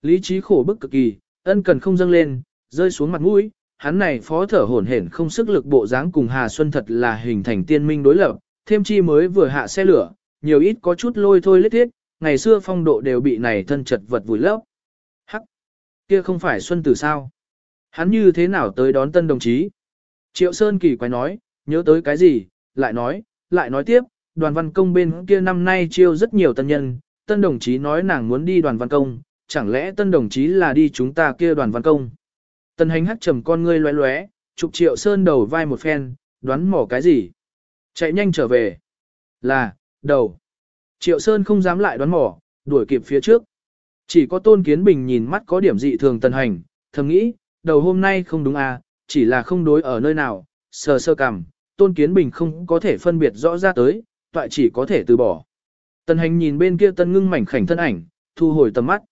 Lý trí khổ bức cực kỳ, ân cần không dâng lên, rơi xuống mặt mũi, hắn này phó thở hổn hển không sức lực bộ dáng cùng Hà Xuân thật là hình thành tiên minh đối lập, thêm chi mới vừa hạ xe lửa, nhiều ít có chút lôi thôi lết thiết, ngày xưa phong độ đều bị này thân chật vật vùi lấp. Hắc, kia không phải Xuân Tử sao? Hắn như thế nào tới đón tân đồng chí? Triệu Sơn kỳ quái nói, nhớ tới cái gì, lại nói, lại nói tiếp, đoàn văn công bên kia năm nay chiêu rất nhiều tân nhân, tân đồng chí nói nàng muốn đi đoàn văn công, chẳng lẽ tân đồng chí là đi chúng ta kia đoàn văn công? Tân hành hắc trầm con ngươi loé loé, trục triệu sơn đầu vai một phen, đoán mỏ cái gì? Chạy nhanh trở về. Là, đầu. Triệu sơn không dám lại đoán mỏ, đuổi kịp phía trước. Chỉ có tôn kiến bình nhìn mắt có điểm dị thường tân hành, thầm nghĩ, đầu hôm nay không đúng à, chỉ là không đối ở nơi nào, sờ sơ cằm, tôn kiến bình không có thể phân biệt rõ ra tới, toại chỉ có thể từ bỏ. Tần hành nhìn bên kia tân ngưng mảnh khảnh thân ảnh, thu hồi tầm mắt.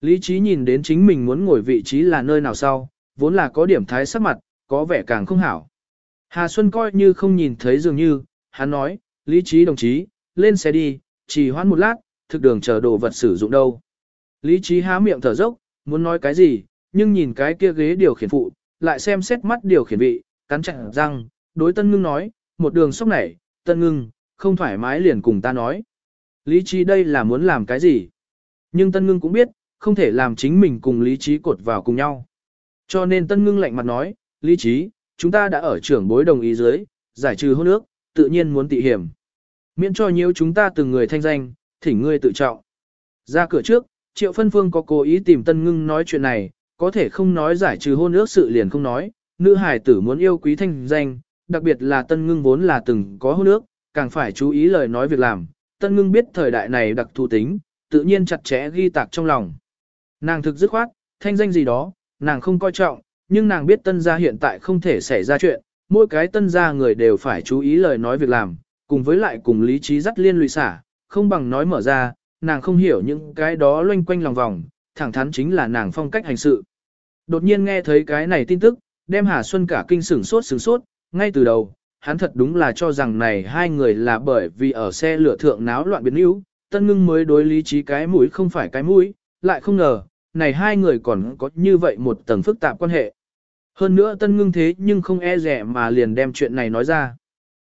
Lý trí nhìn đến chính mình muốn ngồi vị trí là nơi nào sau, vốn là có điểm thái sắc mặt, có vẻ càng không hảo. Hà Xuân coi như không nhìn thấy dường như, hắn nói, lý trí đồng chí, lên xe đi, chỉ hoãn một lát, thực đường chờ đồ vật sử dụng đâu. Lý trí há miệng thở dốc, muốn nói cái gì, nhưng nhìn cái kia ghế điều khiển phụ, lại xem xét mắt điều khiển vị, cắn chặt răng, đối tân ngưng nói, một đường sốc nảy, tân ngưng, không thoải mái liền cùng ta nói. Lý trí đây là muốn làm cái gì? Nhưng tân ngưng cũng biết, không thể làm chính mình cùng lý trí cột vào cùng nhau. Cho nên tân ngưng lạnh mặt nói, lý trí, chúng ta đã ở trưởng bối đồng ý dưới, giải trừ hôn ước, tự nhiên muốn tị hiểm. Miễn cho nhiễu chúng ta từng người thanh danh, thỉnh ngươi tự trọng. Ra cửa trước, triệu phân phương có cố ý tìm tân ngưng nói chuyện này, có thể không nói giải trừ hôn ước sự liền không nói, nữ Hải tử muốn yêu quý thanh danh, đặc biệt là tân ngưng vốn là từng có hôn ước, càng phải chú ý lời nói việc làm. Tân ngưng biết thời đại này đặc thù tính, tự nhiên chặt chẽ ghi tạc trong lòng. Nàng thực dứt khoát, thanh danh gì đó, nàng không coi trọng, nhưng nàng biết tân gia hiện tại không thể xảy ra chuyện, mỗi cái tân gia người đều phải chú ý lời nói việc làm, cùng với lại cùng lý trí dắt liên lụy xả, không bằng nói mở ra, nàng không hiểu những cái đó loanh quanh lòng vòng, thẳng thắn chính là nàng phong cách hành sự. Đột nhiên nghe thấy cái này tin tức, đem Hà Xuân cả kinh sửng sốt sửng sốt, ngay từ đầu, hắn thật đúng là cho rằng này hai người là bởi vì ở xe lửa thượng náo loạn biến yếu, tân ngưng mới đối lý trí cái mũi không phải cái mũi, lại không ngờ, này hai người còn có như vậy một tầng phức tạp quan hệ. Hơn nữa tân ngưng thế nhưng không e rẻ mà liền đem chuyện này nói ra.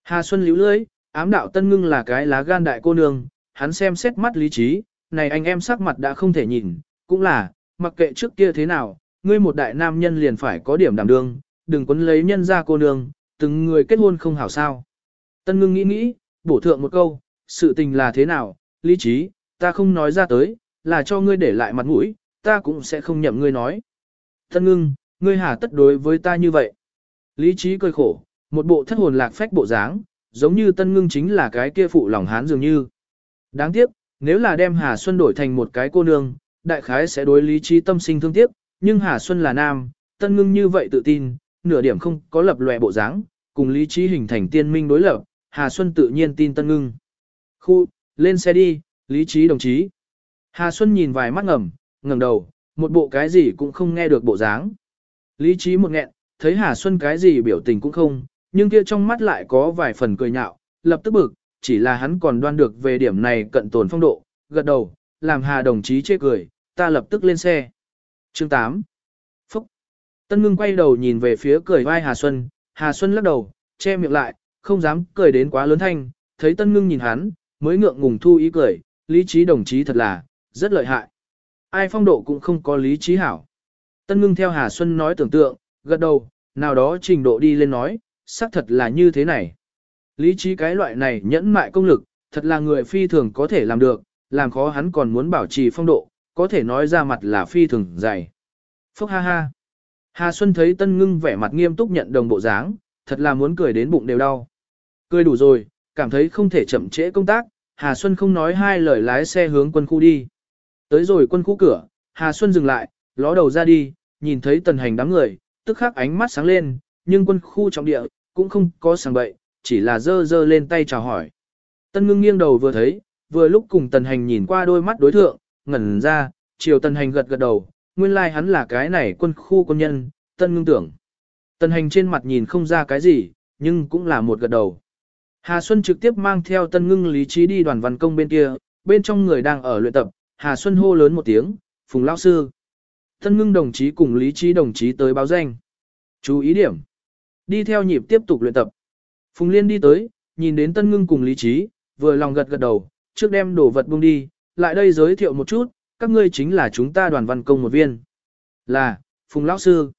Hà Xuân liễu lưới, ám đạo tân ngưng là cái lá gan đại cô nương, hắn xem xét mắt lý trí, này anh em sắc mặt đã không thể nhìn, cũng là, mặc kệ trước kia thế nào, ngươi một đại nam nhân liền phải có điểm đảm đương, đừng quấn lấy nhân ra cô nương, từng người kết hôn không hảo sao. Tân ngưng nghĩ nghĩ, bổ thượng một câu, sự tình là thế nào, lý trí, ta không nói ra tới, là cho ngươi để lại mặt mũi, ta cũng sẽ không nhậm ngươi nói. Tân ngưng, ngươi hà tất đối với ta như vậy. Lý trí cười khổ, một bộ thất hồn lạc phách bộ dáng, giống như tân ngưng chính là cái kia phụ lòng hán dường như. Đáng tiếc, nếu là đem Hà Xuân đổi thành một cái cô nương, đại khái sẽ đối lý trí tâm sinh thương tiếc, nhưng Hà Xuân là nam, tân ngưng như vậy tự tin, nửa điểm không có lập lòe bộ dáng, cùng lý trí hình thành tiên minh đối lập, Hà Xuân tự nhiên tin tân ngưng. Khu, lên xe đi, lý trí đồng chí. Hà Xuân nhìn vài mắt ngầm, ngẩng đầu, một bộ cái gì cũng không nghe được bộ dáng. Lý trí một nghẹn, thấy Hà Xuân cái gì biểu tình cũng không, nhưng kia trong mắt lại có vài phần cười nhạo, lập tức bực, chỉ là hắn còn đoan được về điểm này cận tồn phong độ, gật đầu, làm Hà đồng chí chê cười, ta lập tức lên xe. Chương 8 Tân ngưng quay đầu nhìn về phía cười vai Hà Xuân, Hà Xuân lắc đầu, che miệng lại, không dám cười đến quá lớn thanh, thấy Tân ngưng nhìn hắn, mới ngượng ngùng thu ý cười, lý trí đồng chí thật là, rất lợi hại. Ai phong độ cũng không có lý trí hảo. Tân ngưng theo Hà Xuân nói tưởng tượng, gật đầu, nào đó trình độ đi lên nói, xác thật là như thế này. Lý trí cái loại này nhẫn mại công lực, thật là người phi thường có thể làm được, làm khó hắn còn muốn bảo trì phong độ, có thể nói ra mặt là phi thường dày. Phúc ha ha. Hà Xuân thấy Tân Ngưng vẻ mặt nghiêm túc nhận đồng bộ dáng, thật là muốn cười đến bụng đều đau. Cười đủ rồi, cảm thấy không thể chậm trễ công tác, Hà Xuân không nói hai lời lái xe hướng quân khu đi. Tới rồi quân khu cửa, Hà Xuân dừng lại, ló đầu ra đi, nhìn thấy tần hành đám người, tức khắc ánh mắt sáng lên, nhưng quân khu trọng địa, cũng không có sáng bậy, chỉ là dơ dơ lên tay chào hỏi. Tân ngưng nghiêng đầu vừa thấy, vừa lúc cùng tần hành nhìn qua đôi mắt đối thượng, ngẩn ra, chiều tần hành gật gật đầu, nguyên lai like hắn là cái này quân khu quân nhân, tân ngưng tưởng. Tần hành trên mặt nhìn không ra cái gì, nhưng cũng là một gật đầu. Hà Xuân trực tiếp mang theo tân ngưng lý trí đi đoàn văn công bên kia, bên trong người đang ở luyện tập, Hà Xuân hô lớn một tiếng, phùng lão sư. Tân ngưng đồng chí cùng lý trí đồng chí tới báo danh. Chú ý điểm. Đi theo nhịp tiếp tục luyện tập. Phùng Liên đi tới, nhìn đến tân ngưng cùng lý trí, vừa lòng gật gật đầu, trước đem đồ vật buông đi, lại đây giới thiệu một chút, các ngươi chính là chúng ta đoàn văn công một viên. Là, Phùng Lão Sư.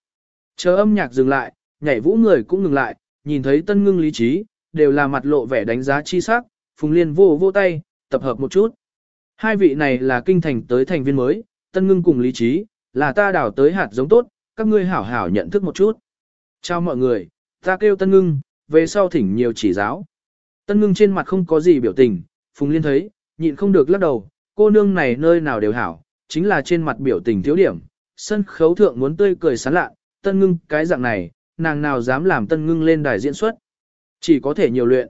Chờ âm nhạc dừng lại, nhảy vũ người cũng ngừng lại, nhìn thấy tân ngưng lý trí, đều là mặt lộ vẻ đánh giá chi sắc, Phùng Liên vô vô tay, tập hợp một chút. Hai vị này là kinh thành tới thành viên mới, tân ngưng cùng lý trí, là ta đảo tới hạt giống tốt, các ngươi hảo hảo nhận thức một chút. Chào mọi người, ta kêu tân ngưng, về sau thỉnh nhiều chỉ giáo. Tân ngưng trên mặt không có gì biểu tình, Phùng Liên thấy, nhịn không được lắc đầu, cô nương này nơi nào đều hảo, chính là trên mặt biểu tình thiếu điểm. Sân khấu thượng muốn tươi cười sán lạ, tân ngưng cái dạng này, nàng nào dám làm tân ngưng lên đài diễn xuất. Chỉ có thể nhiều luyện.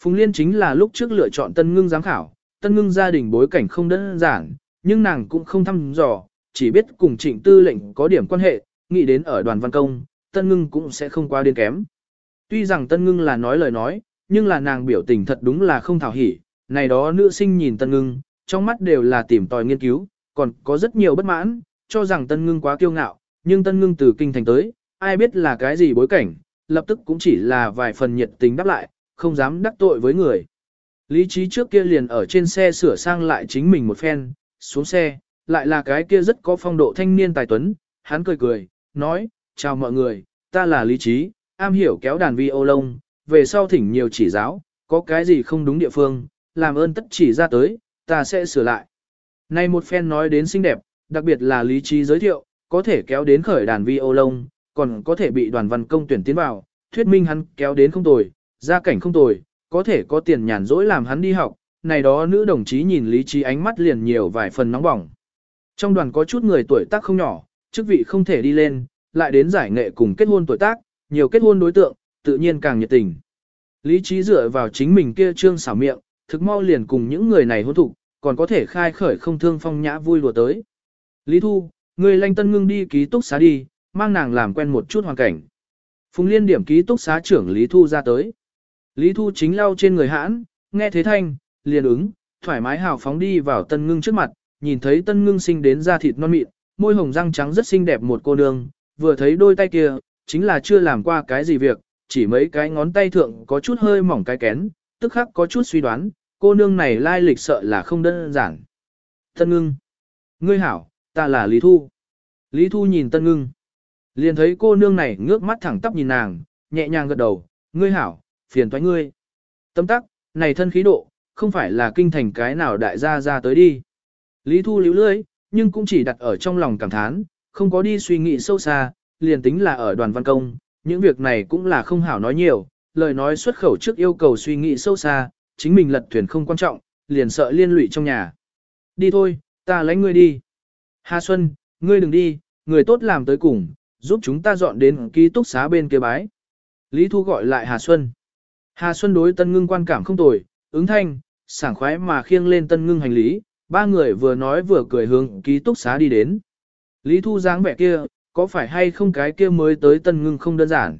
Phùng Liên chính là lúc trước lựa chọn tân ngưng giám khảo, tân ngưng gia đình bối cảnh không đơn giản, nhưng nàng cũng không thăm dò, chỉ biết cùng trịnh tư lệnh có điểm quan hệ, nghĩ đến ở đoàn văn công, tân ngưng cũng sẽ không qua điên kém. Tuy rằng tân ngưng là nói lời nói, nhưng là nàng biểu tình thật đúng là không thảo hỉ, này đó nữ sinh nhìn tân ngưng, trong mắt đều là tìm tòi nghiên cứu, còn có rất nhiều bất mãn, cho rằng tân ngưng quá kiêu ngạo, nhưng tân ngưng từ kinh thành tới, ai biết là cái gì bối cảnh, lập tức cũng chỉ là vài phần nhiệt tình đáp lại, không dám đắc tội với người. Lý trí trước kia liền ở trên xe sửa sang lại chính mình một phen, xuống xe, lại là cái kia rất có phong độ thanh niên tài tuấn, hắn cười cười, nói, chào mọi người, ta là Lý trí, am hiểu kéo đàn vi ô lông, về sau thỉnh nhiều chỉ giáo, có cái gì không đúng địa phương, làm ơn tất chỉ ra tới, ta sẽ sửa lại. Này một phen nói đến xinh đẹp, đặc biệt là lý trí giới thiệu, có thể kéo đến khởi đàn vi ô lông, còn có thể bị đoàn văn công tuyển tiến vào, thuyết minh hắn kéo đến không tồi, gia cảnh không tồi, có thể có tiền nhàn rỗi làm hắn đi học, này đó nữ đồng chí nhìn lý trí ánh mắt liền nhiều vài phần nóng bỏng. Trong đoàn có chút người tuổi tác không nhỏ, chức vị không thể đi lên, lại đến giải nghệ cùng kết hôn tuổi tác, nhiều kết hôn đối tượng, tự nhiên càng nhiệt tình. Lý trí dựa vào chính mình kia trương xảo miệng, thực mau liền cùng những người này hôn thụ, còn có thể khai khởi không thương phong nhã vui lùa tới. Lý Thu, người lanh tân ngưng đi ký túc xá đi, mang nàng làm quen một chút hoàn cảnh. Phùng liên điểm ký túc xá trưởng Lý Thu ra tới. Lý Thu chính lau trên người hãn, nghe thế thanh, liền ứng, thoải mái hào phóng đi vào tân ngưng trước mặt, nhìn thấy tân ngưng sinh đến da thịt non mịn, môi hồng răng trắng rất xinh đẹp một cô nương, vừa thấy đôi tay kia, chính là chưa làm qua cái gì việc, chỉ mấy cái ngón tay thượng có chút hơi mỏng cái kén, tức khắc có chút suy đoán, cô nương này lai lịch sợ là không đơn giản. Tân ngưng. Ngươi hảo, ta là Lý Thu. Lý Thu nhìn Tân ngưng. Liền thấy cô nương này ngước mắt thẳng tắp nhìn nàng, nhẹ nhàng gật đầu, ngươi hảo, phiền toái ngươi. Tâm tắc, này thân khí độ, không phải là kinh thành cái nào đại gia ra tới đi. Lý Thu liễu lưỡi, nhưng cũng chỉ đặt ở trong lòng cảm thán, không có đi suy nghĩ sâu xa, liền tính là ở đoàn văn công, những việc này cũng là không hảo nói nhiều, lời nói xuất khẩu trước yêu cầu suy nghĩ sâu xa, chính mình lật thuyền không quan trọng, liền sợ liên lụy trong nhà. Đi thôi, ta lấy ngươi đi. Hà Xuân, ngươi đừng đi, người tốt làm tới cùng, giúp chúng ta dọn đến ký túc xá bên kia bái. Lý Thu gọi lại Hà Xuân. Hà Xuân đối tân ngưng quan cảm không tồi, ứng thanh, sảng khoái mà khiêng lên tân ngưng hành lý, ba người vừa nói vừa cười hướng ký túc xá đi đến. Lý Thu dáng vẻ kia, có phải hay không cái kia mới tới tân ngưng không đơn giản.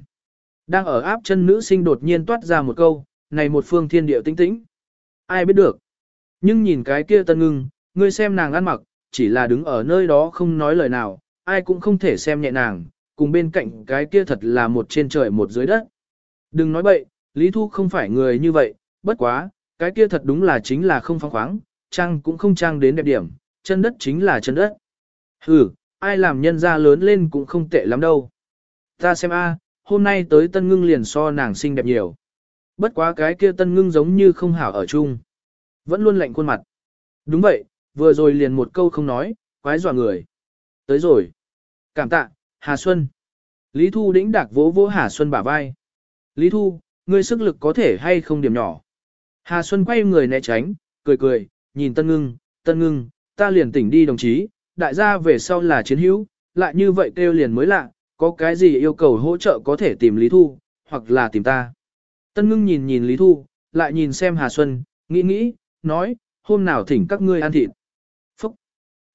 Đang ở áp chân nữ sinh đột nhiên toát ra một câu, này một phương thiên địa tĩnh tĩnh. Ai biết được. Nhưng nhìn cái kia tân ngưng, ngươi xem nàng ăn mặc, chỉ là đứng ở nơi đó không nói lời nào, ai cũng không thể xem nhẹ nàng, cùng bên cạnh cái kia thật là một trên trời một dưới đất. Đừng nói bậy, Lý Thu không phải người như vậy, bất quá, cái kia thật đúng là chính là không phóng khoáng, trang cũng không trang đến đẹp điểm, chân đất chính là chân đất. Ừ, ai làm nhân ra lớn lên cũng không tệ lắm đâu. Ta xem a, hôm nay tới tân ngưng liền so nàng xinh đẹp nhiều. Bất quá cái kia tân ngưng giống như không hảo ở chung. Vẫn luôn lạnh khuôn mặt. Đúng vậy, vừa rồi liền một câu không nói, quái dọa người. Tới rồi. Cảm tạ, Hà Xuân. Lý Thu đĩnh đạc vỗ vỗ Hà Xuân bả vai. Lý Thu, ngươi sức lực có thể hay không điểm nhỏ. Hà Xuân quay người né tránh, cười cười, nhìn Tân Ngưng, Tân Ngưng, ta liền tỉnh đi đồng chí, đại gia về sau là chiến hữu, lại như vậy kêu liền mới lạ, có cái gì yêu cầu hỗ trợ có thể tìm Lý Thu, hoặc là tìm ta. Tân Ngưng nhìn nhìn Lý Thu, lại nhìn xem Hà Xuân, nghĩ nghĩ, nói, hôm nào thỉnh các ngươi ăn thịt. Phúc,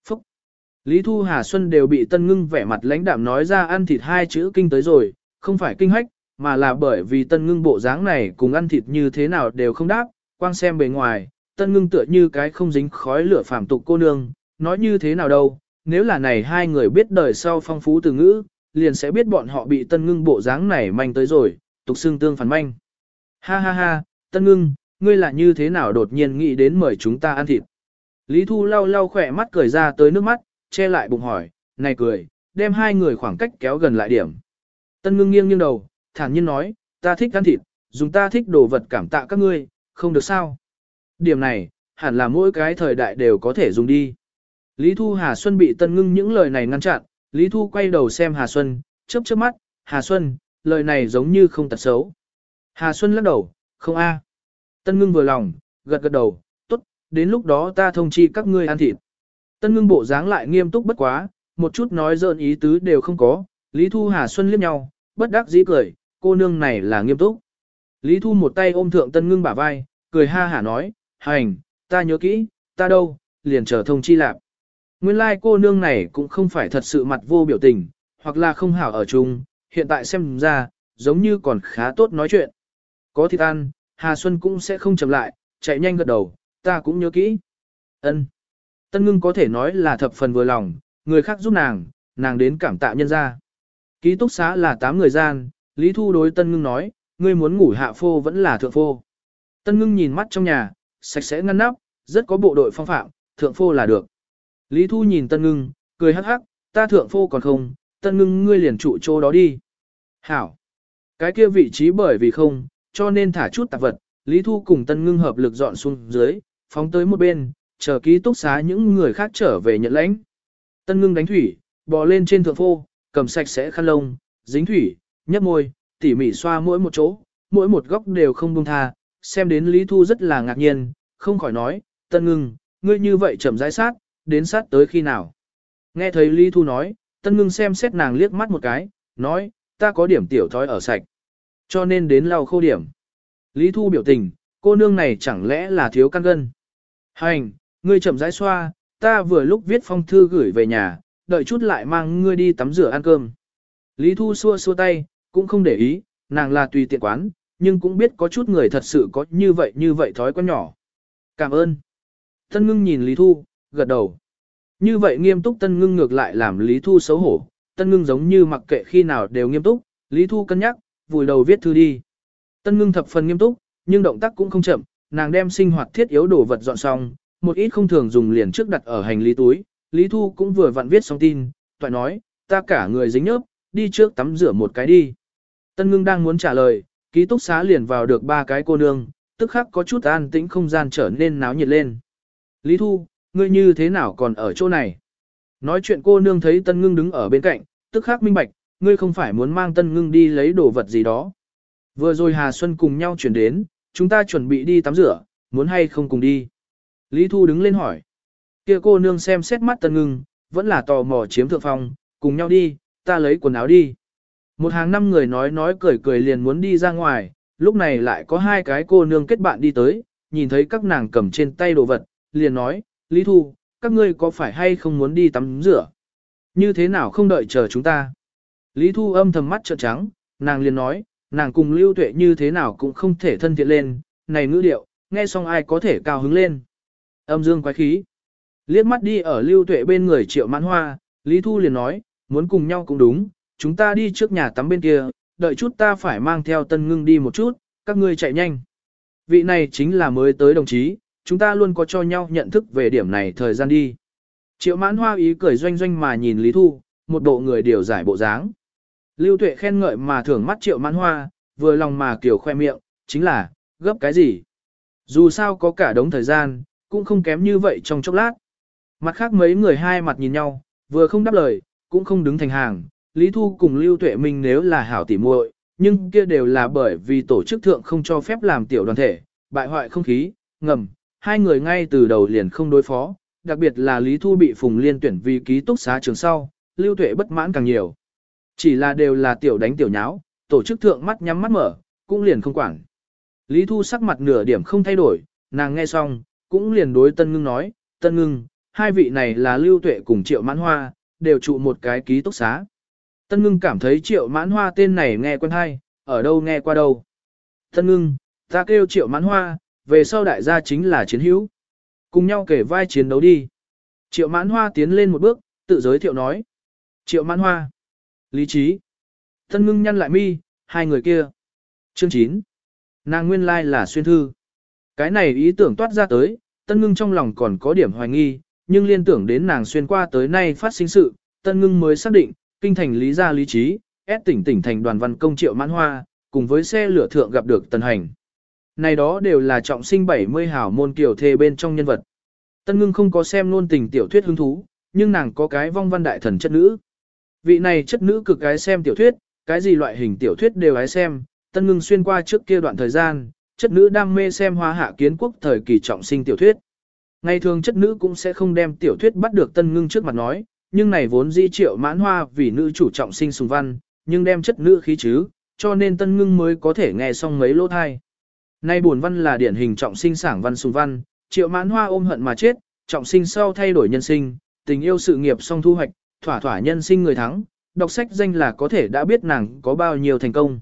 phúc. Lý Thu Hà Xuân đều bị Tân Ngưng vẻ mặt lãnh đạm nói ra ăn thịt hai chữ kinh tới rồi, không phải kinh hách, mà là bởi vì Tân Ngưng bộ dáng này cùng ăn thịt như thế nào đều không đáp, quang xem bề ngoài, Tân Ngưng tựa như cái không dính khói lửa phạm tục cô nương, nói như thế nào đâu, nếu là này hai người biết đời sau phong phú từ ngữ, liền sẽ biết bọn họ bị Tân Ngưng bộ dáng này manh tới rồi, tục xương tương phản manh. Ha ha ha, Tân Ngưng, ngươi là như thế nào đột nhiên nghĩ đến mời chúng ta ăn thịt. Lý Thu lau lau khỏe mắt cười ra tới nước mắt, che lại bụng hỏi, này cười, đem hai người khoảng cách kéo gần lại điểm. Tân ngưng nghiêng nghiêng đầu, thản nhiên nói, ta thích ăn thịt, dùng ta thích đồ vật cảm tạ các ngươi, không được sao. Điểm này, hẳn là mỗi cái thời đại đều có thể dùng đi. Lý Thu Hà Xuân bị Tân Ngưng những lời này ngăn chặn, Lý Thu quay đầu xem Hà Xuân, chớp chớp mắt, Hà Xuân, lời này giống như không tật xấu. Hà Xuân lắc đầu, không a. Tân ngưng vừa lòng, gật gật đầu, tốt, đến lúc đó ta thông chi các ngươi ăn thịt. Tân ngưng bộ dáng lại nghiêm túc bất quá, một chút nói dợn ý tứ đều không có, Lý Thu Hà Xuân liếc nhau, bất đắc dĩ cười, cô nương này là nghiêm túc. Lý Thu một tay ôm thượng tân ngưng bả vai, cười ha hả nói, hành, ta nhớ kỹ, ta đâu, liền chờ thông chi lạp. Nguyên lai like cô nương này cũng không phải thật sự mặt vô biểu tình, hoặc là không hảo ở chung, hiện tại xem ra, giống như còn khá tốt nói chuyện. Có thịt ăn, Hà Xuân cũng sẽ không chậm lại, chạy nhanh gật đầu, ta cũng nhớ kỹ. Ân. Tân ngưng có thể nói là thập phần vừa lòng, người khác giúp nàng, nàng đến cảm tạ nhân ra. Ký túc xá là 8 người gian, Lý Thu đối Tân ngưng nói, ngươi muốn ngủ hạ phô vẫn là thượng phô. Tân ngưng nhìn mắt trong nhà, sạch sẽ ngăn nắp, rất có bộ đội phong phạm, thượng phô là được. Lý Thu nhìn Tân ngưng, cười hắc hắc, ta thượng phô còn không, Tân ngưng ngươi liền trụ chỗ đó đi. Hảo. Cái kia vị trí bởi vì không, cho nên thả chút tạp vật, Lý Thu cùng Tân Ngưng hợp lực dọn xuống dưới, phóng tới một bên, chờ ký túc xá những người khác trở về nhận lãnh. Tân Ngưng đánh thủy, bò lên trên thượng phô, cầm sạch sẽ khăn lông, dính thủy, nhấp môi, tỉ mỉ xoa mỗi một chỗ, mỗi một góc đều không buông tha, xem đến Lý Thu rất là ngạc nhiên, không khỏi nói, Tân Ngưng, ngươi như vậy chậm rãi sát, đến sát tới khi nào. Nghe thấy Lý Thu nói, Tân Ngưng xem xét nàng liếc mắt một cái, nói, ta có điểm tiểu thói ở sạch. Cho nên đến lau khô điểm. Lý Thu biểu tình, cô nương này chẳng lẽ là thiếu căn gân. Hành, ngươi chậm rãi xoa, ta vừa lúc viết phong thư gửi về nhà, đợi chút lại mang ngươi đi tắm rửa ăn cơm. Lý Thu xua xua tay, cũng không để ý, nàng là tùy tiện quán, nhưng cũng biết có chút người thật sự có như vậy như vậy thói quen nhỏ. Cảm ơn. Tân ngưng nhìn Lý Thu, gật đầu. Như vậy nghiêm túc tân ngưng ngược lại làm Lý Thu xấu hổ, tân ngưng giống như mặc kệ khi nào đều nghiêm túc, Lý Thu cân nhắc, vùi đầu viết thư đi. Tân ngưng thập phần nghiêm túc, nhưng động tác cũng không chậm, nàng đem sinh hoạt thiết yếu đồ vật dọn xong, một ít không thường dùng liền trước đặt ở hành lý túi. Lý Thu cũng vừa vặn viết xong tin, toại nói, ta cả người dính nhớp, đi trước tắm rửa một cái đi. Tân ngưng đang muốn trả lời, ký túc xá liền vào được ba cái cô nương, tức khắc có chút an tĩnh không gian trở nên náo nhiệt lên. Lý Thu, ngươi như thế nào còn ở chỗ này? Nói chuyện cô nương thấy Tân Ngưng đứng ở bên cạnh, tức khắc minh bạch, ngươi không phải muốn mang Tân Ngưng đi lấy đồ vật gì đó. Vừa rồi Hà Xuân cùng nhau chuyển đến, chúng ta chuẩn bị đi tắm rửa, muốn hay không cùng đi. Lý Thu đứng lên hỏi. Kia cô nương xem xét mắt Tân Ngưng, vẫn là tò mò chiếm thượng phong, cùng nhau đi, ta lấy quần áo đi. Một hàng năm người nói nói cười cười liền muốn đi ra ngoài, lúc này lại có hai cái cô nương kết bạn đi tới, nhìn thấy các nàng cầm trên tay đồ vật, liền nói, Lý Thu, các ngươi có phải hay không muốn đi tắm rửa? Như thế nào không đợi chờ chúng ta? Lý Thu âm thầm mắt trợn trắng, nàng liền nói, nàng cùng lưu tuệ như thế nào cũng không thể thân thiện lên, này ngữ điệu, nghe xong ai có thể cao hứng lên. Âm dương quái khí. Liếc mắt đi ở lưu tuệ bên người triệu mãn hoa, Lý Thu liền nói, muốn cùng nhau cũng đúng, chúng ta đi trước nhà tắm bên kia, đợi chút ta phải mang theo tân ngưng đi một chút, các ngươi chạy nhanh. Vị này chính là mới tới đồng chí, chúng ta luôn có cho nhau nhận thức về điểm này thời gian đi. Triệu mãn hoa ý cười doanh doanh mà nhìn Lý Thu, một bộ người điều giải bộ dáng. Lưu tuệ khen ngợi mà thưởng mắt triệu mãn hoa, vừa lòng mà kiểu khoe miệng, chính là, gấp cái gì. Dù sao có cả đống thời gian, cũng không kém như vậy trong chốc lát. Mặt khác mấy người hai mặt nhìn nhau, vừa không đáp lời, cũng không đứng thành hàng. Lý Thu cùng Lưu Tuệ Minh nếu là hảo tỉ muội, nhưng kia đều là bởi vì tổ chức thượng không cho phép làm tiểu đoàn thể, bại hoại không khí, ngầm, hai người ngay từ đầu liền không đối phó, đặc biệt là Lý Thu bị Phùng Liên tuyển vì ký túc xá trường sau, Lưu Tuệ bất mãn càng nhiều. Chỉ là đều là tiểu đánh tiểu nháo, tổ chức thượng mắt nhắm mắt mở, cũng liền không quản. Lý Thu sắc mặt nửa điểm không thay đổi, nàng nghe xong, cũng liền đối Tân Ngưng nói, Tân Ngưng, hai vị này là Lưu Tuệ cùng Triệu Mãn Hoa, đều trụ một cái ký túc xá. Tân Ngưng cảm thấy Triệu Mãn Hoa tên này nghe quen hay, ở đâu nghe qua đâu. Tân Ngưng, ta kêu Triệu Mãn Hoa, về sau đại gia chính là chiến hữu. Cùng nhau kể vai chiến đấu đi. Triệu Mãn Hoa tiến lên một bước, tự giới thiệu nói. Triệu Mãn Hoa. Lý trí. Tân Ngưng nhăn lại mi, hai người kia. Chương 9. Nàng nguyên lai là xuyên thư. Cái này ý tưởng toát ra tới, Tân Ngưng trong lòng còn có điểm hoài nghi, nhưng liên tưởng đến nàng xuyên qua tới nay phát sinh sự, Tân Ngưng mới xác định, kinh thành lý gia lý trí, ép tỉnh tỉnh thành đoàn văn công triệu mãn hoa, cùng với xe lửa thượng gặp được Tân Hành. Này đó đều là trọng sinh 70 hảo môn kiểu thê bên trong nhân vật. Tân Ngưng không có xem luôn tình tiểu thuyết hứng thú, nhưng nàng có cái vong văn đại thần chất nữ. Vị này chất nữ cực cái xem tiểu thuyết, cái gì loại hình tiểu thuyết đều gái xem, Tân Ngưng xuyên qua trước kia đoạn thời gian, chất nữ đam mê xem hoa hạ kiến quốc thời kỳ trọng sinh tiểu thuyết. Ngày thường chất nữ cũng sẽ không đem tiểu thuyết bắt được tân ngưng trước mặt nói, nhưng này vốn di triệu mãn hoa vì nữ chủ trọng sinh sùng văn, nhưng đem chất nữ khí chứ, cho nên tân ngưng mới có thể nghe xong mấy lỗ thai. Nay buồn văn là điển hình trọng sinh sảng văn sùng văn, triệu mãn hoa ôm hận mà chết, trọng sinh sau thay đổi nhân sinh, tình yêu sự nghiệp song thu hoạch, thỏa thỏa nhân sinh người thắng, đọc sách danh là có thể đã biết nàng có bao nhiêu thành công.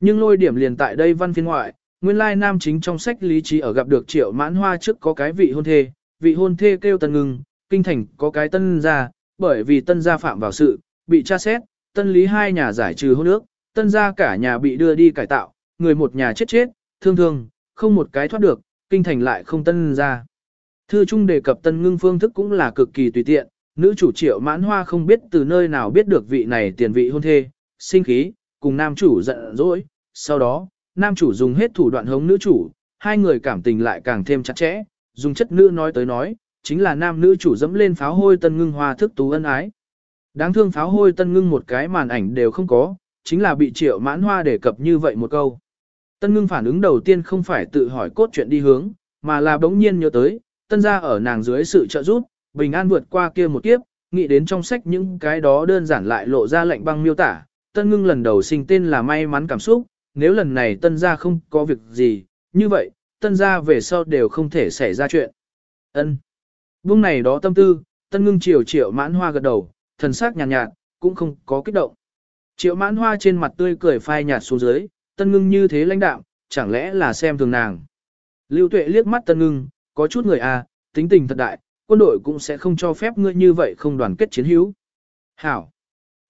Nhưng lôi điểm liền tại đây văn phiên ngoại, nguyên lai nam chính trong sách lý trí ở gặp được triệu mãn hoa trước có cái vị hôn thê, vị hôn thê kêu tân ngưng, kinh thành có cái tân gia, bởi vì tân gia phạm vào sự, bị tra xét, tân lý hai nhà giải trừ hôn ước, tân gia cả nhà bị đưa đi cải tạo, người một nhà chết chết, thương thương, không một cái thoát được, kinh thành lại không tân gia. Thư trung đề cập tân ngưng phương thức cũng là cực kỳ tùy tiện, nữ chủ triệu mãn hoa không biết từ nơi nào biết được vị này tiền vị hôn thê, sinh khí, cùng nam chủ giận dỗi, sau đó, nam chủ dùng hết thủ đoạn hống nữ chủ, hai người cảm tình lại càng thêm chặt chẽ, dùng chất nữ nói tới nói, chính là nam nữ chủ dẫm lên pháo hôi tân ngưng hoa thức tú ân ái. Đáng thương pháo hôi tân ngưng một cái màn ảnh đều không có, chính là bị triệu mãn hoa đề cập như vậy một câu. Tân ngưng phản ứng đầu tiên không phải tự hỏi cốt chuyện đi hướng, mà là bỗng nhiên nhớ tới, tân gia ở nàng dưới sự trợ giúp, bình an vượt qua kia một kiếp, nghĩ đến trong sách những cái đó đơn giản lại lộ ra lệnh băng miêu tả. Tân ngưng lần đầu sinh tên là may mắn cảm xúc, nếu lần này tân gia không có việc gì, như vậy, tân gia về sau đều không thể xảy ra chuyện. ân Vương này đó tâm tư, tân ngưng chiều triệu mãn hoa gật đầu, thần sắc nhàn nhạt, nhạt, cũng không có kích động. Triệu mãn hoa trên mặt tươi cười phai nhạt xuống dưới, tân ngưng như thế lãnh đạm, chẳng lẽ là xem thường nàng. Lưu tuệ liếc mắt tân ngưng, có chút người à, tính tình thật đại, quân đội cũng sẽ không cho phép ngươi như vậy không đoàn kết chiến hữu. Hảo.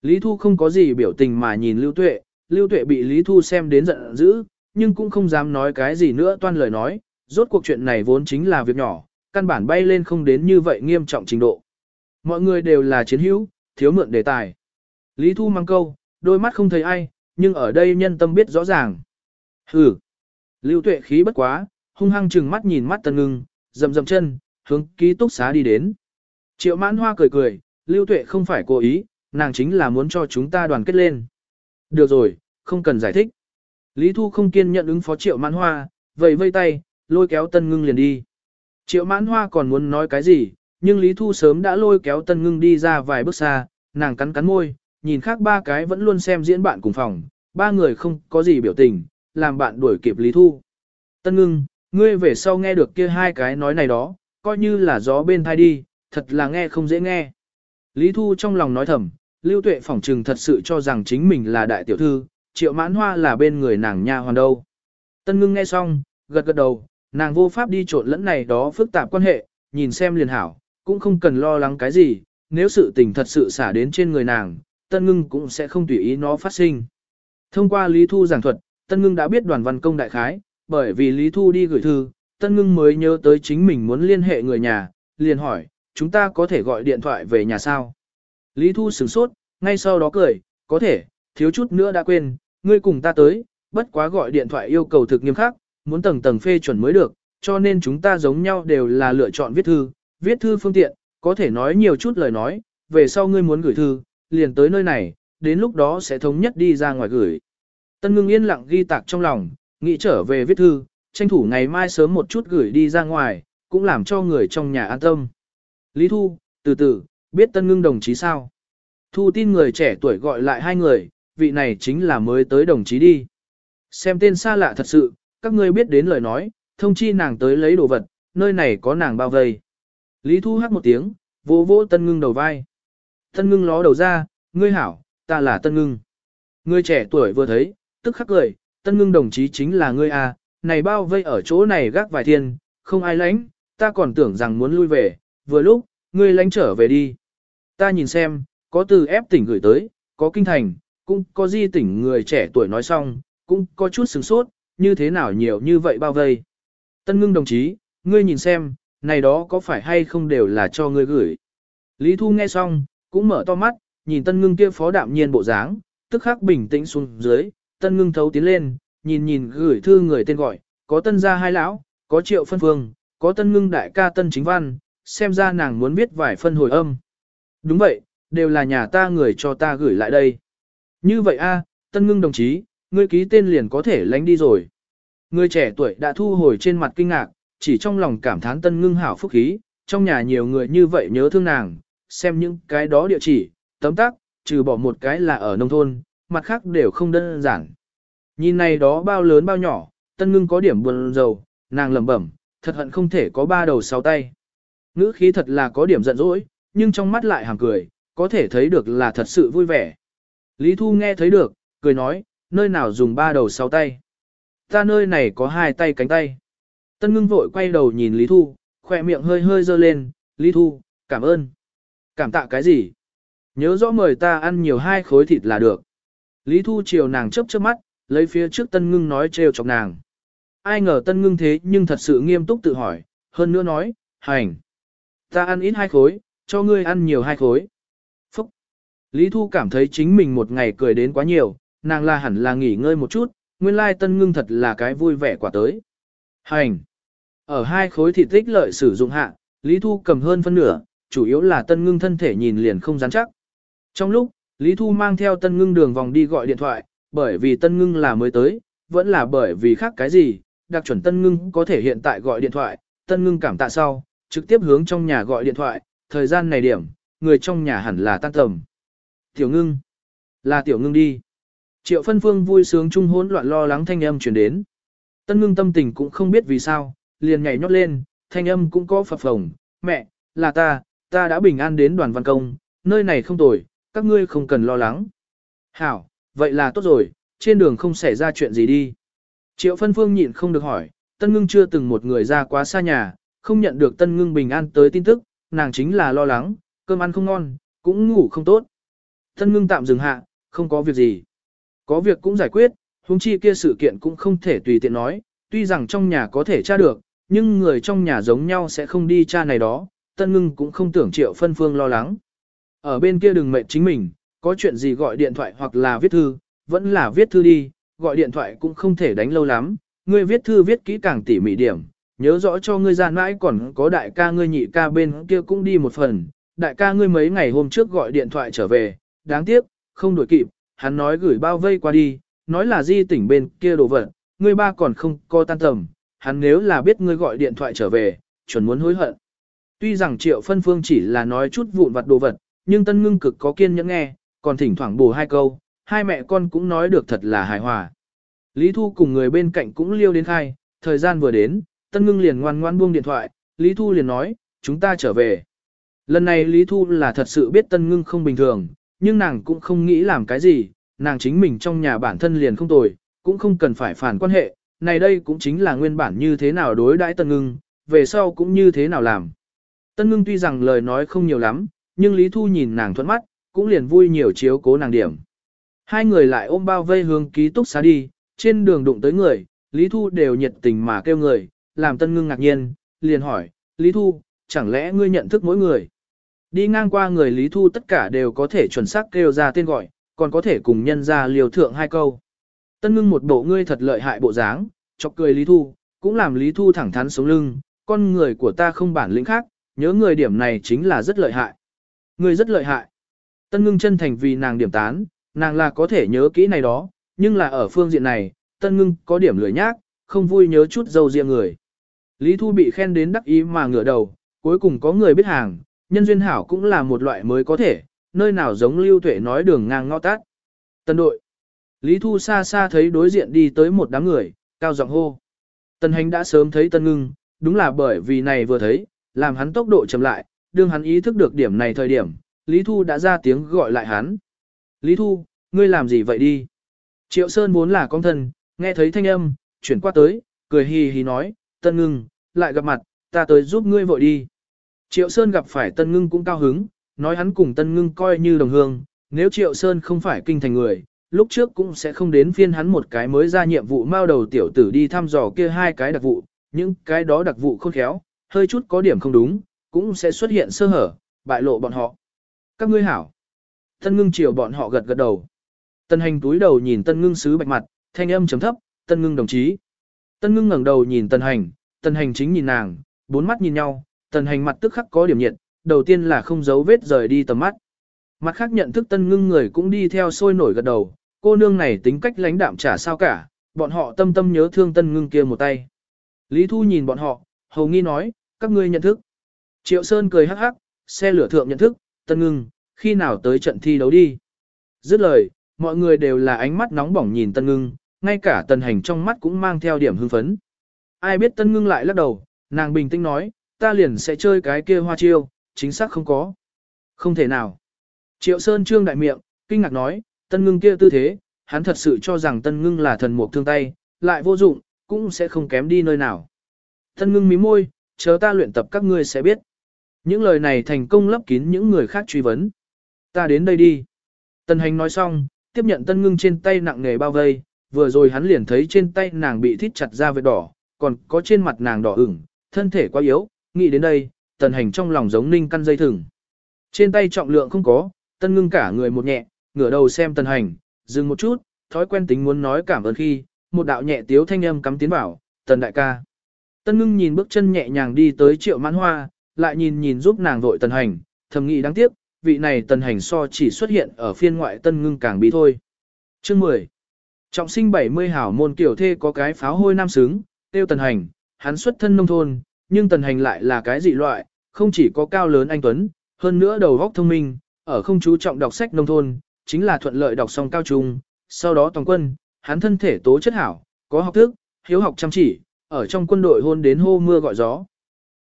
Lý Thu không có gì biểu tình mà nhìn Lưu Tuệ, Lưu Tuệ bị Lý Thu xem đến giận dữ, nhưng cũng không dám nói cái gì nữa toan lời nói, rốt cuộc chuyện này vốn chính là việc nhỏ, căn bản bay lên không đến như vậy nghiêm trọng trình độ. Mọi người đều là chiến hữu, thiếu mượn đề tài. Lý Thu mang câu, đôi mắt không thấy ai, nhưng ở đây nhân tâm biết rõ ràng. Hừ. Lưu tuệ khí bất quá, hung hăng chừng mắt nhìn mắt tân ngưng, dầm dầm chân, hướng ký túc xá đi đến. Triệu mãn hoa cười cười, lưu tuệ không phải cố ý, nàng chính là muốn cho chúng ta đoàn kết lên. Được rồi, không cần giải thích. Lý Thu không kiên nhận ứng phó triệu mãn hoa, vẫy vây tay, lôi kéo tân ngưng liền đi. Triệu mãn hoa còn muốn nói cái gì, nhưng Lý Thu sớm đã lôi kéo tân ngưng đi ra vài bước xa, nàng cắn cắn môi, nhìn khác ba cái vẫn luôn xem diễn bạn cùng phòng, ba người không có gì biểu tình, làm bạn đuổi kịp Lý Thu. Tân ngưng, ngươi về sau nghe được kia hai cái nói này đó, coi như là gió bên thai đi, thật là nghe không dễ nghe. Lý Thu trong lòng nói thầm, Lưu Tuệ phỏng trừng thật sự cho rằng chính mình là đại tiểu thư, triệu mãn hoa là bên người nàng nha hoàn đâu. Tân ngưng nghe xong, gật gật đầu, nàng vô pháp đi trộn lẫn này đó phức tạp quan hệ, nhìn xem liền hảo, cũng không cần lo lắng cái gì, nếu sự tình thật sự xả đến trên người nàng, tân ngưng cũng sẽ không tùy ý nó phát sinh. Thông qua Lý Thu giảng thuật, tân ngưng đã biết đoàn văn công đại khái, bởi vì Lý Thu đi gửi thư, tân ngưng mới nhớ tới chính mình muốn liên hệ người nhà, liền hỏi, chúng ta có thể gọi điện thoại về nhà sao? Lý Thu sửng sốt, ngay sau đó cười, có thể, thiếu chút nữa đã quên, ngươi cùng ta tới, bất quá gọi điện thoại yêu cầu thực nghiêm khắc, muốn tầng tầng phê chuẩn mới được, cho nên chúng ta giống nhau đều là lựa chọn viết thư, viết thư phương tiện, có thể nói nhiều chút lời nói, về sau ngươi muốn gửi thư, liền tới nơi này, đến lúc đó sẽ thống nhất đi ra ngoài gửi. Tân ngưng yên lặng ghi tạc trong lòng, nghĩ trở về viết thư, tranh thủ ngày mai sớm một chút gửi đi ra ngoài, cũng làm cho người trong nhà an tâm. Lý Thu, từ từ, biết tân ngưng đồng chí sao? Thu tin người trẻ tuổi gọi lại hai người, vị này chính là mới tới đồng chí đi. Xem tên xa lạ thật sự, các ngươi biết đến lời nói, thông chi nàng tới lấy đồ vật, nơi này có nàng bao vây. Lý Thu hát một tiếng, vỗ vỗ tân ngưng đầu vai. Tân ngưng ló đầu ra, ngươi hảo, ta là tân ngưng. Ngươi trẻ tuổi vừa thấy, tức khắc cười, tân ngưng đồng chí chính là ngươi à, này bao vây ở chỗ này gác vài thiên, không ai lánh, ta còn tưởng rằng muốn lui về, vừa lúc, ngươi lánh trở về đi. Ta nhìn xem, có từ ép tỉnh gửi tới, có kinh thành, cũng có di tỉnh người trẻ tuổi nói xong, cũng có chút sừng sốt, như thế nào nhiều như vậy bao vây. Tân ngưng đồng chí, ngươi nhìn xem, này đó có phải hay không đều là cho ngươi gửi. Lý Thu nghe xong, cũng mở to mắt, nhìn tân ngưng kia phó đạm nhiên bộ dáng, tức khắc bình tĩnh xuống dưới, tân ngưng thấu tiến lên, nhìn nhìn gửi thư người tên gọi, có tân gia hai lão, có triệu phân phương, có tân ngưng đại ca tân chính văn, xem ra nàng muốn biết vài phân hồi âm. Đúng vậy, đều là nhà ta người cho ta gửi lại đây. Như vậy a, tân ngưng đồng chí, ngươi ký tên liền có thể lánh đi rồi. Người trẻ tuổi đã thu hồi trên mặt kinh ngạc, chỉ trong lòng cảm thán tân ngưng hảo phúc khí, trong nhà nhiều người như vậy nhớ thương nàng, xem những cái đó địa chỉ, tấm tắc, trừ bỏ một cái là ở nông thôn, mặt khác đều không đơn giản. Nhìn này đó bao lớn bao nhỏ, tân ngưng có điểm buồn rầu, nàng lẩm bẩm, thật hận không thể có ba đầu sáu tay. Ngữ khí thật là có điểm giận dỗi, nhưng trong mắt lại hàng cười, có thể thấy được là thật sự vui vẻ. Lý Thu nghe thấy được, cười nói, nơi nào dùng ba đầu sáu tay. Ta nơi này có hai tay cánh tay. Tân ngưng vội quay đầu nhìn Lý Thu, khỏe miệng hơi hơi dơ lên, Lý Thu, cảm ơn. Cảm tạ cái gì? Nhớ rõ mời ta ăn nhiều hai khối thịt là được. Lý Thu chiều nàng chớp chớp mắt, lấy phía trước tân ngưng nói trêu chọc nàng. Ai ngờ tân ngưng thế nhưng thật sự nghiêm túc tự hỏi, hơn nữa nói, hành. Ta ăn ít hai khối, cho ngươi ăn nhiều hai khối. Phúc! Lý Thu cảm thấy chính mình một ngày cười đến quá nhiều, nàng là hẳn là nghỉ ngơi một chút, nguyên lai tân ngưng thật là cái vui vẻ quả tới. Hành! Ở hai khối thịt tích lợi sử dụng hạ, Lý Thu cầm hơn phân nửa, chủ yếu là tân ngưng thân thể nhìn liền không rắn chắc. Trong lúc, Lý Thu mang theo tân ngưng đường vòng đi gọi điện thoại, bởi vì tân ngưng là mới tới, vẫn là bởi vì khác cái gì, đặc chuẩn tân ngưng có thể hiện tại gọi điện thoại, tân ngưng cảm tạ sau, trực tiếp hướng trong nhà gọi điện thoại, thời gian này điểm, người trong nhà hẳn là tan tầm. Tiểu ngưng, là tiểu ngưng đi. Triệu phân phương vui sướng chung hỗn loạn lo lắng thanh âm chuyển đến. Tân ngưng tâm tình cũng không biết vì sao, liền nhảy nhót lên, thanh âm cũng có phập phồng, mẹ, là ta, ta đã bình an đến đoàn văn công, nơi này không tồi, các ngươi không cần lo lắng. Hảo, vậy là tốt rồi, trên đường không xảy ra chuyện gì đi. Triệu phân phương nhịn không được hỏi, tân ngưng chưa từng một người ra quá xa nhà, không nhận được tân ngưng bình an tới tin tức, nàng chính là lo lắng, cơm ăn không ngon, cũng ngủ không tốt. Tân ngưng tạm dừng hạ, không có việc gì. Có việc cũng giải quyết, huống chi kia sự kiện cũng không thể tùy tiện nói, tuy rằng trong nhà có thể tra được, nhưng người trong nhà giống nhau sẽ không đi tra này đó, tân ngưng cũng không tưởng triệu phân phương lo lắng. Ở bên kia đừng mệt chính mình, có chuyện gì gọi điện thoại hoặc là viết thư, vẫn là viết thư đi, gọi điện thoại cũng không thể đánh lâu lắm, ngươi viết thư viết kỹ càng tỉ mỉ điểm, nhớ rõ cho ngươi ra mãi còn có đại ca ngươi nhị ca bên kia cũng đi một phần, đại ca ngươi mấy ngày hôm trước gọi điện thoại trở về, đáng tiếc, không đổi kịp, hắn nói gửi bao vây qua đi, nói là di tỉnh bên kia đồ vật, ngươi ba còn không co tan tầm, hắn nếu là biết ngươi gọi điện thoại trở về, chuẩn muốn hối hận. Tuy rằng triệu phân phương chỉ là nói chút vụn vặt đồ vật, nhưng tân ngưng cực có kiên nhẫn nghe, còn thỉnh thoảng bù hai câu, hai mẹ con cũng nói được thật là hài hòa. Lý Thu cùng người bên cạnh cũng liêu đến khai, thời gian vừa đến, tân ngưng liền ngoan ngoan buông điện thoại, Lý Thu liền nói, chúng ta trở về. Lần này Lý Thu là thật sự biết tân ngưng không bình thường, nhưng nàng cũng không nghĩ làm cái gì, nàng chính mình trong nhà bản thân liền không tồi, cũng không cần phải phản quan hệ, này đây cũng chính là nguyên bản như thế nào đối đãi tân ngưng, về sau cũng như thế nào làm. Tân ngưng tuy rằng lời nói không nhiều lắm, nhưng Lý Thu nhìn nàng thuận mắt, cũng liền vui nhiều chiếu cố nàng điểm. Hai người lại ôm bao vây hướng ký túc xá đi, trên đường đụng tới người, Lý Thu đều nhiệt tình mà kêu người, làm tân ngưng ngạc nhiên, liền hỏi, Lý Thu, chẳng lẽ ngươi nhận thức mỗi người? Đi ngang qua người Lý Thu tất cả đều có thể chuẩn xác kêu ra tên gọi, còn có thể cùng nhân ra liều thượng hai câu. Tân ngưng một bộ ngươi thật lợi hại bộ dáng, chọc cười Lý Thu, cũng làm Lý Thu thẳng thắn sống lưng, con người của ta không bản lĩnh khác, nhớ người điểm này chính là rất lợi hại. Ngươi rất lợi hại. Tân ngưng chân thành vì nàng điểm tán, nàng là có thể nhớ kỹ này đó, nhưng là ở phương diện này, tân ngưng có điểm lười nhác, không vui nhớ chút dâu riêng người. Lý Thu bị khen đến đắc ý mà ngửa đầu, cuối cùng có người biết hàng, nhân duyên hảo cũng là một loại mới có thể, nơi nào giống lưu tuệ nói đường ngang ngõ tát. Tân đội. Lý Thu xa xa thấy đối diện đi tới một đám người, cao giọng hô. Tân hành đã sớm thấy tân ngưng, đúng là bởi vì này vừa thấy, làm hắn tốc độ chậm lại, đương hắn ý thức được điểm này thời điểm, Lý Thu đã ra tiếng gọi lại hắn. Lý Thu, ngươi làm gì vậy đi? Triệu Sơn vốn là con thân, nghe thấy thanh âm, chuyển qua tới, cười hì hì nói, tân ngưng, lại gặp mặt, ta tới giúp ngươi vội đi. Triệu Sơn gặp phải tân ngưng cũng cao hứng, nói hắn cùng tân ngưng coi như đồng hương, nếu Triệu Sơn không phải kinh thành người, lúc trước cũng sẽ không đến phiên hắn một cái mới ra nhiệm vụ mao đầu tiểu tử đi thăm dò kia hai cái đặc vụ, những cái đó đặc vụ khôn khéo, hơi chút có điểm không đúng, cũng sẽ xuất hiện sơ hở, bại lộ bọn họ. Các ngươi hảo. Tân ngưng chiều bọn họ gật gật đầu. Tân hành túi đầu nhìn tân ngưng sứ bạch mặt, thanh âm chấm thấp, tân ngưng đồng chí. Tân ngưng ngẩng đầu nhìn tân hành, tân hành chính nhìn nàng, bốn mắt nhìn nhau, tân hành mặt tức khắc có điểm nhiệt, đầu tiên là không giấu vết rời đi tầm mắt. Mặt khác nhận thức tân ngưng người cũng đi theo sôi nổi gật đầu, cô nương này tính cách lãnh đạm trả sao cả, bọn họ tâm tâm nhớ thương tân ngưng kia một tay. Lý Thu nhìn bọn họ, hầu nghi nói, các ngươi nhận thức. Triệu Sơn cười hắc hắc, xe lửa thượng nhận thức, tân ngưng, khi nào tới trận thi đấu đi. Dứt lời, mọi người đều là ánh mắt nóng bỏng nhìn tân ngưng, ngay cả tần hành trong mắt cũng mang theo điểm hưng phấn. Ai biết tân ngưng lại lắc đầu, nàng bình tĩnh nói, ta liền sẽ chơi cái kia hoa chiêu, chính xác không có. Không thể nào. Triệu Sơn trương đại miệng, kinh ngạc nói, tân ngưng kia tư thế, hắn thật sự cho rằng tân ngưng là thần mục thương tay, lại vô dụng, cũng sẽ không kém đi nơi nào. Tân ngưng mí môi, chờ ta luyện tập các ngươi sẽ biết. Những lời này thành công lấp kín những người khác truy vấn. Ta đến đây đi. Tân hành nói xong, tiếp nhận tân ngưng trên tay nặng nghề bao vây, vừa rồi hắn liền thấy trên tay nàng bị thít chặt ra vết đỏ, còn có trên mặt nàng đỏ ửng, thân thể quá yếu, nghĩ đến đây, tần hành trong lòng giống ninh căn dây thừng. Trên tay trọng lượng không có, tân ngưng cả người một nhẹ, ngửa đầu xem tần hành, dừng một chút, thói quen tính muốn nói cảm ơn khi, một đạo nhẹ tiếu thanh âm cắm tiến bảo, tần đại ca. Tân ngưng nhìn bước chân nhẹ nhàng đi tới triệu mãn hoa, lại nhìn nhìn giúp nàng vội tần hành, thầm nghĩ đáng tiếc, vị này tần hành so chỉ xuất hiện ở phiên ngoại tân ngưng càng bị thôi. Chương 10 Trọng sinh 70 hảo môn kiểu thê có cái pháo hôi nam xứng, tiêu tần hành, hắn xuất thân nông thôn, nhưng tần hành lại là cái dị loại, không chỉ có cao lớn anh Tuấn, hơn nữa đầu óc thông minh, ở không chú trọng đọc sách nông thôn, chính là thuận lợi đọc xong cao trung, sau đó toàn quân, hắn thân thể tố chất hảo, có học thức, hiếu học chăm chỉ, ở trong quân đội hôn đến hô mưa gọi gió.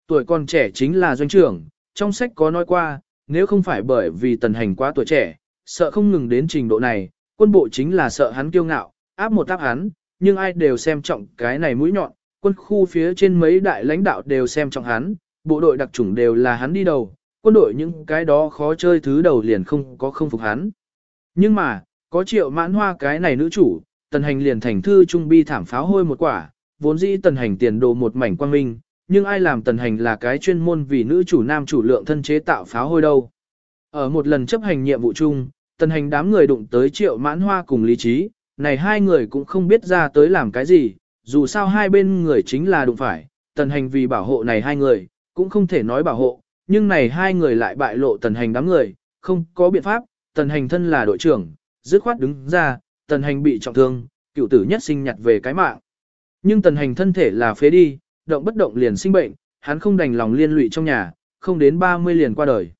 Tuổi còn trẻ chính là doanh trưởng, trong sách có nói qua, nếu không phải bởi vì tần hành quá tuổi trẻ, sợ không ngừng đến trình độ này, quân bộ chính là sợ hắn kiêu ngạo, áp một áp hắn, nhưng ai đều xem trọng cái này mũi nhọn, quân khu phía trên mấy đại lãnh đạo đều xem trọng hắn, bộ đội đặc chủng đều là hắn đi đầu, quân đội những cái đó khó chơi thứ đầu liền không có không phục hắn. Nhưng mà, có triệu mãn hoa cái này nữ chủ, tần hành liền thành thư trung bi thảm pháo hôi một quả, vốn dĩ tần hành tiền đồ một mảnh quang minh, nhưng ai làm tần hành là cái chuyên môn vì nữ chủ nam chủ lượng thân chế tạo pháo hôi đâu. Ở một lần chấp hành nhiệm vụ chung, tần hành đám người đụng tới triệu mãn hoa cùng lý trí, này hai người cũng không biết ra tới làm cái gì, dù sao hai bên người chính là đụng phải, tần hành vì bảo hộ này hai người, cũng không thể nói bảo hộ, nhưng này hai người lại bại lộ tần hành đám người, không có biện pháp, tần hành thân là đội trưởng, dứt khoát đứng ra, tần hành bị trọng thương, cựu tử nhất sinh nhặt về cái mạng. Nhưng tần hành thân thể là phế đi, động bất động liền sinh bệnh, hắn không đành lòng liên lụy trong nhà, không đến 30 liền qua đời.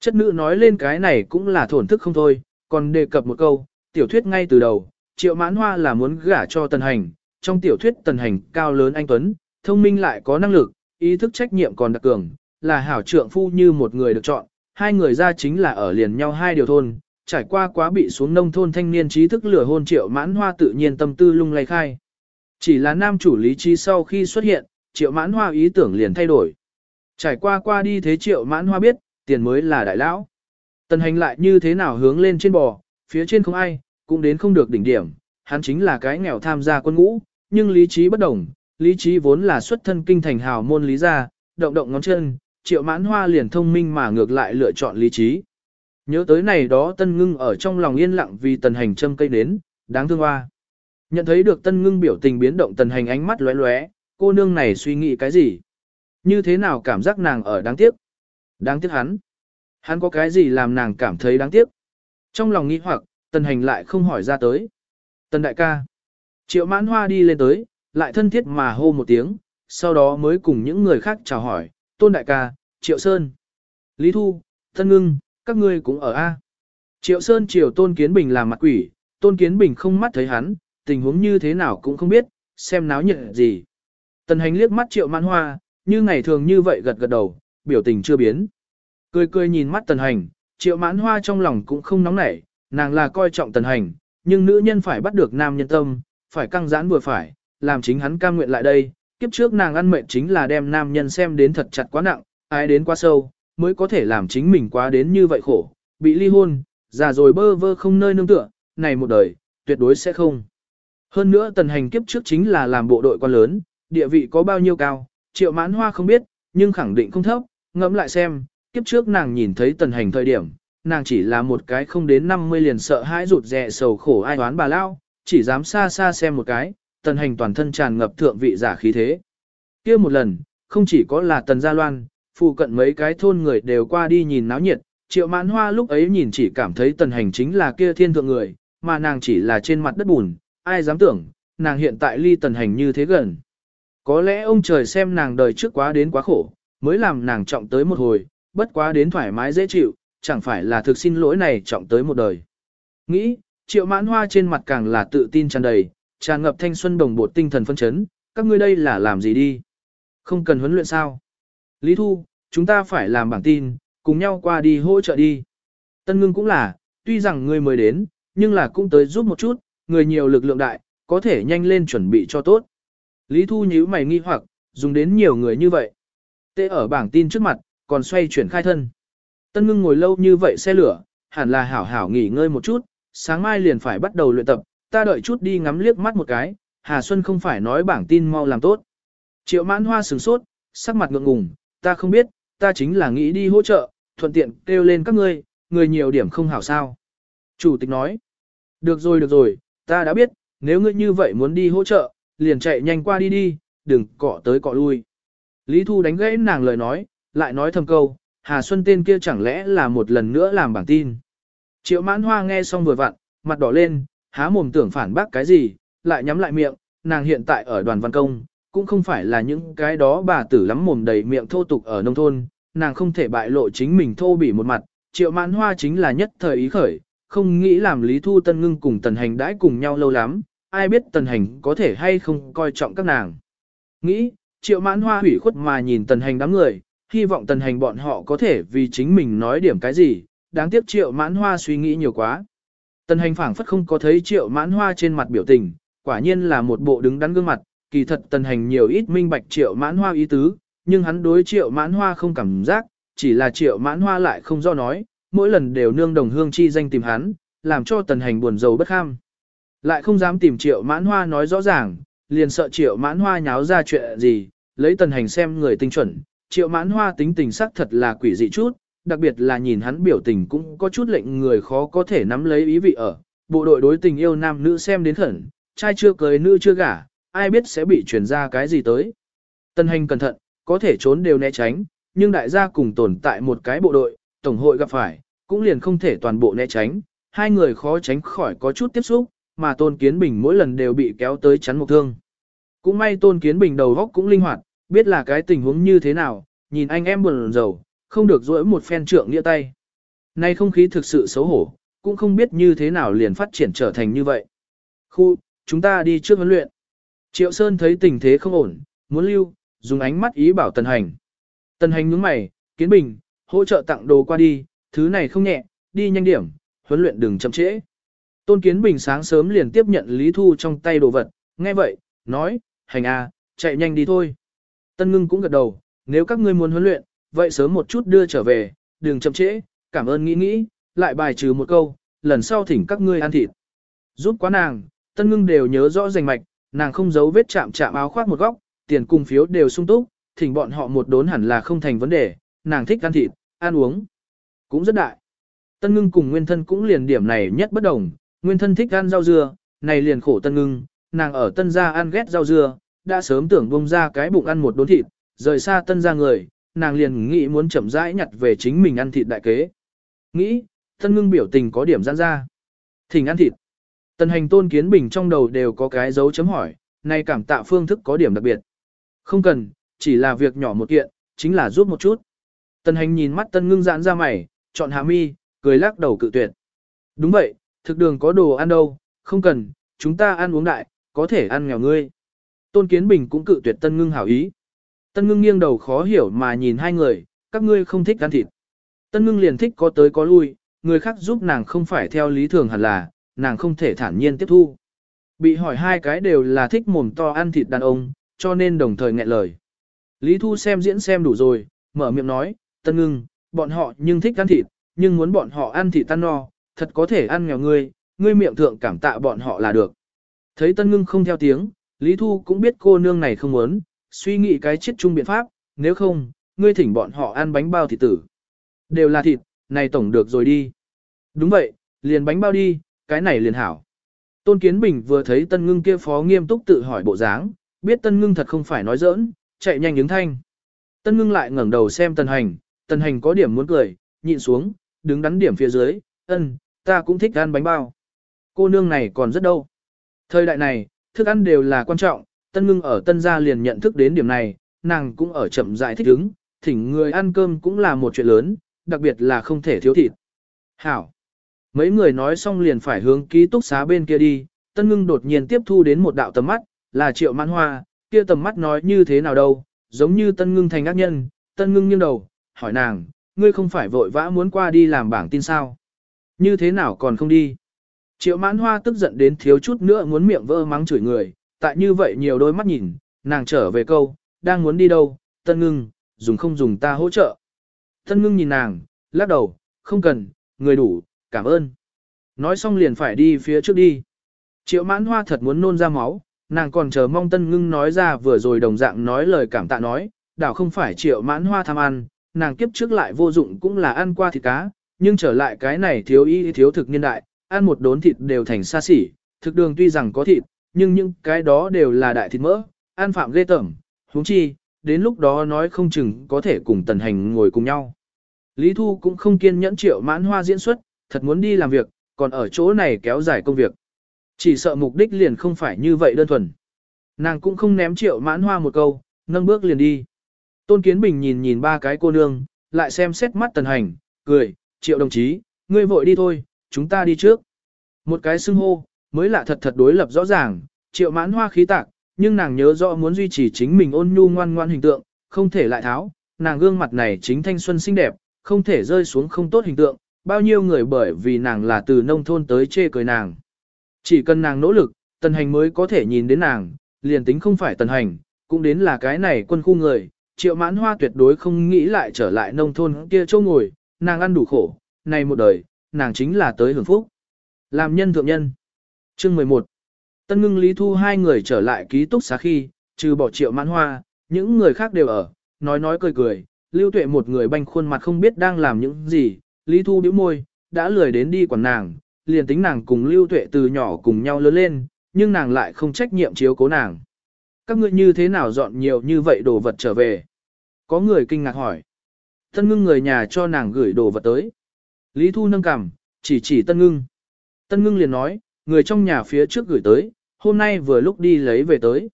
Chất nữ nói lên cái này cũng là thổn thức không thôi, còn đề cập một câu, tiểu thuyết ngay từ đầu, triệu mãn hoa là muốn gả cho tần hành, trong tiểu thuyết tần hành cao lớn anh Tuấn, thông minh lại có năng lực, ý thức trách nhiệm còn đặc cường, là hảo trượng phu như một người được chọn, hai người ra chính là ở liền nhau hai điều thôn, trải qua quá bị xuống nông thôn thanh niên trí thức lửa hôn triệu mãn hoa tự nhiên tâm tư lung lay khai. Chỉ là nam chủ lý trí sau khi xuất hiện, triệu mãn hoa ý tưởng liền thay đổi. Trải qua qua đi thế triệu mãn hoa biết, tiền mới là đại lão. Tần hành lại như thế nào hướng lên trên bò, phía trên không ai, cũng đến không được đỉnh điểm, hắn chính là cái nghèo tham gia quân ngũ, nhưng lý trí bất đồng, lý trí vốn là xuất thân kinh thành hào môn lý gia, động động ngón chân, triệu mãn hoa liền thông minh mà ngược lại lựa chọn lý trí. Nhớ tới này đó tân ngưng ở trong lòng yên lặng vì tần hành châm cây đến, đáng thương hoa. Nhận thấy được tân ngưng biểu tình biến động tần hành ánh mắt lóe lóe, cô nương này suy nghĩ cái gì? Như thế nào cảm giác nàng ở đáng tiếc? Đáng tiếc hắn. Hắn có cái gì làm nàng cảm thấy đáng tiếc? Trong lòng nghĩ hoặc, tần hành lại không hỏi ra tới. Tần đại ca. Triệu mãn hoa đi lên tới, lại thân thiết mà hô một tiếng, sau đó mới cùng những người khác chào hỏi, tôn đại ca, triệu sơn. Lý thu, thân ngưng, các ngươi cũng ở A. Triệu sơn triều tôn kiến bình làm mặt quỷ, tôn kiến bình không mắt thấy hắn, tình huống như thế nào cũng không biết, xem náo nhiệt gì. Tần hành liếc mắt triệu mãn hoa, như ngày thường như vậy gật gật đầu, biểu tình chưa biến. Cười cười nhìn mắt tần hành, triệu mãn hoa trong lòng cũng không nóng nảy, nàng là coi trọng tần hành, nhưng nữ nhân phải bắt được nam nhân tâm, phải căng giãn vừa phải, làm chính hắn cam nguyện lại đây. Kiếp trước nàng ăn mệnh chính là đem nam nhân xem đến thật chặt quá nặng, ai đến quá sâu, mới có thể làm chính mình quá đến như vậy khổ, bị ly hôn, già rồi bơ vơ không nơi nương tựa, này một đời, tuyệt đối sẽ không. Hơn nữa tần hành kiếp trước chính là làm bộ đội quan lớn, địa vị có bao nhiêu cao, triệu mãn hoa không biết, nhưng khẳng định không thấp, ngẫm lại xem, kiếp trước nàng nhìn thấy tần hành thời điểm, nàng chỉ là một cái không đến 50 liền sợ hãi rụt rè sầu khổ ai đoán bà lao, chỉ dám xa xa xem một cái, tần hành toàn thân tràn ngập thượng vị giả khí thế. kia một lần, không chỉ có là tần gia loan, phụ cận mấy cái thôn người đều qua đi nhìn náo nhiệt, triệu mãn hoa lúc ấy nhìn chỉ cảm thấy tần hành chính là kia thiên thượng người, mà nàng chỉ là trên mặt đất bùn, ai dám tưởng, nàng hiện tại ly tần hành như thế gần. Có lẽ ông trời xem nàng đời trước quá đến quá khổ, mới làm nàng trọng tới một hồi, bất quá đến thoải mái dễ chịu, chẳng phải là thực xin lỗi này trọng tới một đời. Nghĩ, triệu mãn hoa trên mặt càng là tự tin tràn đầy, tràn ngập thanh xuân đồng bột tinh thần phân chấn, các ngươi đây là làm gì đi? Không cần huấn luyện sao? Lý Thu, chúng ta phải làm bảng tin, cùng nhau qua đi hỗ trợ đi. Tân ngưng cũng là, tuy rằng ngươi mới đến, nhưng là cũng tới giúp một chút, người nhiều lực lượng đại, có thể nhanh lên chuẩn bị cho tốt. Lý Thu nhíu mày nghi hoặc, dùng đến nhiều người như vậy. Tê ở bảng tin trước mặt, còn xoay chuyển khai thân. Tân ngưng ngồi lâu như vậy xe lửa, hẳn là hảo hảo nghỉ ngơi một chút, sáng mai liền phải bắt đầu luyện tập, ta đợi chút đi ngắm liếc mắt một cái, Hà Xuân không phải nói bảng tin mau làm tốt. Triệu mãn hoa sửng sốt, sắc mặt ngượng ngùng, ta không biết, ta chính là nghĩ đi hỗ trợ, thuận tiện kêu lên các ngươi, người nhiều điểm không hảo sao. Chủ tịch nói, được rồi được rồi, ta đã biết, nếu ngươi như vậy muốn đi hỗ trợ, liền chạy nhanh qua đi đi, đừng cọ tới cọ lui. Lý Thu đánh gãy nàng lời nói, lại nói thầm câu, Hà Xuân tên kia chẳng lẽ là một lần nữa làm bảng tin. Triệu mãn hoa nghe xong vừa vặn, mặt đỏ lên, há mồm tưởng phản bác cái gì, lại nhắm lại miệng, nàng hiện tại ở đoàn văn công, cũng không phải là những cái đó bà tử lắm mồm đầy miệng thô tục ở nông thôn, nàng không thể bại lộ chính mình thô bỉ một mặt, triệu mãn hoa chính là nhất thời ý khởi, không nghĩ làm Lý Thu Tân Ngưng cùng Tần Hành đãi cùng nhau lâu lắm, ai biết Tần Hành có thể hay không coi trọng các nàng. Nghĩ, triệu mãn hoa hủy khuất mà nhìn Tần Hành đám người, hy vọng Tần Hành bọn họ có thể vì chính mình nói điểm cái gì, đáng tiếc triệu mãn hoa suy nghĩ nhiều quá. Tần Hành phảng phất không có thấy triệu mãn hoa trên mặt biểu tình, quả nhiên là một bộ đứng đắn gương mặt, kỳ thật Tần Hành nhiều ít minh bạch triệu mãn hoa ý tứ, nhưng hắn đối triệu mãn hoa không cảm giác, chỉ là triệu mãn hoa lại không do nói, mỗi lần đều nương đồng hương chi danh tìm hắn, làm cho tần hành buồn rầu bất kham. Lại không dám tìm triệu mãn hoa nói rõ ràng, liền sợ triệu mãn hoa nháo ra chuyện gì, lấy tần hành xem người tinh chuẩn, triệu mãn hoa tính tình sắc thật là quỷ dị chút, đặc biệt là nhìn hắn biểu tình cũng có chút lệnh người khó có thể nắm lấy ý vị ở. Bộ đội đối tình yêu nam nữ xem đến khẩn, trai chưa cưới nữ chưa gả, ai biết sẽ bị truyền ra cái gì tới. Tân hành cẩn thận, có thể trốn đều né tránh, nhưng đại gia cùng tồn tại một cái bộ đội, tổng hội gặp phải, cũng liền không thể toàn bộ né tránh, hai người khó tránh khỏi có chút tiếp xúc, mà Tôn Kiến Bình mỗi lần đều bị kéo tới chắn một thương. Cũng may Tôn Kiến Bình đầu góc cũng linh hoạt, biết là cái tình huống như thế nào, nhìn anh em buồn rầu, không được dỗi một phen trượng nghĩa tay. Nay không khí thực sự xấu hổ, cũng không biết như thế nào liền phát triển trở thành như vậy. Khu, chúng ta đi trước huấn luyện. Triệu Sơn thấy tình thế không ổn, muốn lưu, dùng ánh mắt ý bảo Tần Hành. Tần Hành nhướng mày, Kiến Bình, hỗ trợ tặng đồ qua đi, thứ này không nhẹ, đi nhanh điểm, huấn luyện đừng chậm trễ. Tôn Kiến Bình sáng sớm liền tiếp nhận Lý Thu trong tay đồ vật, nghe vậy, nói, hành a, chạy nhanh đi thôi. Tân Ngưng cũng gật đầu, nếu các ngươi muốn huấn luyện, vậy sớm một chút đưa trở về, đừng chậm trễ, cảm ơn nghĩ nghĩ, lại bài trừ một câu, lần sau thỉnh các ngươi ăn thịt. Giúp quá nàng, Tân Ngưng đều nhớ rõ rành mạch, nàng không giấu vết chạm chạm áo khoác một góc, tiền cùng phiếu đều sung túc, thỉnh bọn họ một đốn hẳn là không thành vấn đề, nàng thích ăn thịt, ăn uống. Cũng rất đại. Tân ngưng cùng nguyên thân cũng liền điểm này nhất bất đồng, nguyên thân thích ăn rau dưa, này liền khổ tân ngưng, nàng ở tân gia ăn ghét rau dưa, đã sớm tưởng bông ra cái bụng ăn một đốn thịt, rời xa tân gia người, nàng liền nghĩ muốn chậm rãi nhặt về chính mình ăn thịt đại kế. Nghĩ, tân ngưng biểu tình có điểm giãn ra. Thỉnh ăn thịt. Tần hành tôn kiến bình trong đầu đều có cái dấu chấm hỏi, này cảm tạ phương thức có điểm đặc biệt. Không cần, chỉ là việc nhỏ một kiện, chính là giúp một chút. Tần hành nhìn mắt tân ngưng giãn ra mày, chọn hạ mi, cười lắc đầu cự tuyệt. Đúng vậy, thực đường có đồ ăn đâu, không cần, chúng ta ăn uống đại, có thể ăn nghèo ngươi. Tôn Kiến Bình cũng cự tuyệt Tân Ngưng hảo ý. Tân Ngưng nghiêng đầu khó hiểu mà nhìn hai người, các ngươi không thích ăn thịt. Tân Ngưng liền thích có tới có lui, người khác giúp nàng không phải theo lý thường hẳn là, nàng không thể thản nhiên tiếp thu. Bị hỏi hai cái đều là thích mồm to ăn thịt đàn ông, cho nên đồng thời nghẹn lời. Lý Thu xem diễn xem đủ rồi, mở miệng nói, Tân Ngưng, bọn họ nhưng thích ăn thịt, nhưng muốn bọn họ ăn thịt tan no, thật có thể ăn nghèo ngươi, ngươi miệng thượng cảm tạ bọn họ là được. Thấy Tân Ngưng không theo tiếng, Lý Thu cũng biết cô nương này không muốn, suy nghĩ cái chết chung biện pháp, nếu không, ngươi thỉnh bọn họ ăn bánh bao thịt tử. Đều là thịt, này tổng được rồi đi. Đúng vậy, liền bánh bao đi, cái này liền hảo. Tôn Kiến Bình vừa thấy Tân Ngưng kia phó nghiêm túc tự hỏi bộ dáng, biết Tân Ngưng thật không phải nói giỡn, chạy nhanh đứng thanh. Tân Ngưng lại ngẩng đầu xem tân Hành, tân Hành có điểm muốn cười, nhịn xuống, đứng đắn điểm phía dưới, ân, ta cũng thích ăn bánh bao. Cô nương này còn rất đâu. Thời đại này, thức ăn đều là quan trọng, Tân Ngưng ở Tân Gia liền nhận thức đến điểm này, nàng cũng ở chậm rãi thích ứng, thỉnh người ăn cơm cũng là một chuyện lớn, đặc biệt là không thể thiếu thịt. Hảo. Mấy người nói xong liền phải hướng ký túc xá bên kia đi, Tân Ngưng đột nhiên tiếp thu đến một đạo tầm mắt, là triệu mãn hoa, kia tầm mắt nói như thế nào đâu, giống như Tân Ngưng thành ác nhân, Tân Ngưng nghiêng đầu, hỏi nàng, ngươi không phải vội vã muốn qua đi làm bảng tin sao? Như thế nào còn không đi? Triệu mãn hoa tức giận đến thiếu chút nữa muốn miệng vỡ mắng chửi người, tại như vậy nhiều đôi mắt nhìn, nàng trở về câu, đang muốn đi đâu, tân ngưng, dùng không dùng ta hỗ trợ. Tân ngưng nhìn nàng, lắc đầu, không cần, người đủ, cảm ơn. Nói xong liền phải đi phía trước đi. Triệu mãn hoa thật muốn nôn ra máu, nàng còn chờ mong tân ngưng nói ra vừa rồi đồng dạng nói lời cảm tạ nói, đảo không phải triệu mãn hoa tham ăn, nàng kiếp trước lại vô dụng cũng là ăn qua thịt cá, nhưng trở lại cái này thiếu y thiếu thực niên đại, ăn một đốn thịt đều thành xa xỉ, thực đường tuy rằng có thịt, nhưng những cái đó đều là đại thịt mỡ, ăn phạm ghê tởm, huống chi, đến lúc đó nói không chừng có thể cùng tần hành ngồi cùng nhau. Lý Thu cũng không kiên nhẫn triệu mãn hoa diễn xuất, thật muốn đi làm việc, còn ở chỗ này kéo dài công việc. Chỉ sợ mục đích liền không phải như vậy đơn thuần. Nàng cũng không ném triệu mãn hoa một câu, nâng bước liền đi. Tôn Kiến Bình nhìn nhìn ba cái cô nương, lại xem xét mắt tần hành, cười, triệu đồng chí, ngươi vội đi thôi, chúng ta đi trước. Một cái xưng hô, mới lạ thật thật đối lập rõ ràng, triệu mãn hoa khí tạc, nhưng nàng nhớ rõ muốn duy trì chính mình ôn nhu ngoan ngoan hình tượng, không thể lại tháo, nàng gương mặt này chính thanh xuân xinh đẹp, không thể rơi xuống không tốt hình tượng, bao nhiêu người bởi vì nàng là từ nông thôn tới chê cười nàng. Chỉ cần nàng nỗ lực, tần hành mới có thể nhìn đến nàng, liền tính không phải tần hành, cũng đến là cái này quân khu người, triệu mãn hoa tuyệt đối không nghĩ lại trở lại nông thôn kia châu ngồi, nàng ăn đủ khổ, này một đời, nàng chính là tới hưởng phúc. Làm nhân thượng nhân. Chương 11. Tân ngưng Lý Thu hai người trở lại ký túc xá khi, trừ bỏ triệu mãn hoa, những người khác đều ở, nói nói cười cười, lưu tuệ một người banh khuôn mặt không biết đang làm những gì, Lý Thu bĩu môi, đã lười đến đi quản nàng, liền tính nàng cùng lưu tuệ từ nhỏ cùng nhau lớn lên, nhưng nàng lại không trách nhiệm chiếu cố nàng. Các ngươi như thế nào dọn nhiều như vậy đồ vật trở về? Có người kinh ngạc hỏi. Tân ngưng người nhà cho nàng gửi đồ vật tới. Lý Thu nâng cằm, chỉ chỉ Tân ngưng. Tân ngưng liền nói, người trong nhà phía trước gửi tới, hôm nay vừa lúc đi lấy về tới.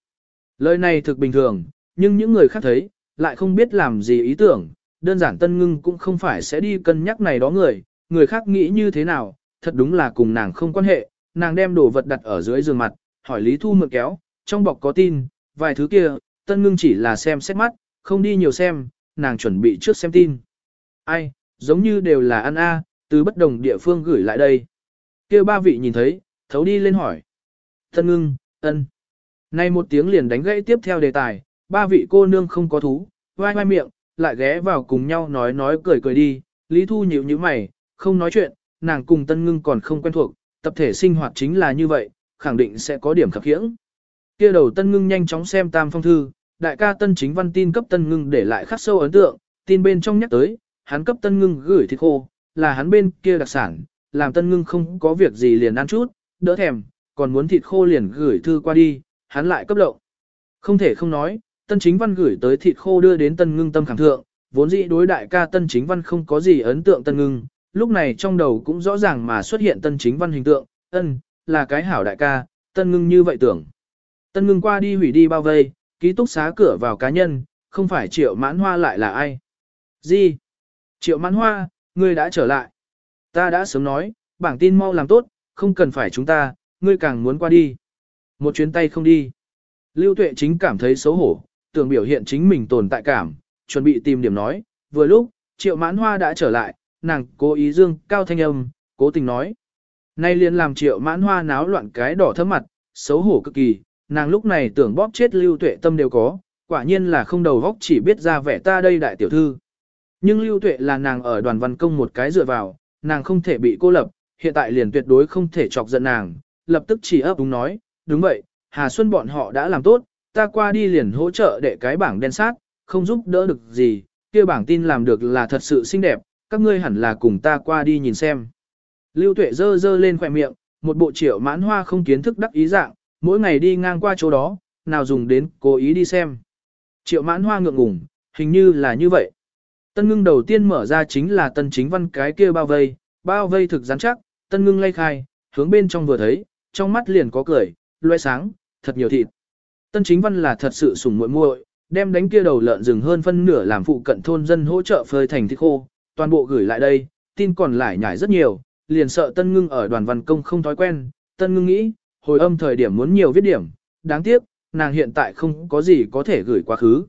Lời này thực bình thường, nhưng những người khác thấy, lại không biết làm gì ý tưởng, đơn giản Tân ngưng cũng không phải sẽ đi cân nhắc này đó người, người khác nghĩ như thế nào, thật đúng là cùng nàng không quan hệ, nàng đem đồ vật đặt ở dưới giường mặt, hỏi Lý Thu mượn kéo, trong bọc có tin, vài thứ kia, Tân ngưng chỉ là xem xét mắt, không đi nhiều xem, nàng chuẩn bị trước xem tin. Ai, giống như đều là ăn a, từ bất đồng địa phương gửi lại đây. kia ba vị nhìn thấy, thấu đi lên hỏi. Tân ngưng, ân. Nay một tiếng liền đánh gãy tiếp theo đề tài, ba vị cô nương không có thú, vai vai miệng, lại ghé vào cùng nhau nói nói cười cười đi, Lý Thu nhíu nhíu mày, không nói chuyện, nàng cùng Tân Ngưng còn không quen thuộc, tập thể sinh hoạt chính là như vậy, khẳng định sẽ có điểm khập khiễng. Kia đầu Tân Ngưng nhanh chóng xem tam phong thư, đại ca Tân Chính Văn tin cấp Tân Ngưng để lại khắc sâu ấn tượng, tin bên trong nhắc tới, hắn cấp Tân Ngưng gửi thịt khô, là hắn bên kia đặc sản, làm Tân Ngưng không có việc gì liền ăn chút, đỡ thèm, còn muốn thịt khô liền gửi thư qua đi, hắn lại cấp lộ. Không thể không nói, Tân Chính Văn gửi tới thịt khô đưa đến Tân Ngưng tâm khẳng thượng, vốn dĩ đối đại ca Tân Chính Văn không có gì ấn tượng Tân Ngưng, lúc này trong đầu cũng rõ ràng mà xuất hiện Tân Chính Văn hình tượng, ân, là cái hảo đại ca, Tân Ngưng như vậy tưởng. Tân Ngưng qua đi hủy đi bao vây, ký túc xá cửa vào cá nhân, không phải Triệu Mãn Hoa lại là ai. Gì? Triệu Mãn Hoa, ngươi đã trở lại. Ta đã sớm nói, bảng tin mau làm tốt, không cần phải chúng ta, ngươi càng muốn qua đi. Một chuyến tay không đi. Lưu Tuệ chính cảm thấy xấu hổ, tưởng biểu hiện chính mình tồn tại cảm, chuẩn bị tìm điểm nói, vừa lúc, triệu mãn hoa đã trở lại, nàng cố ý dương cao thanh âm, cố tình nói. Nay liền làm triệu mãn hoa náo loạn cái đỏ thấm mặt, xấu hổ cực kỳ, nàng lúc này tưởng bóp chết lưu tuệ tâm đều có, quả nhiên là không đầu góc chỉ biết ra vẻ ta đây đại tiểu thư. Nhưng lưu tuệ là nàng ở đoàn văn công một cái dựa vào, nàng không thể bị cô lập, hiện tại liền tuyệt đối không thể chọc giận nàng, lập tức chỉ ấp đúng nói, đúng vậy, Hà Xuân bọn họ đã làm tốt, ta qua đi liền hỗ trợ để cái bảng đen sát, không giúp đỡ được gì, kia bảng tin làm được là thật sự xinh đẹp, các ngươi hẳn là cùng ta qua đi nhìn xem. Lưu Tuệ dơ dơ lên khỏe miệng, một bộ triệu mãn hoa không kiến thức đắc ý dạng, mỗi ngày đi ngang qua chỗ đó, nào dùng đến cố ý đi xem. Triệu mãn hoa ngượng ngùng, hình như là như vậy. Tân ngưng đầu tiên mở ra chính là tân chính văn cái kia bao vây, bao vây thực rắn chắc, tân ngưng lay khai, hướng bên trong vừa thấy, trong mắt liền có cười, loe sáng, thật nhiều thịt. Tân chính văn là thật sự sủng muội muội, đem đánh kia đầu lợn rừng hơn phân nửa làm phụ cận thôn dân hỗ trợ phơi thành thịt khô, toàn bộ gửi lại đây, tin còn lại nhải rất nhiều, liền sợ Tân Ngưng ở đoàn văn công không thói quen, Tân Ngưng nghĩ, hồi âm thời điểm muốn nhiều viết điểm, đáng tiếc, nàng hiện tại không có gì có thể gửi quá khứ.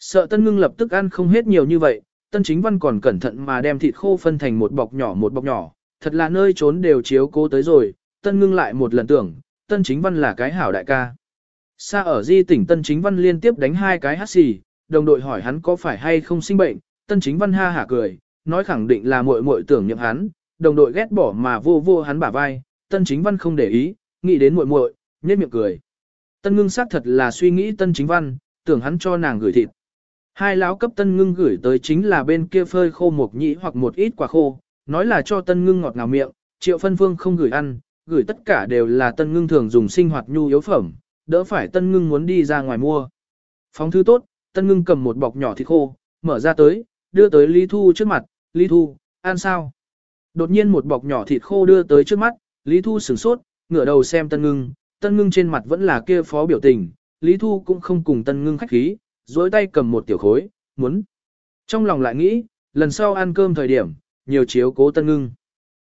Sợ Tân Ngưng lập tức ăn không hết nhiều như vậy, Tân Chính Văn còn cẩn thận mà đem thịt khô phân thành một bọc nhỏ một bọc nhỏ, thật là nơi trốn đều chiếu cố tới rồi, Tân Ngưng lại một lần tưởng, Tân Chính Văn là cái hảo đại ca. Xa ở di tỉnh Tân Chính Văn liên tiếp đánh hai cái hát xì, đồng đội hỏi hắn có phải hay không sinh bệnh, Tân Chính Văn ha hả cười, nói khẳng định là muội muội tưởng nhậm hắn, đồng đội ghét bỏ mà vô vô hắn bả vai, Tân Chính Văn không để ý, nghĩ đến muội muội, nhếch miệng cười. Tân Ngưng xác thật là suy nghĩ Tân Chính Văn, tưởng hắn cho nàng gửi thịt. Hai lão cấp Tân Ngưng gửi tới chính là bên kia phơi khô một nhĩ hoặc một ít quả khô, nói là cho Tân Ngưng ngọt ngào miệng, Triệu Phân Phương không gửi ăn, gửi tất cả đều là Tân Ngưng thường dùng sinh hoạt nhu yếu phẩm, đỡ phải Tân Ngưng muốn đi ra ngoài mua. Phóng thư tốt, Tân Ngưng cầm một bọc nhỏ thịt khô, mở ra tới, đưa tới Lý Thu trước mặt, Lý Thu, ăn sao? Đột nhiên một bọc nhỏ thịt khô đưa tới trước mắt, Lý Thu sửng sốt, ngửa đầu xem Tân Ngưng, Tân Ngưng trên mặt vẫn là kia phó biểu tình, Lý Thu cũng không cùng Tân Ngưng khách khí, dối tay cầm một tiểu khối, muốn. Trong lòng lại nghĩ, lần sau ăn cơm thời điểm, nhiều chiếu cố Tân Ngưng.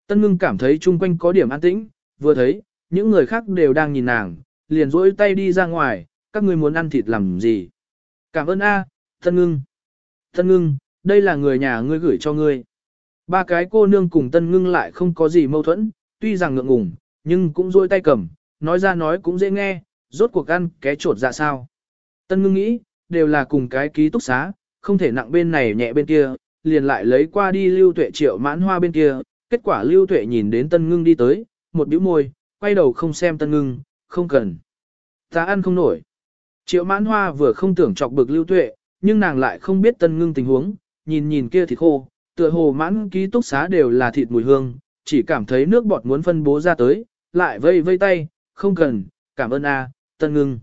Tân Ngưng cảm thấy chung quanh có điểm an tĩnh, vừa thấy, những người khác đều đang nhìn nàng, liền dỗi tay đi ra ngoài, các ngươi muốn ăn thịt làm gì? Cảm ơn A, Tân Ngưng. Tân Ngưng, đây là người nhà ngươi gửi cho ngươi. Ba cái cô nương cùng Tân Ngưng lại không có gì mâu thuẫn, tuy rằng ngượng ngùng, nhưng cũng dôi tay cầm, nói ra nói cũng dễ nghe, rốt cuộc ăn ké trột dạ sao. Tân Ngưng nghĩ, đều là cùng cái ký túc xá, không thể nặng bên này nhẹ bên kia, liền lại lấy qua đi lưu tuệ triệu mãn hoa bên kia, kết quả lưu tuệ nhìn đến Tân Ngưng đi tới, một bĩu môi, quay đầu không xem Tân Ngưng, không cần. Ta ăn không nổi. Triệu mãn hoa vừa không tưởng chọc bực lưu tuệ, nhưng nàng lại không biết Tân Ngưng tình huống, nhìn nhìn kia thịt khô, tựa hồ mãn ký túc xá đều là thịt mùi hương, chỉ cảm thấy nước bọt muốn phân bố ra tới, lại vây vây tay, không cần, cảm ơn a, tân ngưng.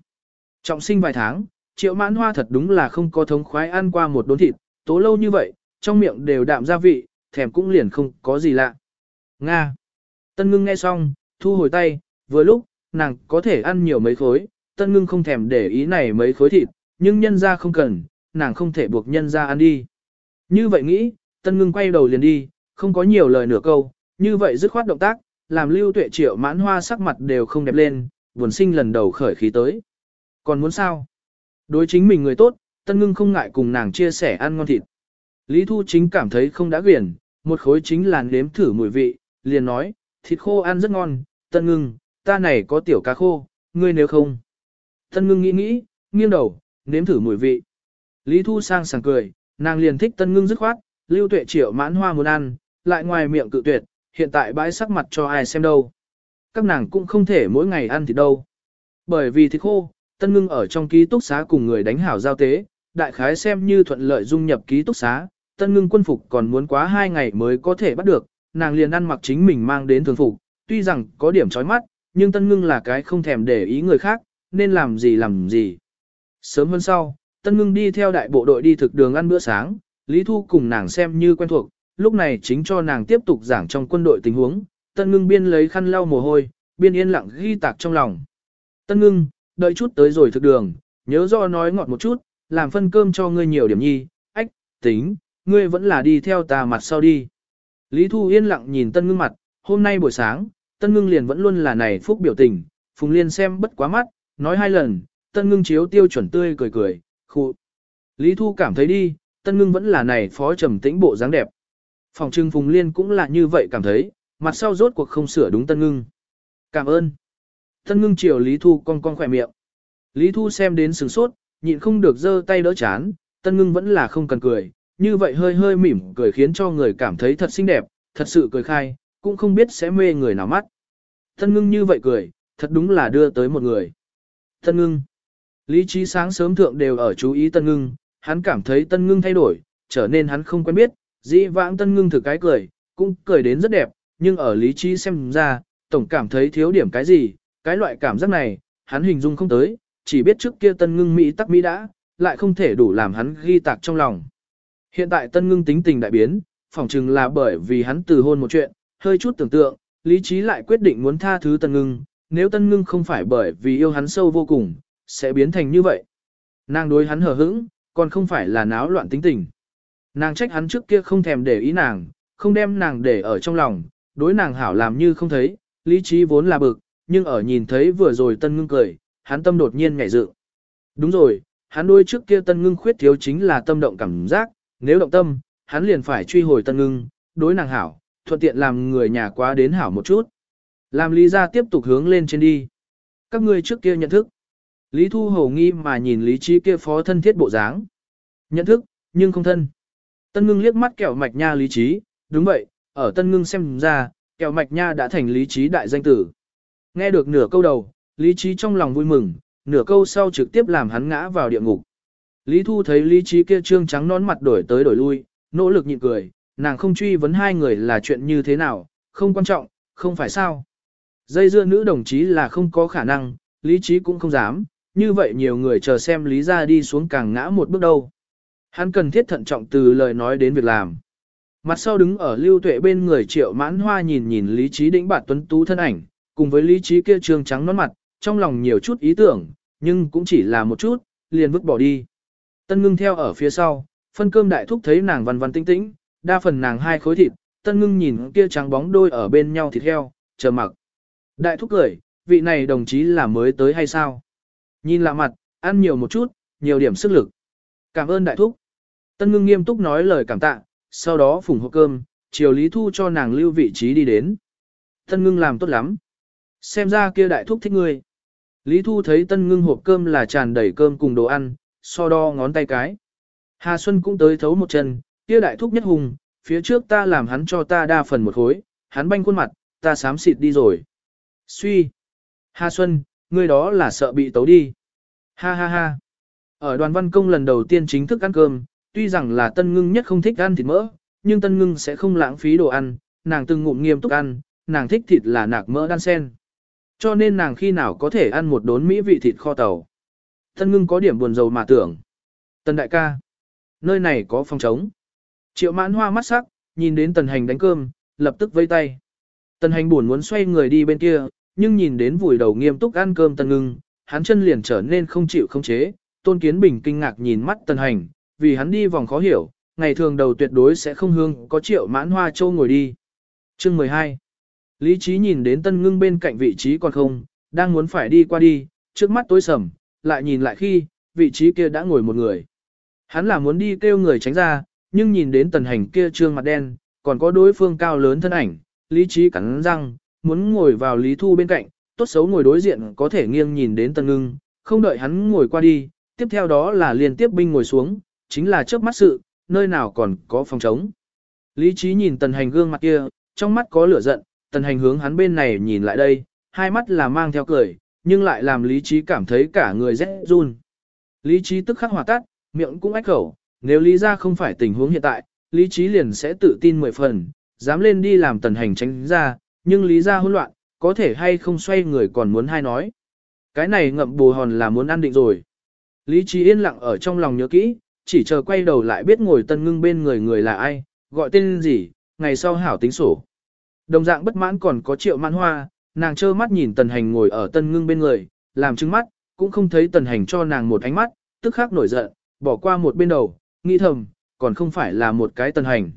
Trọng sinh vài tháng, triệu mãn hoa thật đúng là không có thống khoái ăn qua một đốn thịt, tố lâu như vậy, trong miệng đều đạm gia vị, thèm cũng liền không có gì lạ. Nga. Tân ngưng nghe xong, thu hồi tay, vừa lúc, nàng có thể ăn nhiều mấy khối, tân ngưng không thèm để ý này mấy khối thịt, nhưng nhân ra không cần, nàng không thể buộc nhân ra ăn đi. Như vậy nghĩ, tân ngưng quay đầu liền đi, không có nhiều lời nửa câu, như vậy dứt khoát động tác, làm lưu tuệ triệu mãn hoa sắc mặt đều không đẹp lên, buồn sinh lần đầu khởi khí tới. Còn muốn sao? Đối chính mình người tốt, tân ngưng không ngại cùng nàng chia sẻ ăn ngon thịt. Lý Thu chính cảm thấy không đã quyển, một khối chính là nếm thử mùi vị, liền nói, thịt khô ăn rất ngon, tân ngưng, ta này có tiểu cá khô, ngươi nếu không. Tân ngưng nghĩ nghĩ, nghiêng đầu, nếm thử mùi vị. Lý Thu sang sảng cười, nàng liền thích tân ngưng dứt khoát, lưu tuệ triệu mãn hoa muốn ăn, lại ngoài miệng cự tuyệt, hiện tại bãi sắc mặt cho ai xem đâu. Các nàng cũng không thể mỗi ngày ăn thịt đâu. Bởi vì thịt khô, tân ngưng ở trong ký túc xá cùng người đánh hảo giao tế, đại khái xem như thuận lợi dung nhập ký túc xá, tân ngưng quân phục còn muốn quá hai ngày mới có thể bắt được, nàng liền ăn mặc chính mình mang đến thường phục, tuy rằng có điểm chói mắt, nhưng tân ngưng là cái không thèm để ý người khác, nên làm gì làm gì. Sớm hơn sau, tân ngưng đi theo đại bộ đội đi thực đường ăn bữa sáng, Lý Thu cùng nàng xem như quen thuộc, lúc này chính cho nàng tiếp tục giảng trong quân đội tình huống, tân ngưng biên lấy khăn lau mồ hôi, biên yên lặng ghi tạc trong lòng. Tân ngưng, đợi chút tới rồi thực đường, nhớ do nói ngọt một chút, làm phân cơm cho ngươi nhiều điểm nhi, ách, tính, ngươi vẫn là đi theo ta mặt sau đi. Lý Thu yên lặng nhìn Tân Ngưng mặt, hôm nay buổi sáng, Tân Ngưng liền vẫn luôn là này phúc biểu tình, Phùng Liên xem bất quá mắt, nói hai lần, Tân Ngưng chiếu tiêu chuẩn tươi cười cười, khụ. Lý Thu cảm thấy đi, Tân Ngưng vẫn là này phó trầm tĩnh bộ dáng đẹp. Phòng trưng Phùng Liên cũng là như vậy cảm thấy, mặt sau rốt cuộc không sửa đúng Tân Ngưng. Cảm ơn. Tân Ngưng chiều Lý Thu con con khỏe miệng. Lý Thu xem đến sửng sốt, nhịn không được giơ tay đỡ chán, Tân Ngưng vẫn là không cần cười, như vậy hơi hơi mỉm cười khiến cho người cảm thấy thật xinh đẹp, thật sự cười khai, cũng không biết sẽ mê người nào mắt. Tân ngưng như vậy cười, thật đúng là đưa tới một người. Tân ngưng. Lý trí sáng sớm thượng đều ở chú ý tân ngưng, hắn cảm thấy tân ngưng thay đổi, trở nên hắn không quen biết, dĩ vãng tân ngưng thử cái cười, cũng cười đến rất đẹp, nhưng ở lý trí xem ra, tổng cảm thấy thiếu điểm cái gì, cái loại cảm giác này, hắn hình dung không tới, chỉ biết trước kia tân ngưng Mỹ tắc Mỹ đã, lại không thể đủ làm hắn ghi tạc trong lòng. Hiện tại tân ngưng tính tình đại biến, phỏng chừng là bởi vì hắn từ hôn một chuyện, hơi chút tưởng tượng, lý trí lại quyết định muốn tha thứ tân ngưng, nếu tân ngưng không phải bởi vì yêu hắn sâu vô cùng, sẽ biến thành như vậy. Nàng đối hắn hờ hững, còn không phải là náo loạn tính tình. Nàng trách hắn trước kia không thèm để ý nàng, không đem nàng để ở trong lòng, đối nàng hảo làm như không thấy, lý trí vốn là bực, nhưng ở nhìn thấy vừa rồi tân ngưng cười, hắn tâm đột nhiên nhảy dựng. Đúng rồi, hắn đôi trước kia tân ngưng khuyết thiếu chính là tâm động cảm giác, nếu động tâm, hắn liền phải truy hồi tân ngưng, đối nàng hảo, thuận tiện làm người nhà quá đến hảo một chút. Làm Lý gia tiếp tục hướng lên trên đi. Các ngươi trước kia nhận thức. Lý Thu hầu nghi mà nhìn Lý Trí kia phó thân thiết bộ dáng. Nhận thức, nhưng không thân. Tân ngưng liếc mắt kẹo mạch nha Lý Trí, đúng vậy, ở Tân ngưng xem ra, kẹo mạch nha đã thành Lý Trí đại danh tử. Nghe được nửa câu đầu, Lý Trí trong lòng vui mừng, nửa câu sau trực tiếp làm hắn ngã vào địa ngục. Lý Thu thấy Lý Trí kia trương trắng nón mặt đổi tới đổi lui, nỗ lực nhịn cười, nàng không truy vấn hai người là chuyện như thế nào, không quan trọng, không phải sao. Dây dưa nữ đồng chí là không có khả năng, Lý Trí cũng không dám, như vậy nhiều người chờ xem Lý ra đi xuống càng ngã một bước đâu. Hắn cần thiết thận trọng từ lời nói đến việc làm. Mặt sau đứng ở lưu tuệ bên người triệu mãn hoa nhìn nhìn Lý Trí đĩnh bạt tuấn tú thân ảnh, cùng với Lý Trí kia trương trắng nón mặt, trong lòng nhiều chút ý tưởng, nhưng cũng chỉ là một chút, liền vứt bỏ đi. Tân ngưng theo ở phía sau, phân cơm đại thúc thấy nàng văn văn tinh tĩnh, đa phần nàng hai khối thịt, tân ngưng nhìn kia trắng bóng đôi ở bên nhau thịt heo, chờ mặc. Đại thúc cười, vị này đồng chí là mới tới hay sao? Nhìn lạ mặt, ăn nhiều một chút, nhiều điểm sức lực. Cảm ơn đại thúc. Tân ngưng nghiêm túc nói lời cảm tạ, sau đó phủng hộp cơm, chiều Lý Thu cho nàng lưu vị trí đi đến. Tân ngưng làm tốt lắm. Xem ra kia đại thúc thích ngươi. Lý Thu thấy tân ngưng hộp cơm là tràn đầy cơm cùng đồ ăn, so đo ngón tay cái. Hà Xuân cũng tới thấu một chân, kia đại thúc nhất hùng, phía trước ta làm hắn cho ta đa phần một khối, hắn banh khuôn mặt, ta sám xịt đi rồi. Suy. Hà Xuân, ngươi đó là sợ bị tấu đi. Ha ha ha. Ở đoàn văn công lần đầu tiên chính thức ăn cơm, tuy rằng là tân ngưng nhất không thích ăn thịt mỡ, nhưng tân ngưng sẽ không lãng phí đồ ăn, nàng từng ngụm nghiêm túc ăn, nàng thích thịt là nạc mỡ đan sen. Cho nên nàng khi nào có thể ăn một đốn mỹ vị thịt kho tàu. Tân ngưng có điểm buồn rầu mà tưởng. tân đại ca. Nơi này có phòng trống. Triệu mãn hoa mắt sắc, nhìn đến tần hành đánh cơm, lập tức vây tay. Tần hành buồn muốn xoay người đi bên kia, nhưng nhìn đến vùi đầu nghiêm túc ăn cơm tần ngưng, hắn chân liền trở nên không chịu không chế. Tôn Kiến Bình kinh ngạc nhìn mắt tần hành, vì hắn đi vòng khó hiểu, ngày thường đầu tuyệt đối sẽ không hương có triệu mãn hoa châu ngồi đi. Chương 12 Lý trí nhìn đến tân ngưng bên cạnh vị trí còn không, đang muốn phải đi qua đi, trước mắt tối sầm, lại nhìn lại khi, vị trí kia đã ngồi một người. Hắn là muốn đi kêu người tránh ra, nhưng nhìn đến tần hành kia trương mặt đen, còn có đối phương cao lớn thân ảnh, lý trí cắn răng, muốn ngồi vào lý thu bên cạnh, tốt xấu ngồi đối diện có thể nghiêng nhìn đến tần ngưng, không đợi hắn ngồi qua đi, tiếp theo đó là liên tiếp binh ngồi xuống, chính là trước mắt sự, nơi nào còn có phòng trống. Lý trí nhìn tần hành gương mặt kia, trong mắt có lửa giận, tần hành hướng hắn bên này nhìn lại đây, hai mắt là mang theo cười, nhưng lại làm lý trí cảm thấy cả người rét run. Lý trí tức khắc hòa tắt, miệng cũng ách khẩu, nếu lý ra không phải tình huống hiện tại, lý trí liền sẽ tự tin mười phần, dám lên đi làm tần hành tránh ra, nhưng lý ra hỗn loạn, có thể hay không xoay người còn muốn hay nói. Cái này ngậm bù hòn là muốn ăn định rồi. Lý trí yên lặng ở trong lòng nhớ kỹ, chỉ chờ quay đầu lại biết ngồi tân ngưng bên người người là ai, gọi tên gì, ngày sau hảo tính sổ. Đồng dạng bất mãn còn có triệu mãn hoa, nàng trơ mắt nhìn tần hành ngồi ở tân ngưng bên người, làm chứng mắt, cũng không thấy tần hành cho nàng một ánh mắt, tức khắc nổi giận, bỏ qua một bên đầu, nghĩ thầm, còn không phải là một cái tần hành.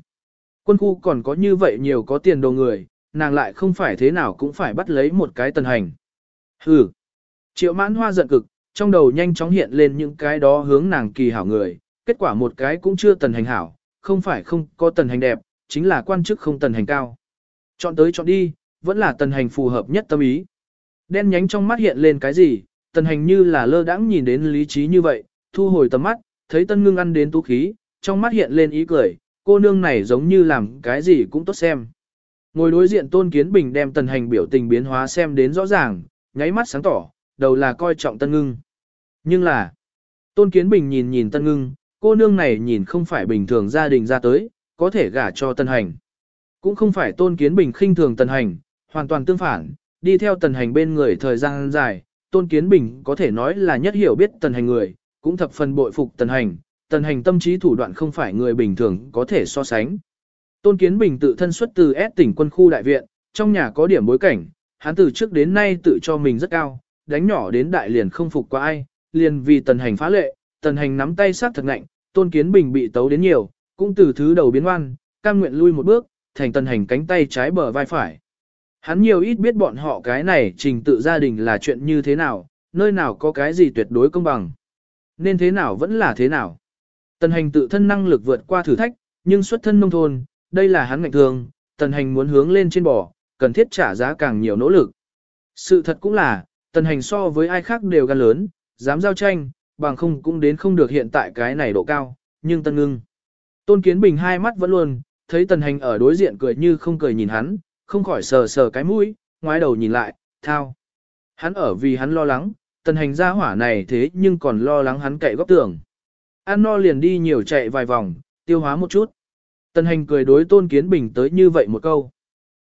Quân khu còn có như vậy nhiều có tiền đồ người, nàng lại không phải thế nào cũng phải bắt lấy một cái tần hành. Hừ. Triệu mãn hoa giận cực, trong đầu nhanh chóng hiện lên những cái đó hướng nàng kỳ hảo người, kết quả một cái cũng chưa tần hành hảo, không phải không có tần hành đẹp, chính là quan chức không tần hành cao. Chọn tới chọn đi, vẫn là tần hành phù hợp nhất tâm ý. Đen nhánh trong mắt hiện lên cái gì, tần hành như là lơ đãng nhìn đến lý trí như vậy, thu hồi tầm mắt, thấy tân ngưng ăn đến tú khí, trong mắt hiện lên ý cười, cô nương này giống như làm cái gì cũng tốt xem. Ngồi đối diện tôn kiến bình đem tần hành biểu tình biến hóa xem đến rõ ràng, nháy mắt sáng tỏ, đầu là coi trọng tân ngưng. Nhưng là, tôn kiến bình nhìn nhìn tân ngưng, cô nương này nhìn không phải bình thường gia đình ra tới, có thể gả cho tân hành. Cũng không phải tôn kiến bình khinh thường tân hành, hoàn toàn tương phản, đi theo tân hành bên người thời gian dài, tôn kiến bình có thể nói là nhất hiểu biết tân hành người, cũng thập phần bội phục tân hành, tân hành tâm trí thủ đoạn không phải người bình thường có thể so sánh. Tôn kiến bình tự thân xuất từ S tỉnh quân khu đại viện, trong nhà có điểm bối cảnh, hắn từ trước đến nay tự cho mình rất cao, đánh nhỏ đến đại liền không phục qua ai, liền vì tần hành phá lệ, tần hành nắm tay sát thật ngạnh, tôn kiến bình bị tấu đến nhiều, cũng từ thứ đầu biến oan, cam nguyện lui một bước, thành tần hành cánh tay trái bờ vai phải. Hắn nhiều ít biết bọn họ cái này trình tự gia đình là chuyện như thế nào, nơi nào có cái gì tuyệt đối công bằng. Nên thế nào vẫn là thế nào. Tần hành tự thân năng lực vượt qua thử thách, nhưng xuất thân nông thôn, đây là hắn ngạnh thường, tần hành muốn hướng lên trên bò, cần thiết trả giá càng nhiều nỗ lực. Sự thật cũng là, tần hành so với ai khác đều gan lớn, dám giao tranh, bằng không cũng đến không được hiện tại cái này độ cao, nhưng tân ngưng. Tôn Kiến Bình hai mắt vẫn luôn, thấy tần hành ở đối diện cười như không cười nhìn hắn, không khỏi sờ sờ cái mũi, ngoái đầu nhìn lại, thao. Hắn ở vì hắn lo lắng, tần hành ra hỏa này thế nhưng còn lo lắng hắn cậy góc tường. Ăn no liền đi nhiều chạy vài vòng, tiêu hóa một chút. Tần hành cười đối Tôn Kiến Bình tới như vậy một câu.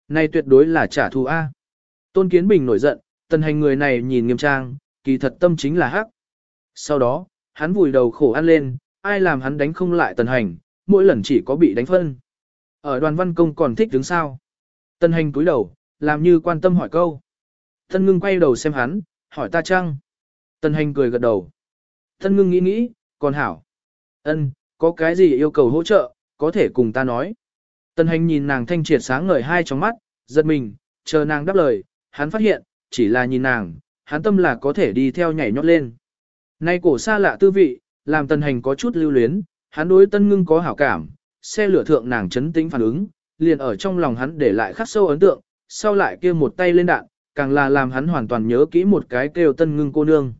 Này tuyệt đối là trả thù A. Tôn Kiến Bình nổi giận, tần hành người này nhìn nghiêm trang, kỳ thật tâm chính là hắc. Sau đó, hắn vùi đầu khổ ăn lên, ai làm hắn đánh không lại tần hành, mỗi lần chỉ có bị đánh phân. Ở đoàn văn công còn thích đứng sao. Tân hành cúi đầu, làm như quan tâm hỏi câu. Tân ngưng quay đầu xem hắn, hỏi ta chăng? Tân hành cười gật đầu. Tân ngưng nghĩ nghĩ, còn hảo. ân, có cái gì yêu cầu hỗ trợ, có thể cùng ta nói. Tân hành nhìn nàng thanh triệt sáng ngời hai trong mắt, giật mình, chờ nàng đáp lời, hắn phát hiện, chỉ là nhìn nàng, hắn tâm là có thể đi theo nhảy nhót lên. Nay cổ xa lạ tư vị, làm Tần hành có chút lưu luyến, hắn đối tân ngưng có hảo cảm, xe lửa thượng nàng chấn tĩnh phản ứng, liền ở trong lòng hắn để lại khắc sâu ấn tượng, sau lại kia một tay lên đạn, càng là làm hắn hoàn toàn nhớ kỹ một cái kêu tân ngưng cô nương.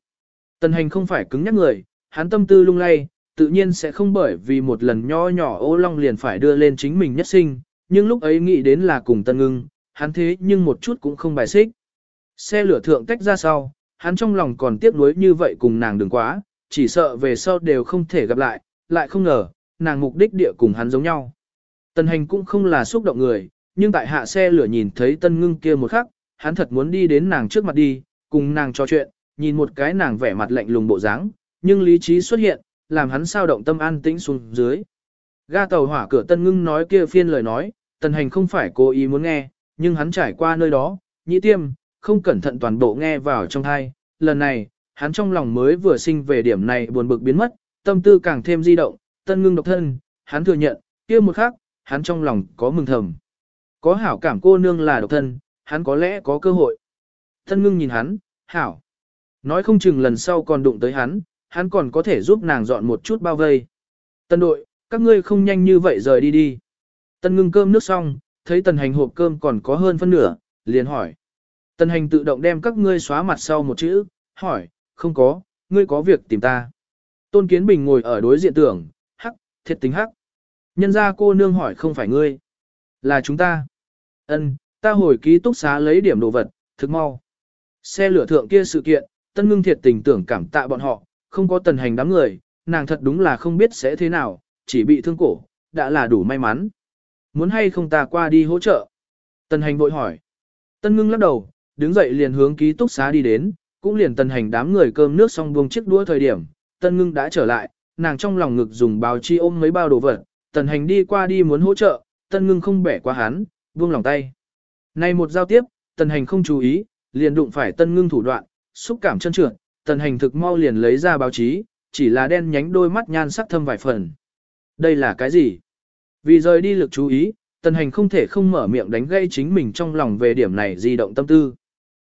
Tần hành không phải cứng nhắc người, hắn tâm tư lung lay, tự nhiên sẽ không bởi vì một lần nho nhỏ ô long liền phải đưa lên chính mình nhất sinh, nhưng lúc ấy nghĩ đến là cùng tân ngưng, hắn thế nhưng một chút cũng không bài xích. Xe lửa thượng tách ra sau, hắn trong lòng còn tiếc nuối như vậy cùng nàng đừng quá, chỉ sợ về sau đều không thể gặp lại, lại không ngờ, nàng mục đích địa cùng hắn giống nhau. Tần hành cũng không là xúc động người, nhưng tại hạ xe lửa nhìn thấy tân ngưng kia một khắc, hắn thật muốn đi đến nàng trước mặt đi, cùng nàng trò chuyện, nhìn một cái nàng vẻ mặt lạnh lùng bộ dáng, nhưng lý trí xuất hiện, làm hắn sao động tâm an tĩnh xuống dưới. Ga tàu hỏa cửa tân ngưng nói kia phiên lời nói, tần hành không phải cố ý muốn nghe, nhưng hắn trải qua nơi đó, nhị tiêm, không cẩn thận toàn bộ nghe vào trong thai. Lần này, hắn trong lòng mới vừa sinh về điểm này buồn bực biến mất, tâm tư càng thêm di động, tân ngưng độc thân, hắn thừa nhận, kia một khắc, hắn trong lòng có mừng thầm. Có hảo cảm cô nương là độc thân, hắn có lẽ có cơ hội. Tân ngưng nhìn hắn, hảo. Nói không chừng lần sau còn đụng tới hắn, hắn còn có thể giúp nàng dọn một chút bao vây. Tân đội, các ngươi không nhanh như vậy rời đi đi. Tân ngưng cơm nước xong, thấy tần hành hộp cơm còn có hơn phân nửa, liền hỏi. Tần hành tự động đem các ngươi xóa mặt sau một chữ, hỏi, không có, ngươi có việc tìm ta. Tôn Kiến Bình ngồi ở đối diện tưởng, hắc, thiệt tính hắc. Nhân ra cô nương hỏi không phải ngươi, là chúng ta. Ân, ta hồi ký túc xá lấy điểm đồ vật, thực mau. Xe lửa thượng kia sự kiện, tân ngưng thiệt tình tưởng cảm tạ bọn họ, không có tần hành đám người, nàng thật đúng là không biết sẽ thế nào, chỉ bị thương cổ, đã là đủ may mắn. Muốn hay không ta qua đi hỗ trợ? Tần hành vội hỏi. Tân ngưng lắc đầu, đứng dậy liền hướng ký túc xá đi đến, cũng liền tần hành đám người cơm nước xong buông chiếc đũa thời điểm, tân ngưng đã trở lại, nàng trong lòng ngực dùng bao chi ôm mấy bao đồ vật, tần hành đi qua đi muốn hỗ trợ, tân ngưng không bẻ qua hắn, buông lòng tay. Này một giao tiếp, tần hành không chú ý, liền đụng phải tân ngưng thủ đoạn, xúc cảm chân trượt, tần hành thực mau liền lấy ra báo chí, chỉ là đen nhánh đôi mắt nhan sắc thâm vài phần. Đây là cái gì? Vì rời đi lực chú ý, tần hành không thể không mở miệng đánh gây chính mình trong lòng về điểm này di động tâm tư.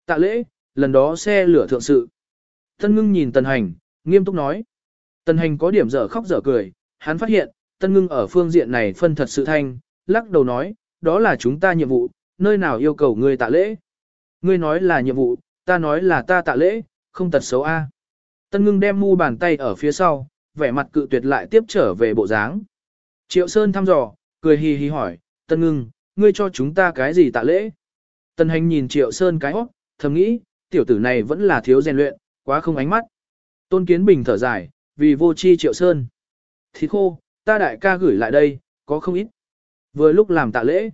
Tạ lễ, lần đó xe lửa thượng sự. Tân ngưng nhìn tần hành, nghiêm túc nói. Tần hành có điểm dở khóc dở cười, hắn phát hiện, tân ngưng ở phương diện này phân thật sự thanh, lắc đầu nói, đó là chúng ta nhiệm vụ, nơi nào yêu cầu ngươi tạ lễ. Ngươi nói là nhiệm vụ, ta nói là ta tạ lễ, không tật xấu a. Tân ngưng đem mu bàn tay ở phía sau, vẻ mặt cự tuyệt lại tiếp trở về bộ dáng. Triệu Sơn thăm dò, cười hì hì hỏi, Tân ngưng, ngươi cho chúng ta cái gì tạ lễ? Tân hành nhìn Triệu Sơn cái óc, thầm nghĩ, tiểu tử này vẫn là thiếu rèn luyện, quá không ánh mắt. Tôn Kiến Bình thở dài, vì vô chi Triệu Sơn. Thịt khô, ta đại ca gửi lại đây, có không ít. Vừa lúc làm tạ lễ.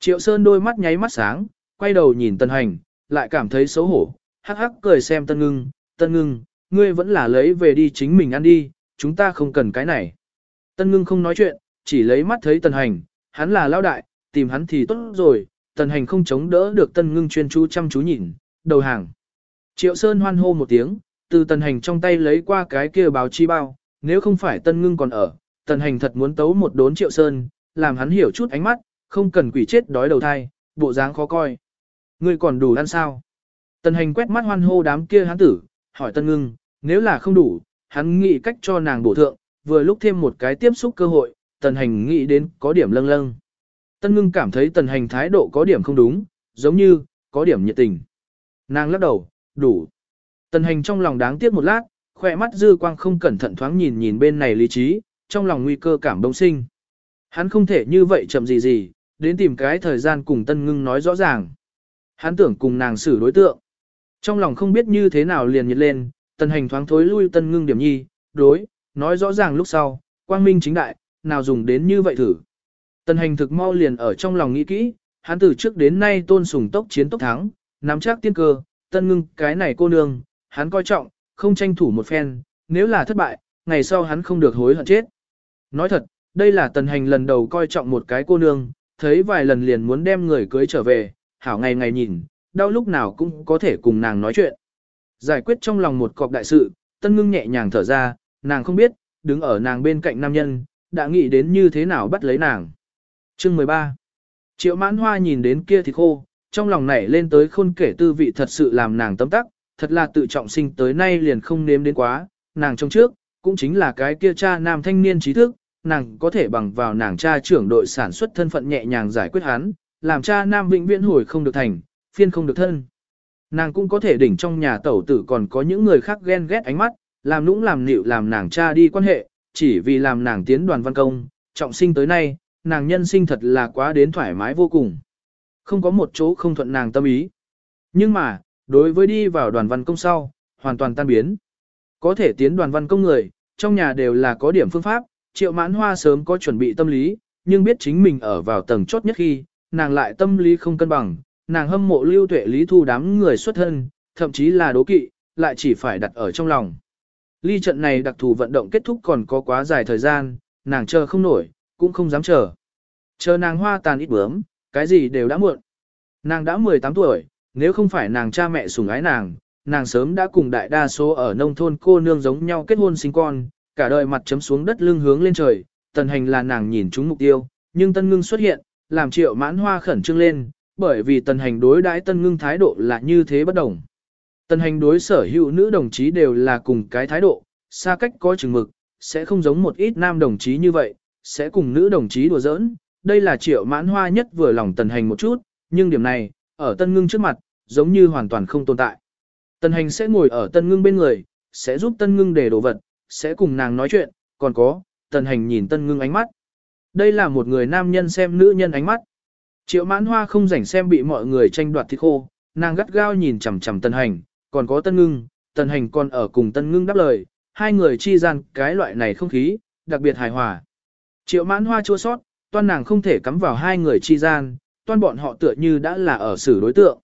Triệu Sơn đôi mắt nháy mắt sáng, quay đầu nhìn Tân Hành, lại cảm thấy xấu hổ, hắc hắc cười xem Tân Ngưng, Tân Ngưng, ngươi vẫn là lấy về đi chính mình ăn đi, chúng ta không cần cái này. Tân Ngưng không nói chuyện, chỉ lấy mắt thấy Tân Hành, hắn là lao đại, tìm hắn thì tốt rồi, Tần Hành không chống đỡ được Tân Ngưng chuyên chú chăm chú nhìn, đầu hàng. Triệu Sơn hoan hô một tiếng, từ Tần Hành trong tay lấy qua cái kia báo chi bao, nếu không phải Tân Ngưng còn ở, Tần Hành thật muốn tấu một đốn Triệu Sơn, làm hắn hiểu chút ánh mắt, không cần quỷ chết đói đầu thai, bộ dáng khó coi. Ngươi còn đủ ăn sao? Tần hành quét mắt hoan hô đám kia hắn tử, hỏi tân ngưng, nếu là không đủ, hắn nghĩ cách cho nàng bổ thượng, vừa lúc thêm một cái tiếp xúc cơ hội, tần hành nghĩ đến có điểm lâng lâng. Tân ngưng cảm thấy tần hành thái độ có điểm không đúng, giống như, có điểm nhiệt tình. Nàng lắc đầu, đủ. Tần hành trong lòng đáng tiếc một lát, khỏe mắt dư quang không cẩn thận thoáng nhìn nhìn bên này lý trí, trong lòng nguy cơ cảm bông sinh. Hắn không thể như vậy chậm gì gì, đến tìm cái thời gian cùng tân ngưng nói rõ ràng. Hắn tưởng cùng nàng xử đối tượng. Trong lòng không biết như thế nào liền nhiệt lên, tần hành thoáng thối lui tân ngưng điểm nhi, đối, nói rõ ràng lúc sau, quang minh chính đại, nào dùng đến như vậy thử. Tần hành thực mau liền ở trong lòng nghĩ kỹ, hắn từ trước đến nay tôn sùng tốc chiến tốc thắng, nắm chắc tiên cơ, tân ngưng cái này cô nương, hắn coi trọng, không tranh thủ một phen, nếu là thất bại, ngày sau hắn không được hối hận chết. Nói thật, đây là tần hành lần đầu coi trọng một cái cô nương, thấy vài lần liền muốn đem người cưới trở về, hảo ngày ngày nhìn, đau lúc nào cũng có thể cùng nàng nói chuyện. Giải quyết trong lòng một cọc đại sự, tân ngưng nhẹ nhàng thở ra, nàng không biết, đứng ở nàng bên cạnh nam nhân, đã nghĩ đến như thế nào bắt lấy nàng. Chương 13 Triệu mãn hoa nhìn đến kia thì khô, trong lòng nảy lên tới khôn kể tư vị thật sự làm nàng tấm tắc, thật là tự trọng sinh tới nay liền không nếm đến quá, nàng trong trước, cũng chính là cái kia cha nam thanh niên trí thức, nàng có thể bằng vào nàng cha trưởng đội sản xuất thân phận nhẹ nhàng giải quyết hắn, làm cha nam vĩnh viễn hồi không được thành, phiên không được thân. Nàng cũng có thể đỉnh trong nhà tẩu tử còn có những người khác ghen ghét ánh mắt, làm nũng làm nịu làm nàng cha đi quan hệ, chỉ vì làm nàng tiến đoàn văn công, trọng sinh tới nay, nàng nhân sinh thật là quá đến thoải mái vô cùng. Không có một chỗ không thuận nàng tâm ý. Nhưng mà, đối với đi vào đoàn văn công sau, hoàn toàn tan biến. Có thể tiến đoàn văn công người, trong nhà đều là có điểm phương pháp, triệu mãn hoa sớm có chuẩn bị tâm lý, nhưng biết chính mình ở vào tầng chốt nhất khi, nàng lại tâm lý không cân bằng, nàng hâm mộ lưu tuệ lý thu đám người xuất thân, thậm chí là đố kỵ, lại chỉ phải đặt ở trong lòng. Ly trận này đặc thù vận động kết thúc còn có quá dài thời gian, nàng chờ không nổi, cũng không dám chờ. Chờ nàng hoa tàn ít bướm, cái gì đều đã muộn. Nàng đã 18 tuổi, nếu không phải nàng cha mẹ sủng ái nàng, nàng sớm đã cùng đại đa số ở nông thôn cô nương giống nhau kết hôn sinh con, cả đời mặt chấm xuống đất lưng hướng lên trời, tần hành là nàng nhìn trúng mục tiêu, nhưng tân ngưng xuất hiện, làm triệu mãn hoa khẩn trương lên, bởi vì tần hành đối đãi tân ngưng thái độ là như thế bất đồng. Tần hành đối sở hữu nữ đồng chí đều là cùng cái thái độ, xa cách có chừng mực, sẽ không giống một ít nam đồng chí như vậy, sẽ cùng nữ đồng chí đùa giỡn. Đây là triệu mãn hoa nhất vừa lòng tần hành một chút, nhưng điểm này, ở tân ngưng trước mặt, giống như hoàn toàn không tồn tại. Tần hành sẽ ngồi ở tân ngưng bên người, sẽ giúp tân ngưng để đồ vật, sẽ cùng nàng nói chuyện, còn có, tần hành nhìn tân ngưng ánh mắt. Đây là một người nam nhân xem nữ nhân ánh mắt. Triệu mãn hoa không rảnh xem bị mọi người tranh đoạt thịt khô, nàng gắt gao nhìn chằm chằm tân hành, còn có tân ngưng, tần hành còn ở cùng tân ngưng đáp lời, hai người chi gian cái loại này không khí, đặc biệt hài hòa. Triệu mãn hoa chua sót, toan nàng không thể cắm vào hai người chi gian, toan bọn họ tựa như đã là ở xử đối tượng.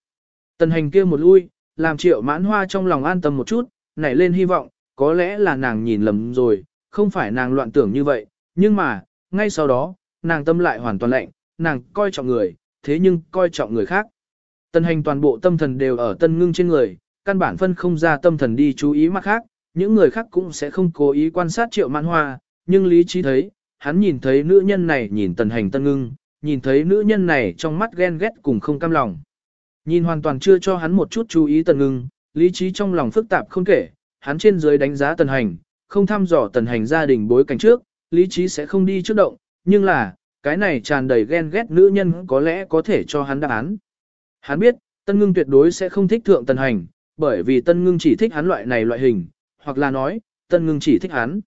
Tần hành kia một lui, làm triệu mãn hoa trong lòng an tâm một chút, nảy lên hy vọng, có lẽ là nàng nhìn lầm rồi, không phải nàng loạn tưởng như vậy, nhưng mà, ngay sau đó, nàng tâm lại hoàn toàn lạnh, nàng coi trọng người, thế nhưng coi trọng người khác. Tần hành toàn bộ tâm thần đều ở tân ngưng trên người, căn bản phân không ra tâm thần đi chú ý mặt khác, những người khác cũng sẽ không cố ý quan sát triệu mãn hoa, nhưng lý trí thấy, hắn nhìn thấy nữ nhân này nhìn tần hành tân ngưng, nhìn thấy nữ nhân này trong mắt ghen ghét cùng không cam lòng. Nhìn hoàn toàn chưa cho hắn một chút chú ý tần ngưng, lý trí trong lòng phức tạp không kể, hắn trên dưới đánh giá tần hành, không thăm dò tần hành gia đình bối cảnh trước, lý trí sẽ không đi trước động, nhưng là, cái này tràn đầy ghen ghét nữ nhân có lẽ có thể cho hắn đáp án. Hắn biết, tân ngưng tuyệt đối sẽ không thích thượng tần hành, bởi vì tân ngưng chỉ thích hắn loại này loại hình, hoặc là nói, tân ngưng chỉ thích hắn.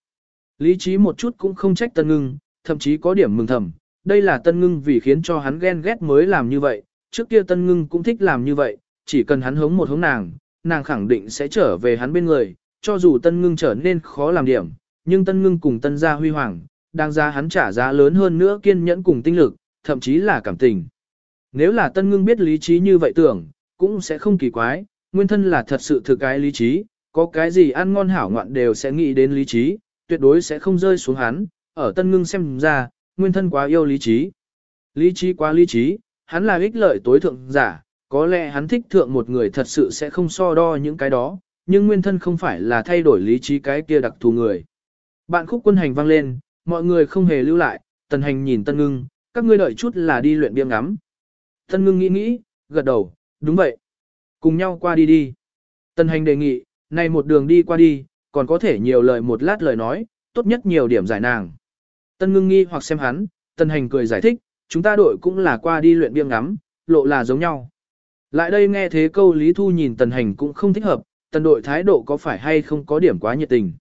Lý trí một chút cũng không trách tân ngưng, thậm chí có điểm mừng thầm, đây là tân ngưng vì khiến cho hắn ghen ghét mới làm như vậy, trước kia tân ngưng cũng thích làm như vậy, chỉ cần hắn hống một hống nàng, nàng khẳng định sẽ trở về hắn bên người, cho dù tân ngưng trở nên khó làm điểm, nhưng tân ngưng cùng tân gia huy hoàng, đang ra hắn trả giá lớn hơn nữa kiên nhẫn cùng tinh lực, thậm chí là cảm tình. Nếu là tân ngưng biết lý trí như vậy tưởng, cũng sẽ không kỳ quái, nguyên thân là thật sự thực cái lý trí, có cái gì ăn ngon hảo ngoạn đều sẽ nghĩ đến lý trí, tuyệt đối sẽ không rơi xuống hắn, ở tân ngưng xem ra, nguyên thân quá yêu lý trí. Lý trí quá lý trí, hắn là ích lợi tối thượng giả, có lẽ hắn thích thượng một người thật sự sẽ không so đo những cái đó, nhưng nguyên thân không phải là thay đổi lý trí cái kia đặc thù người. Bạn khúc quân hành vang lên, mọi người không hề lưu lại, tần hành nhìn tân ngưng, các ngươi đợi chút là đi luyện biếng ngắm. Tân ngưng nghĩ nghĩ, gật đầu, đúng vậy. Cùng nhau qua đi đi. Tần hành đề nghị, này một đường đi qua đi, còn có thể nhiều lời một lát lời nói, tốt nhất nhiều điểm giải nàng. Tân ngưng nghi hoặc xem hắn, tân hành cười giải thích, chúng ta đội cũng là qua đi luyện biêng ngắm, lộ là giống nhau. Lại đây nghe thế câu Lý Thu nhìn tần hành cũng không thích hợp, tần đội thái độ có phải hay không có điểm quá nhiệt tình.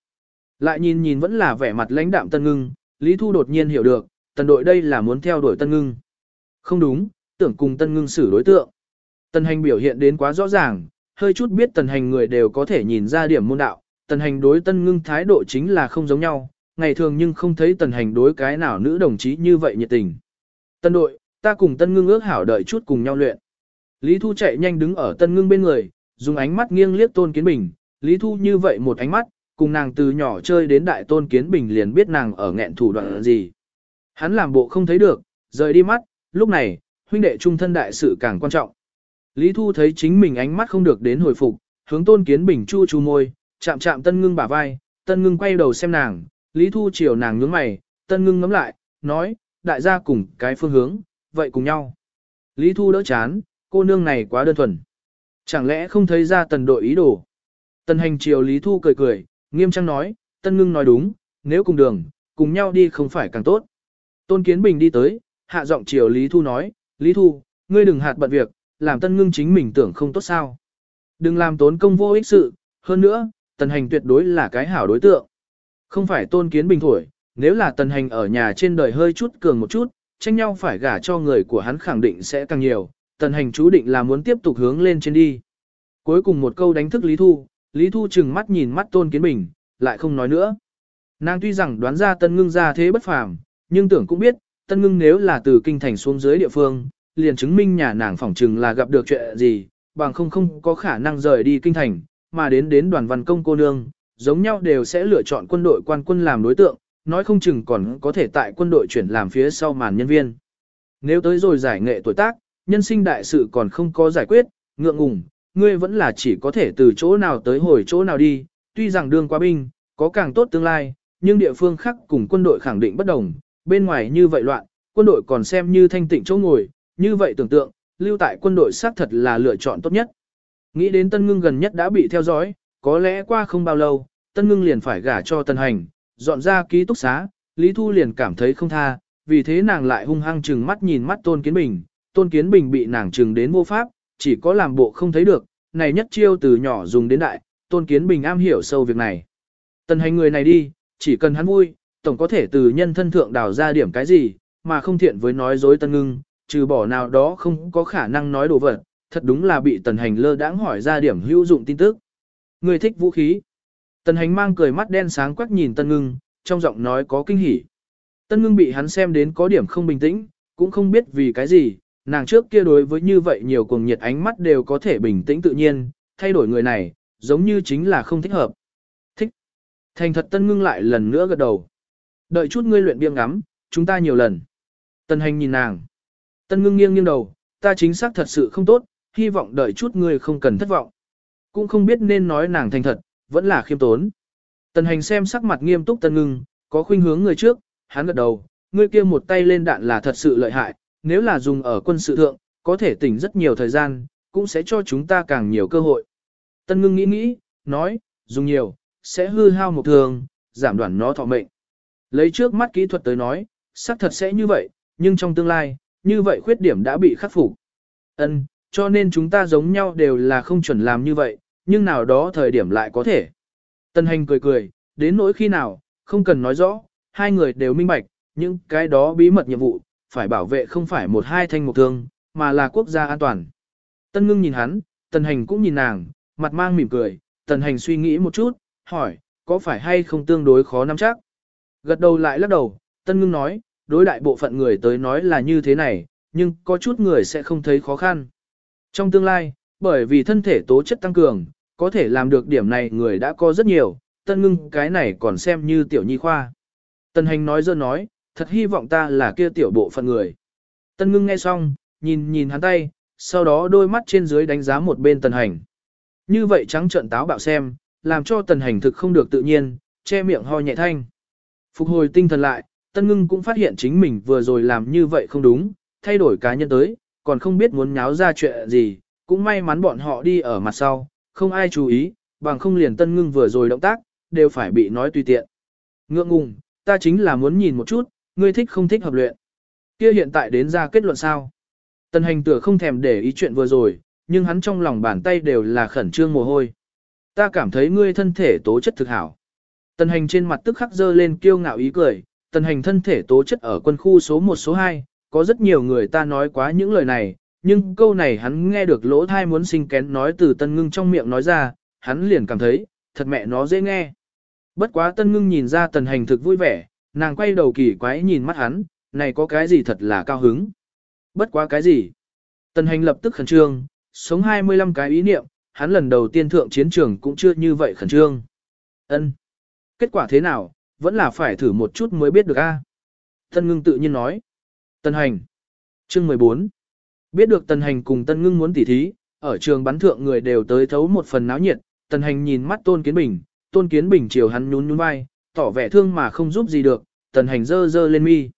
Lại nhìn nhìn vẫn là vẻ mặt lãnh đạm tân ngưng, Lý Thu đột nhiên hiểu được, tần đội đây là muốn theo đuổi tân ngưng. Không đúng, tưởng cùng tân ngưng xử đối tượng. Tần hành biểu hiện đến quá rõ ràng, hơi chút biết tần hành người đều có thể nhìn ra điểm môn đạo, tần hành đối tân ngưng thái độ chính là không giống nhau, ngày thường nhưng không thấy tần hành đối cái nào nữ đồng chí như vậy nhiệt tình. Tân đội, ta cùng tân ngưng ước hảo đợi chút cùng nhau luyện. Lý Thu chạy nhanh đứng ở tân ngưng bên người, dùng ánh mắt nghiêng liếc tôn kiến bình, Lý Thu như vậy một ánh mắt, cùng nàng từ nhỏ chơi đến đại tôn kiến bình liền biết nàng ở nghẹn thủ đoạn gì. Hắn làm bộ không thấy được, rời đi mắt, lúc này, huynh đệ trung thân đại sự càng quan trọng. Lý Thu thấy chính mình ánh mắt không được đến hồi phục, hướng tôn kiến bình chu chu môi, chạm chạm tân ngưng bả vai, tân ngưng quay đầu xem nàng, Lý Thu chiều nàng nhướng mày, tân ngưng ngắm lại, nói, đại gia cùng cái phương hướng, vậy cùng nhau. Lý Thu đỡ chán, cô nương này quá đơn thuần. Chẳng lẽ không thấy ra tần đội ý đồ? Tần hành chiều Lý Thu cười cười, nghiêm trang nói, tân ngưng nói đúng, nếu cùng đường, cùng nhau đi không phải càng tốt. Tôn Kiến Bình đi tới, hạ giọng chiều Lý Thu nói, Lý Thu, ngươi đừng hạt bận việc, làm tân ngưng chính mình tưởng không tốt sao. Đừng làm tốn công vô ích sự, hơn nữa, tần hành tuyệt đối là cái hảo đối tượng. Không phải tôn kiến bình thổi, nếu là tần hành ở nhà trên đời hơi chút cường một chút, tranh nhau phải gả cho người của hắn khẳng định sẽ càng nhiều, tần hành chú định là muốn tiếp tục hướng lên trên đi. Cuối cùng một câu đánh thức Lý Thu, Lý Thu chừng mắt nhìn mắt tôn kiến bình, lại không nói nữa. Nàng tuy rằng đoán ra tân ngưng ra thế bất phàm, nhưng tưởng cũng biết, tân ngưng nếu là từ kinh thành xuống dưới địa phương, liền chứng minh nhà nàng phỏng chừng là gặp được chuyện gì, bằng không không có khả năng rời đi kinh thành, mà đến đến đoàn văn công cô nương, giống nhau đều sẽ lựa chọn quân đội quan quân làm đối tượng, nói không chừng còn có thể tại quân đội chuyển làm phía sau màn nhân viên. Nếu tới rồi giải nghệ tuổi tác, nhân sinh đại sự còn không có giải quyết, ngượng ngùng, ngươi vẫn là chỉ có thể từ chỗ nào tới hồi chỗ nào đi, tuy rằng đương qua binh, có càng tốt tương lai, nhưng địa phương khác cùng quân đội khẳng định bất đồng, bên ngoài như vậy loạn, quân đội còn xem như thanh tịnh chỗ ngồi, như vậy tưởng tượng, lưu tại quân đội xác thật là lựa chọn tốt nhất. Nghĩ đến Tân Ngưng gần nhất đã bị theo dõi, có lẽ qua không bao lâu, Tân Ngưng liền phải gả cho Tân Hành, dọn ra ký túc xá, Lý Thu liền cảm thấy không tha, vì thế nàng lại hung hăng chừng mắt nhìn mắt Tôn Kiến Bình, Tôn Kiến Bình bị nàng chừng đến vô pháp, chỉ có làm bộ không thấy được, này nhất chiêu từ nhỏ dùng đến đại, Tôn Kiến Bình am hiểu sâu việc này. Tân hành người này đi, chỉ cần hắn vui, tổng có thể từ nhân thân thượng đào ra điểm cái gì, mà không thiện với nói dối Tân Ngưng, trừ bỏ nào đó không có khả năng nói đồ vật, thật đúng là bị Tần Hành lơ đãng hỏi ra điểm hữu dụng tin tức. Người thích vũ khí. Tần Hành mang cười mắt đen sáng quắc nhìn Tân Ngưng, trong giọng nói có kinh hỉ. Tân Ngưng bị hắn xem đến có điểm không bình tĩnh, cũng không biết vì cái gì, nàng trước kia đối với như vậy nhiều cuồng nhiệt ánh mắt đều có thể bình tĩnh tự nhiên, thay đổi người này, giống như chính là không thích hợp. Thích. Thành thật Tân Ngưng lại lần nữa gật đầu. Đợi chút ngươi luyện biếng ngắm, chúng ta nhiều lần. Tân Hành nhìn nàng. Tân Ngưng nghiêng nghiêng đầu, ta chính xác thật sự không tốt, hy vọng đợi chút ngươi không cần thất vọng. Cũng không biết nên nói nàng thành thật, vẫn là khiêm tốn. Tần hành xem sắc mặt nghiêm túc Tân Ngưng, có khuynh hướng người trước, hắn gật đầu, ngươi kia một tay lên đạn là thật sự lợi hại, nếu là dùng ở quân sự thượng, có thể tỉnh rất nhiều thời gian, cũng sẽ cho chúng ta càng nhiều cơ hội. Tân ngưng nghĩ nghĩ, nói, dùng nhiều, sẽ hư hao một thường, giảm đoạn nó thọ mệnh. Lấy trước mắt kỹ thuật tới nói, xác thật sẽ như vậy, nhưng trong tương lai, như vậy khuyết điểm đã bị khắc phục. Ân, cho nên chúng ta giống nhau đều là không chuẩn làm như vậy, nhưng nào đó thời điểm lại có thể. Tân hành cười cười, đến nỗi khi nào, không cần nói rõ, hai người đều minh bạch, những cái đó bí mật nhiệm vụ, phải bảo vệ không phải một hai thanh mục thương, mà là quốc gia an toàn. Tân ngưng nhìn hắn, tần hành cũng nhìn nàng, mặt mang mỉm cười, tần hành suy nghĩ một chút, hỏi, có phải hay không tương đối khó nắm chắc? Gật đầu lại lắc đầu, tân ngưng nói, đối đại bộ phận người tới nói là như thế này, nhưng có chút người sẽ không thấy khó khăn. Trong tương lai, bởi vì thân thể tố chất tăng cường, có thể làm được điểm này người đã có rất nhiều, tân ngưng cái này còn xem như tiểu nhi khoa. Tần hành nói dơ nói, thật hy vọng ta là kia tiểu bộ phận người. Tân ngưng nghe xong, nhìn nhìn hắn tay, sau đó đôi mắt trên dưới đánh giá một bên tần hành. Như vậy trắng trợn táo bạo xem, làm cho tần hành thực không được tự nhiên, che miệng ho nhẹ thanh. Phục hồi tinh thần lại, tân ngưng cũng phát hiện chính mình vừa rồi làm như vậy không đúng, thay đổi cá nhân tới, còn không biết muốn nháo ra chuyện gì, cũng may mắn bọn họ đi ở mặt sau, không ai chú ý, bằng không liền tân ngưng vừa rồi động tác, đều phải bị nói tùy tiện. Ngượng ngùng, ta chính là muốn nhìn một chút, ngươi thích không thích hợp luyện. Kia hiện tại đến ra kết luận sao? Tần hành tựa không thèm để ý chuyện vừa rồi, nhưng hắn trong lòng bàn tay đều là khẩn trương mồ hôi. Ta cảm thấy ngươi thân thể tố chất thực hảo. Tần hành trên mặt tức khắc dơ lên kiêu ngạo ý cười, tần hành thân thể tố chất ở quân khu số 1 số 2, có rất nhiều người ta nói quá những lời này, nhưng câu này hắn nghe được lỗ thai muốn sinh kén nói từ tân ngưng trong miệng nói ra, hắn liền cảm thấy, thật mẹ nó dễ nghe. Bất quá tân ngưng nhìn ra tần hành thực vui vẻ, nàng quay đầu kỳ quái nhìn mắt hắn, này có cái gì thật là cao hứng. Bất quá cái gì? Tần hành lập tức khẩn trương, sống 25 cái ý niệm, hắn lần đầu tiên thượng chiến trường cũng chưa như vậy khẩn trương. Ân. Kết quả thế nào, vẫn là phải thử một chút mới biết được a. Tân ngưng tự nhiên nói. Tân hành. Chương 14. Biết được Tân hành cùng tân ngưng muốn tỉ thí, ở trường bắn thượng người đều tới thấu một phần náo nhiệt, Tân hành nhìn mắt tôn kiến bình, tôn kiến bình chiều hắn nhún nhún vai, tỏ vẻ thương mà không giúp gì được, Tân hành dơ dơ lên mi.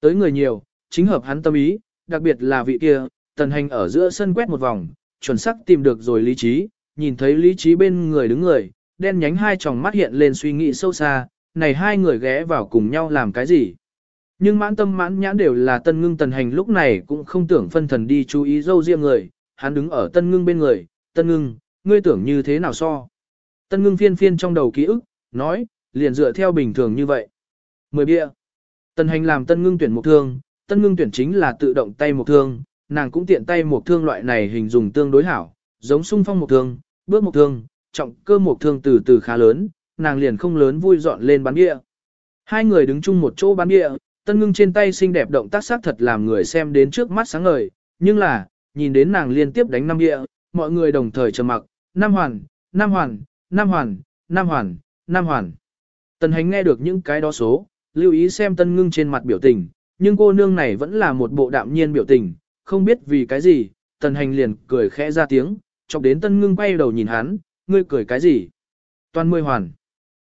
Tới người nhiều, chính hợp hắn tâm ý, đặc biệt là vị kia, Tân hành ở giữa sân quét một vòng, chuẩn xác tìm được rồi lý trí, nhìn thấy lý trí bên người đứng người, đen nhánh hai tròng mắt hiện lên suy nghĩ sâu xa, này hai người ghé vào cùng nhau làm cái gì. Nhưng mãn tâm mãn nhãn đều là tân ngưng tần hành lúc này cũng không tưởng phân thần đi chú ý dâu riêng người, hắn đứng ở tân ngưng bên người, tân ngưng, ngươi tưởng như thế nào so. Tân ngưng phiên phiên trong đầu ký ức, nói, liền dựa theo bình thường như vậy. Mười bia. Tân hành làm tân ngưng tuyển một thương, tân ngưng tuyển chính là tự động tay một thương, nàng cũng tiện tay một thương loại này hình dùng tương đối hảo, giống sung phong một thương, bước một thương, trọng cơ một thương từ từ khá lớn, nàng liền không lớn vui dọn lên bán bia. Hai người đứng chung một chỗ bán bia, tân ngưng trên tay xinh đẹp động tác sắc thật làm người xem đến trước mắt sáng ngời, nhưng là, nhìn đến nàng liên tiếp đánh năm bia, mọi người đồng thời trầm mặc, năm hoàn, năm hoàn, năm hoàn, năm hoàn, Nam Hoàn. Tần hành nghe được những cái đó số, lưu ý xem tân ngưng trên mặt biểu tình, nhưng cô nương này vẫn là một bộ đạm nhiên biểu tình, không biết vì cái gì, tần hành liền cười khẽ ra tiếng, chọc đến tân ngưng quay đầu nhìn hắn, ngươi cười cái gì? Toàn mười hoàn.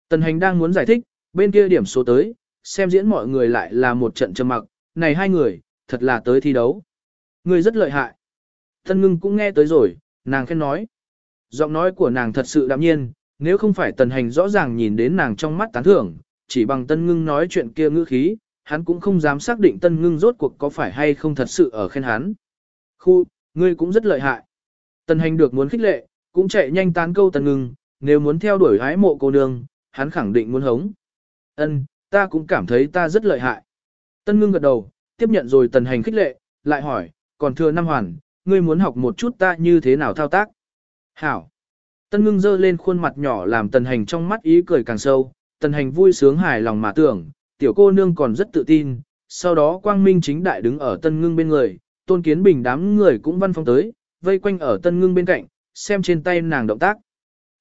Tần hành đang muốn giải thích, bên kia điểm số tới, xem diễn mọi người lại là một trận trầm mặc, này hai người, thật là tới thi đấu. Ngươi rất lợi hại. Tân ngưng cũng nghe tới rồi, nàng khen nói. Giọng nói của nàng thật sự đạm nhiên, nếu không phải tần hành rõ ràng nhìn đến nàng trong mắt tán thưởng, chỉ bằng tân ngưng nói chuyện kia ngữ khí, hắn cũng không dám xác định tân ngưng rốt cuộc có phải hay không thật sự ở khen hắn. Khu, ngươi cũng rất lợi hại. Tần hành được muốn khích lệ, cũng chạy nhanh tán câu tần ngưng, nếu muốn theo đuổi hái mộ cô nương, hắn khẳng định muốn hống. Ân, ta cũng cảm thấy ta rất lợi hại. Tân ngưng gật đầu, tiếp nhận rồi tần hành khích lệ, lại hỏi, còn thừa năm hoàn, ngươi muốn học một chút ta như thế nào thao tác. Hảo. Tân ngưng giơ lên khuôn mặt nhỏ làm tần hành trong mắt ý cười càng sâu, tần hành vui sướng hài lòng mà tưởng, tiểu cô nương còn rất tự tin, sau đó quang minh chính đại đứng ở tân ngưng bên người, tôn kiến bình đám người cũng văn phong tới, vây quanh ở tân ngưng bên cạnh, xem trên tay nàng động tác.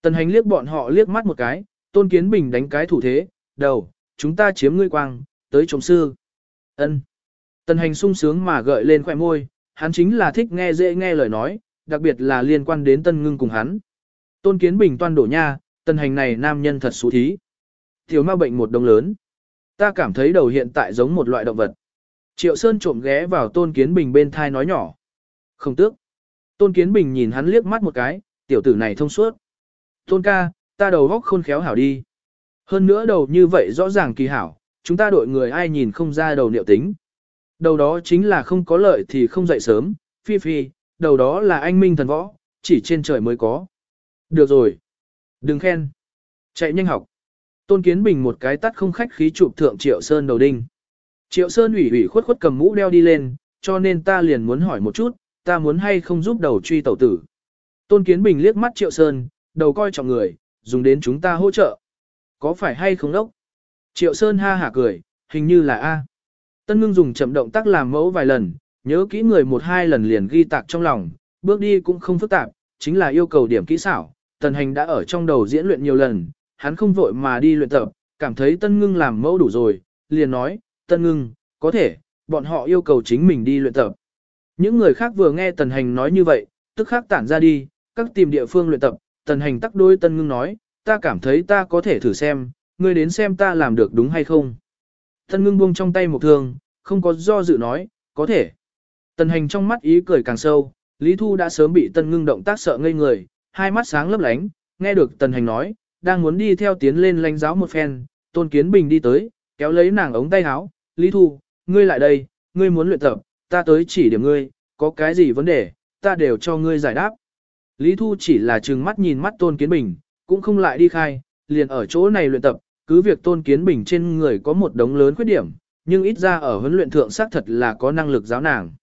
Tần hành liếc bọn họ liếc mắt một cái, tôn kiến bình đánh cái thủ thế, đầu, chúng ta chiếm ngươi quang, tới chống sư. ân Tần hành sung sướng mà gợi lên khỏe môi, hắn chính là thích nghe dễ nghe lời nói, đặc biệt là liên quan đến tân ngưng cùng hắn. Tôn kiến bình toan đổ nha, tần hành này nam nhân thật xú thí. Thiếu ma bệnh một đông lớn. Ta cảm thấy đầu hiện tại giống một loại động vật. Triệu Sơn trộm ghé vào Tôn Kiến Bình bên thai nói nhỏ. Không tước. Tôn Kiến Bình nhìn hắn liếc mắt một cái, tiểu tử này thông suốt. Tôn ca, ta đầu góc khôn khéo hảo đi. Hơn nữa đầu như vậy rõ ràng kỳ hảo, chúng ta đội người ai nhìn không ra đầu niệu tính. Đầu đó chính là không có lợi thì không dậy sớm, phi phi, đầu đó là anh minh thần võ, chỉ trên trời mới có. Được rồi. Đừng khen. Chạy nhanh học. Tôn Kiến Bình một cái tắt không khách khí chụp thượng Triệu Sơn đầu đinh. Triệu Sơn ủy ủy khuất khuất cầm mũ đeo đi lên, cho nên ta liền muốn hỏi một chút, ta muốn hay không giúp đầu truy tẩu tử. Tôn Kiến Bình liếc mắt Triệu Sơn, đầu coi trọng người, dùng đến chúng ta hỗ trợ. Có phải hay không đốc? Triệu Sơn ha hả cười, hình như là A. Tân ngưng dùng chậm động tác làm mẫu vài lần, nhớ kỹ người một hai lần liền ghi tạc trong lòng, bước đi cũng không phức tạp, chính là yêu cầu điểm kỹ xảo. Tần hành đã ở trong đầu diễn luyện nhiều lần, hắn không vội mà đi luyện tập, cảm thấy tân ngưng làm mẫu đủ rồi, liền nói, tân ngưng, có thể, bọn họ yêu cầu chính mình đi luyện tập. Những người khác vừa nghe tần hành nói như vậy, tức khắc tản ra đi, các tìm địa phương luyện tập, tần hành tắc đôi tân ngưng nói, ta cảm thấy ta có thể thử xem, ngươi đến xem ta làm được đúng hay không. Tân ngưng buông trong tay một thương, không có do dự nói, có thể. Tần hành trong mắt ý cười càng sâu, Lý Thu đã sớm bị tân ngưng động tác sợ ngây người, hai mắt sáng lấp lánh, nghe được tần hành nói, đang muốn đi theo tiến lên lãnh giáo một phen, tôn kiến bình đi tới, kéo lấy nàng ống tay áo, Lý Thu, ngươi lại đây, ngươi muốn luyện tập, ta tới chỉ điểm ngươi, có cái gì vấn đề, ta đều cho ngươi giải đáp. Lý Thu chỉ là trừng mắt nhìn mắt tôn kiến bình, cũng không lại đi khai, liền ở chỗ này luyện tập, cứ việc tôn kiến bình trên người có một đống lớn khuyết điểm, nhưng ít ra ở huấn luyện thượng xác thật là có năng lực giáo nàng.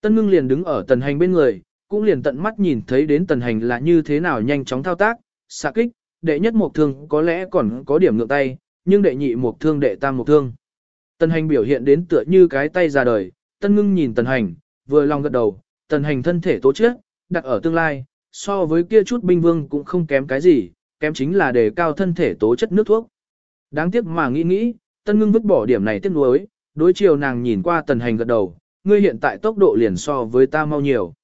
Tân ngưng liền đứng ở tần hành bên người, cũng liền tận mắt nhìn thấy đến tần hành là như thế nào nhanh chóng thao tác, xạ kích, đệ nhất một thương có lẽ còn có điểm ngược tay, nhưng đệ nhị một thương đệ tam một thương. Tần hành biểu hiện đến tựa như cái tay ra đời, tân ngưng nhìn tần hành, vừa lòng gật đầu, tần hành thân thể tố chất, đặt ở tương lai, so với kia chút binh vương cũng không kém cái gì, kém chính là đề cao thân thể tố chất nước thuốc. Đáng tiếc mà nghĩ nghĩ, tân ngưng vứt bỏ điểm này tiếc nuối, đối chiều nàng nhìn qua tần hành gật đầu, ngươi hiện tại tốc độ liền so với ta mau nhiều.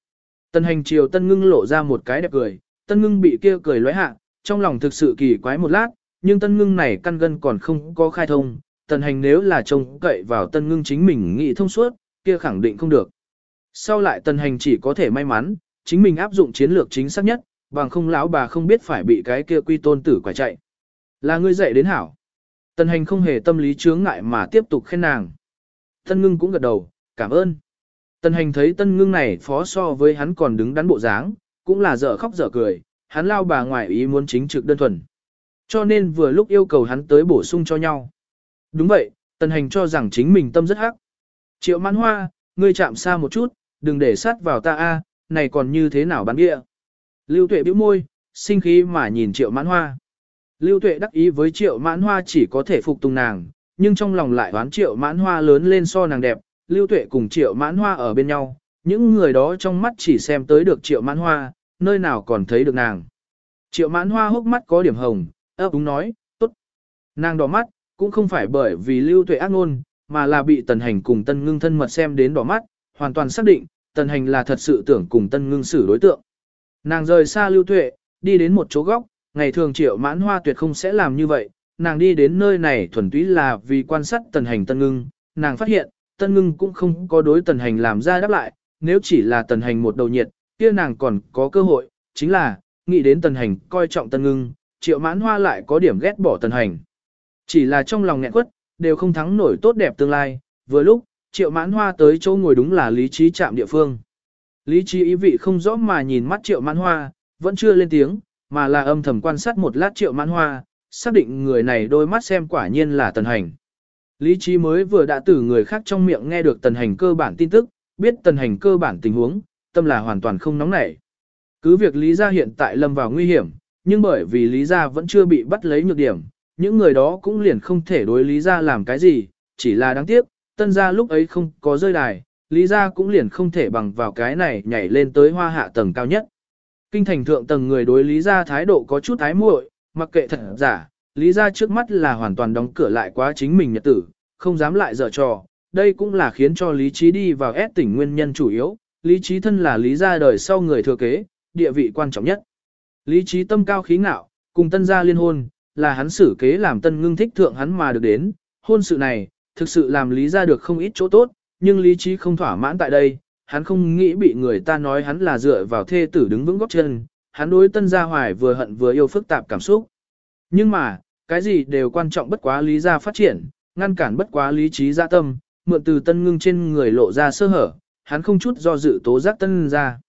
Tần hành chiều tân ngưng lộ ra một cái đẹp cười, tân ngưng bị kia cười lóe hạ, trong lòng thực sự kỳ quái một lát, nhưng tân ngưng này căn gân còn không có khai thông, tần hành nếu là trông cậy vào tân ngưng chính mình nghĩ thông suốt, kia khẳng định không được. Sau lại tần hành chỉ có thể may mắn, chính mình áp dụng chiến lược chính xác nhất, bằng không lão bà không biết phải bị cái kia quy tôn tử quả chạy. Là ngươi dạy đến hảo. Tần hành không hề tâm lý chướng ngại mà tiếp tục khen nàng. Tân ngưng cũng gật đầu, cảm ơn. Tần hành thấy tân ngưng này phó so với hắn còn đứng đắn bộ dáng, cũng là dở khóc dở cười, hắn lao bà ngoại ý muốn chính trực đơn thuần. Cho nên vừa lúc yêu cầu hắn tới bổ sung cho nhau. Đúng vậy, tần hành cho rằng chính mình tâm rất hắc. Triệu mãn hoa, ngươi chạm xa một chút, đừng để sát vào ta a, này còn như thế nào bán địa. Lưu tuệ bĩu môi, sinh khí mà nhìn triệu mãn hoa. Lưu tuệ đắc ý với triệu mãn hoa chỉ có thể phục tùng nàng, nhưng trong lòng lại đoán triệu mãn hoa lớn lên so nàng đẹp. Lưu tuệ cùng triệu mãn hoa ở bên nhau, những người đó trong mắt chỉ xem tới được triệu mãn hoa, nơi nào còn thấy được nàng. Triệu mãn hoa hốc mắt có điểm hồng, ấp úng nói, tốt. Nàng đỏ mắt, cũng không phải bởi vì lưu tuệ ác ngôn, mà là bị tần hành cùng tân ngưng thân mật xem đến đỏ mắt, hoàn toàn xác định, tần hành là thật sự tưởng cùng tân ngưng xử đối tượng. Nàng rời xa lưu tuệ, đi đến một chỗ góc, ngày thường triệu mãn hoa tuyệt không sẽ làm như vậy, nàng đi đến nơi này thuần túy là vì quan sát tần hành tân ngưng, nàng phát hiện, tân ngưng cũng không có đối tần hành làm ra đáp lại, nếu chỉ là tần hành một đầu nhiệt, kia nàng còn có cơ hội, chính là, nghĩ đến tần hành coi trọng tân ngưng, triệu mãn hoa lại có điểm ghét bỏ tần hành. Chỉ là trong lòng nghẹn quất, đều không thắng nổi tốt đẹp tương lai, vừa lúc, triệu mãn hoa tới chỗ ngồi đúng là lý trí chạm địa phương. Lý trí ý vị không rõ mà nhìn mắt triệu mãn hoa, vẫn chưa lên tiếng, mà là âm thầm quan sát một lát triệu mãn hoa, xác định người này đôi mắt xem quả nhiên là tần hành. Lý trí mới vừa đã từ người khác trong miệng nghe được tần hành cơ bản tin tức, biết tần hành cơ bản tình huống, tâm là hoàn toàn không nóng nảy. Cứ việc Lý gia hiện tại lâm vào nguy hiểm, nhưng bởi vì Lý gia vẫn chưa bị bắt lấy nhược điểm, những người đó cũng liền không thể đối Lý gia làm cái gì, chỉ là đáng tiếc, tân gia lúc ấy không có rơi đài, Lý gia cũng liền không thể bằng vào cái này nhảy lên tới hoa hạ tầng cao nhất. Kinh thành thượng tầng người đối Lý gia thái độ có chút thái muội, mặc kệ thật giả, Lý gia trước mắt là hoàn toàn đóng cửa lại quá chính mình nhật tử, không dám lại dở trò. Đây cũng là khiến cho Lý Trí đi vào ép tỉnh nguyên nhân chủ yếu, Lý Trí thân là Lý gia đời sau người thừa kế, địa vị quan trọng nhất. Lý Trí tâm cao khí ngạo, cùng tân gia liên hôn, là hắn xử kế làm tân ngưng thích thượng hắn mà được đến, hôn sự này, thực sự làm Lý gia được không ít chỗ tốt, nhưng Lý Trí không thỏa mãn tại đây, hắn không nghĩ bị người ta nói hắn là dựa vào thê tử đứng vững góc chân, hắn đối tân gia hoài vừa hận vừa yêu phức tạp cảm xúc. Nhưng mà, cái gì đều quan trọng bất quá lý gia phát triển, ngăn cản bất quá lý trí gia tâm, mượn từ tân ngưng trên người lộ ra sơ hở, hắn không chút do dự tố giác tân gia.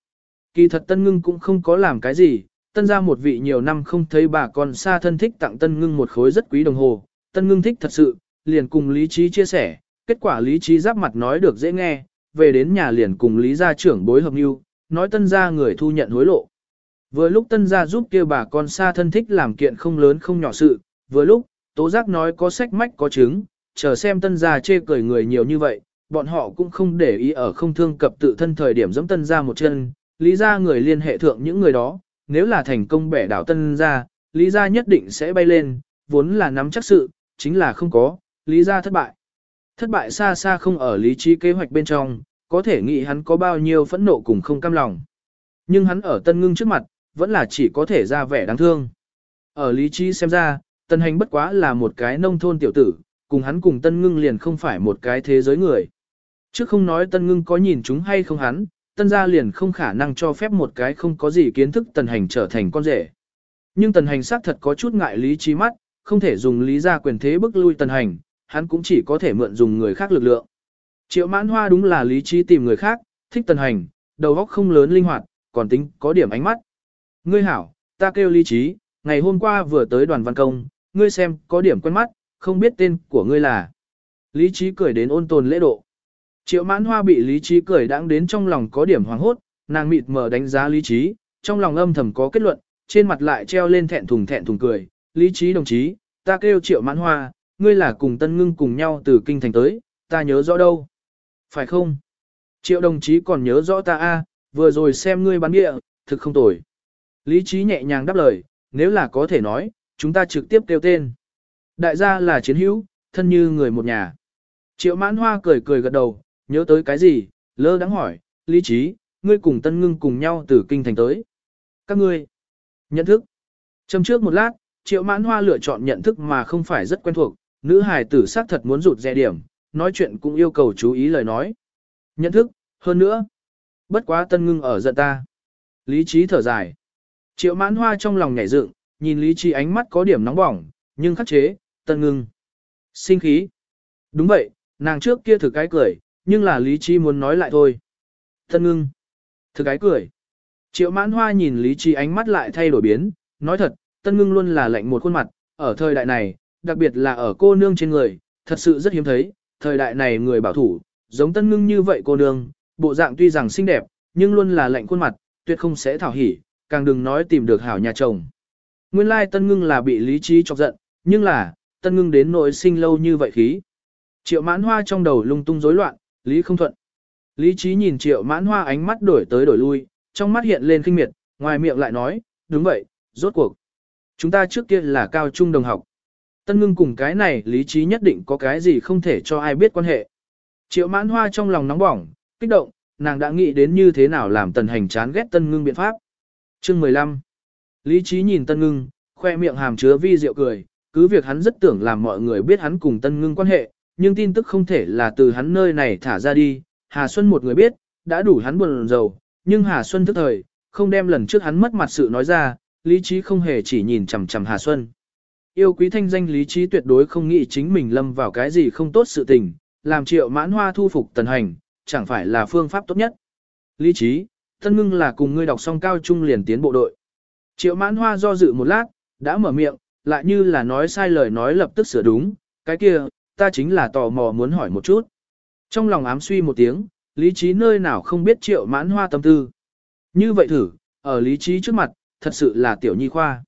Kỳ thật tân ngưng cũng không có làm cái gì, tân gia một vị nhiều năm không thấy bà con xa thân thích tặng tân ngưng một khối rất quý đồng hồ, tân ngưng thích thật sự, liền cùng lý trí chia sẻ, kết quả lý trí giáp mặt nói được dễ nghe, về đến nhà liền cùng lý gia trưởng bối hợp mưu, nói tân gia người thu nhận hối lộ. Vừa lúc tân gia giúp kia bà con xa thân thích làm kiện không lớn không nhỏ sự, vừa lúc, tố giác nói có sách mách có chứng, chờ xem tân gia chê cười người nhiều như vậy, bọn họ cũng không để ý ở không thương cập tự thân thời điểm giống tân gia một chân, lý gia người liên hệ thượng những người đó, nếu là thành công bẻ đảo tân gia, lý gia nhất định sẽ bay lên, vốn là nắm chắc sự, chính là không có, lý gia thất bại. Thất bại xa xa không ở lý trí kế hoạch bên trong, có thể nghĩ hắn có bao nhiêu phẫn nộ cùng không cam lòng. Nhưng hắn ở tân ngưng trước mặt, vẫn là chỉ có thể ra vẻ đáng thương. Ở lý trí xem ra, tân hành bất quá là một cái nông thôn tiểu tử, cùng hắn cùng tân ngưng liền không phải một cái thế giới người. Trước không nói tân ngưng có nhìn chúng hay không hắn, tân gia liền không khả năng cho phép một cái không có gì kiến thức tần hành trở thành con rể. Nhưng tần hành xác thật có chút ngại lý trí mắt, không thể dùng lý ra quyền thế bức lui tần hành, hắn cũng chỉ có thể mượn dùng người khác lực lượng. Triệu mãn hoa đúng là lý trí tìm người khác, thích tần hành, đầu óc không lớn linh hoạt, còn tính có điểm ánh mắt. Ngươi hảo, ta kêu lý trí, ngày hôm qua vừa tới đoàn văn công, ngươi xem có điểm quen mắt, không biết tên của ngươi là. Lý trí cười đến ôn tồn lễ độ. Triệu mãn hoa bị lý trí cười đãng đến trong lòng có điểm hoàng hốt, nàng mịt mờ đánh giá lý trí, trong lòng âm thầm có kết luận, trên mặt lại treo lên thẹn thùng thẹn thùng cười. Lý trí đồng chí, ta kêu triệu mãn hoa, ngươi là cùng tân ngưng cùng nhau từ kinh thành tới, ta nhớ rõ đâu. Phải không? Triệu đồng chí còn nhớ rõ ta a, vừa rồi xem ngươi bán địa, thực không tồi. Lý trí nhẹ nhàng đáp lời, nếu là có thể nói, chúng ta trực tiếp kêu tên. Đại gia là chiến hữu, thân như người một nhà. Triệu mãn hoa cười cười gật đầu, nhớ tới cái gì, lơ đáng hỏi, lý trí, ngươi cùng tân ngưng cùng nhau từ kinh thành tới. Các ngươi, nhận thức. Châm trước một lát, triệu mãn hoa lựa chọn nhận thức mà không phải rất quen thuộc, nữ hài tử xác thật muốn rụt rè điểm, nói chuyện cũng yêu cầu chú ý lời nói. Nhận thức, hơn nữa. Bất quá tân ngưng ở giận ta. Lý trí thở dài. Triệu mãn hoa trong lòng nhảy dựng, nhìn lý trí ánh mắt có điểm nóng bỏng, nhưng khắc chế, tân ngưng. Sinh khí. Đúng vậy, nàng trước kia thử cái cười, nhưng là lý trí muốn nói lại thôi. Tân ngưng. Thử cái cười. Triệu mãn hoa nhìn lý trí ánh mắt lại thay đổi biến, nói thật, tân ngưng luôn là lạnh một khuôn mặt, ở thời đại này, đặc biệt là ở cô nương trên người, thật sự rất hiếm thấy, thời đại này người bảo thủ, giống tân ngưng như vậy cô nương, bộ dạng tuy rằng xinh đẹp, nhưng luôn là lạnh khuôn mặt, tuyệt không sẽ thảo hỉ, càng đừng nói tìm được hảo nhà chồng. Nguyên lai tân ngưng là bị lý trí chọc giận, nhưng là, tân ngưng đến nội sinh lâu như vậy khí. Triệu mãn hoa trong đầu lung tung rối loạn, lý không thuận. Lý trí nhìn triệu mãn hoa ánh mắt đổi tới đổi lui, trong mắt hiện lên kinh miệt, ngoài miệng lại nói, đúng vậy, rốt cuộc. Chúng ta trước kia là cao trung đồng học. Tân ngưng cùng cái này lý trí nhất định có cái gì không thể cho ai biết quan hệ. Triệu mãn hoa trong lòng nóng bỏng, kích động, nàng đã nghĩ đến như thế nào làm tần hành chán ghét tân ngưng biện pháp. Chương 15 Lý trí nhìn tân ngưng, khoe miệng hàm chứa vi diệu cười, cứ việc hắn rất tưởng làm mọi người biết hắn cùng tân ngưng quan hệ, nhưng tin tức không thể là từ hắn nơi này thả ra đi. Hà Xuân một người biết, đã đủ hắn buồn rầu, nhưng Hà Xuân thức thời, không đem lần trước hắn mất mặt sự nói ra, lý trí không hề chỉ nhìn chằm chằm Hà Xuân. Yêu quý thanh danh lý trí tuyệt đối không nghĩ chính mình lâm vào cái gì không tốt sự tình, làm triệu mãn hoa thu phục tần hành, chẳng phải là phương pháp tốt nhất. Lý trí, thân ngưng là cùng ngươi đọc xong cao trung liền tiến bộ đội. Triệu mãn hoa do dự một lát, đã mở miệng, lại như là nói sai lời nói lập tức sửa đúng, cái kia, ta chính là tò mò muốn hỏi một chút. Trong lòng ám suy một tiếng, lý trí nơi nào không biết triệu mãn hoa tâm tư. Như vậy thử, ở lý trí trước mặt, thật sự là tiểu nhi khoa.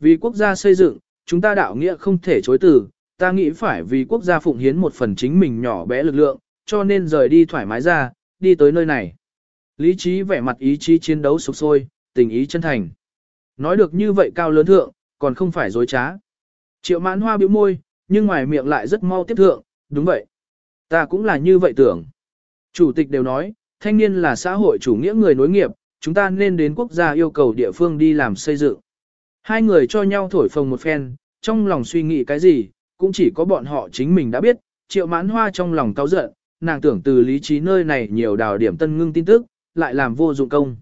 Vì quốc gia xây dựng, chúng ta đạo nghĩa không thể chối từ, ta nghĩ phải vì quốc gia phụng hiến một phần chính mình nhỏ bé lực lượng, cho nên rời đi thoải mái ra, đi tới nơi này. Lý trí vẻ mặt ý chí chiến đấu sục sôi, tình ý chân thành. Nói được như vậy cao lớn thượng, còn không phải dối trá. Triệu mãn hoa biểu môi, nhưng ngoài miệng lại rất mau tiếp thượng, đúng vậy. Ta cũng là như vậy tưởng. Chủ tịch đều nói, thanh niên là xã hội chủ nghĩa người nối nghiệp, chúng ta nên đến quốc gia yêu cầu địa phương đi làm xây dựng. Hai người cho nhau thổi phồng một phen, trong lòng suy nghĩ cái gì, cũng chỉ có bọn họ chính mình đã biết, triệu mãn hoa trong lòng cáu giận, nàng tưởng từ lý trí nơi này nhiều đào điểm tân ngưng tin tức, lại làm vô dụng công.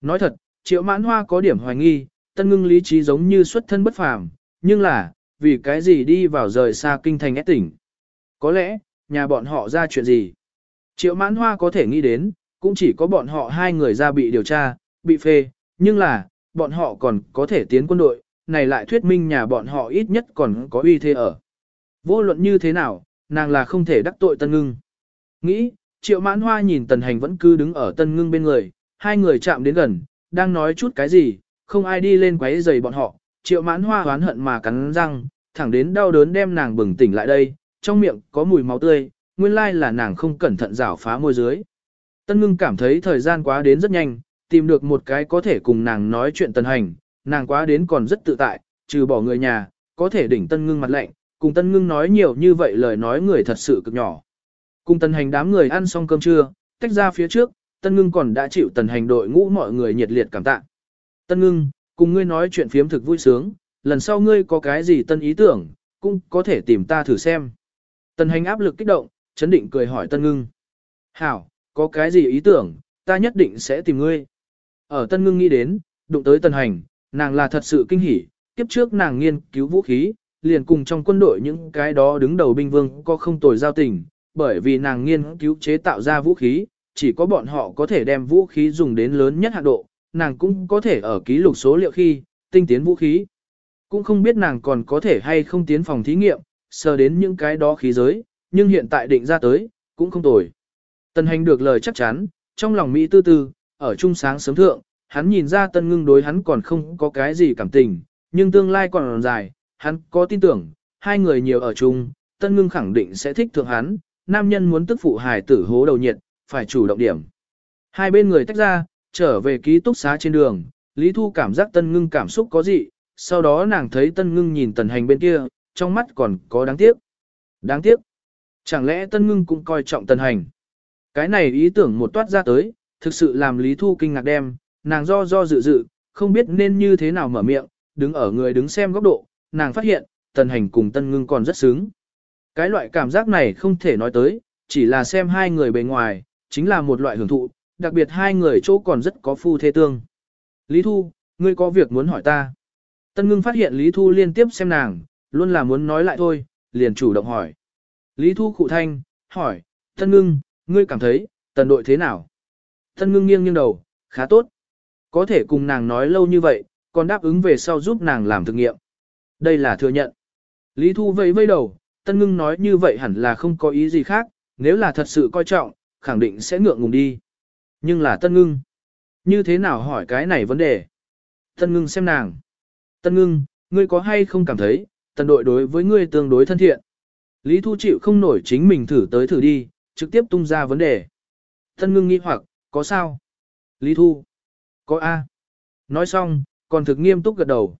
Nói thật, triệu mãn hoa có điểm hoài nghi, tân ngưng lý trí giống như xuất thân bất phàm, nhưng là, vì cái gì đi vào rời xa kinh thành ép tỉnh. Có lẽ, nhà bọn họ ra chuyện gì? Triệu mãn hoa có thể nghĩ đến, cũng chỉ có bọn họ hai người ra bị điều tra, bị phê, nhưng là, bọn họ còn có thể tiến quân đội, này lại thuyết minh nhà bọn họ ít nhất còn có uy thế ở. Vô luận như thế nào, nàng là không thể đắc tội tân ngưng. Nghĩ, triệu mãn hoa nhìn tần hành vẫn cứ đứng ở tân ngưng bên người, hai người chạm đến gần, đang nói chút cái gì, không ai đi lên quấy giày bọn họ, triệu mãn hoa oán hận mà cắn răng, thẳng đến đau đớn đem nàng bừng tỉnh lại đây, trong miệng có mùi máu tươi, nguyên lai là nàng không cẩn thận rảo phá môi dưới. Tân ngưng cảm thấy thời gian quá đến rất nhanh, tìm được một cái có thể cùng nàng nói chuyện tần hành, nàng quá đến còn rất tự tại, trừ bỏ người nhà, có thể đỉnh tân ngưng mặt lạnh, cùng tân ngưng nói nhiều như vậy lời nói người thật sự cực nhỏ. Cùng tần hành đám người ăn xong cơm trưa, tách ra phía trước, tân ngưng còn đã chịu tần hành đội ngũ mọi người nhiệt liệt cảm tạ. Tân ngưng, cùng ngươi nói chuyện phiếm thực vui sướng, lần sau ngươi có cái gì tân ý tưởng, cũng có thể tìm ta thử xem. Tần hành áp lực kích động, chấn định cười hỏi tân ngưng. Hảo, có cái gì ý tưởng, ta nhất định sẽ tìm ngươi. Ở tân ngưng nghĩ đến, đụng tới Tân hành, nàng là thật sự kinh hỉ, kiếp trước nàng nghiên cứu vũ khí, liền cùng trong quân đội những cái đó đứng đầu binh vương có không tồi giao tình, bởi vì nàng nghiên cứu chế tạo ra vũ khí, chỉ có bọn họ có thể đem vũ khí dùng đến lớn nhất hạ độ, nàng cũng có thể ở ký lục số liệu khi, tinh tiến vũ khí. Cũng không biết nàng còn có thể hay không tiến phòng thí nghiệm, sờ đến những cái đó khí giới, nhưng hiện tại định ra tới, cũng không tồi. Tần hành được lời chắc chắn, trong lòng Mỹ tư tư, ở trung sáng sớm thượng, hắn nhìn ra tân ngưng đối hắn còn không có cái gì cảm tình, nhưng tương lai còn dài, hắn có tin tưởng, hai người nhiều ở chung, tân ngưng khẳng định sẽ thích thượng hắn, nam nhân muốn tức phụ hài tử hố đầu nhiệt, phải chủ động điểm. Hai bên người tách ra, trở về ký túc xá trên đường, Lý Thu cảm giác tân ngưng cảm xúc có gì, sau đó nàng thấy tân ngưng nhìn tần hành bên kia, trong mắt còn có đáng tiếc. Đáng tiếc. Chẳng lẽ tân ngưng cũng coi trọng tần hành. Cái này ý tưởng một toát ra tới, thực sự làm Lý Thu kinh ngạc đem, nàng do do dự dự, không biết nên như thế nào mở miệng, đứng ở người đứng xem góc độ, nàng phát hiện, tần hành cùng tân ngưng còn rất sướng. Cái loại cảm giác này không thể nói tới, chỉ là xem hai người bề ngoài, chính là một loại hưởng thụ, đặc biệt hai người chỗ còn rất có phu thê tương. Lý Thu, ngươi có việc muốn hỏi ta. Tân ngưng phát hiện Lý Thu liên tiếp xem nàng, luôn là muốn nói lại thôi, liền chủ động hỏi. Lý Thu khụ thanh, hỏi, Tân ngưng, ngươi cảm thấy, tần đội thế nào? Tân ngưng nghiêng nghiêng đầu, khá tốt. Có thể cùng nàng nói lâu như vậy, còn đáp ứng về sau giúp nàng làm thực nghiệm. Đây là thừa nhận. Lý Thu vẫy vây đầu, Tân ngưng nói như vậy hẳn là không có ý gì khác, nếu là thật sự coi trọng, khẳng định sẽ ngượng ngùng đi. Nhưng là Tân ngưng. Như thế nào hỏi cái này vấn đề? Tân ngưng xem nàng. Tân ngưng, ngươi có hay không cảm thấy, tần đội đối với ngươi tương đối thân thiện? Lý Thu chịu không nổi chính mình thử tới thử đi, trực tiếp tung ra vấn đề. Tân ngưng nghi hoặc, có sao? Lý Thu. Có A. Nói xong, còn thực nghiêm túc gật đầu.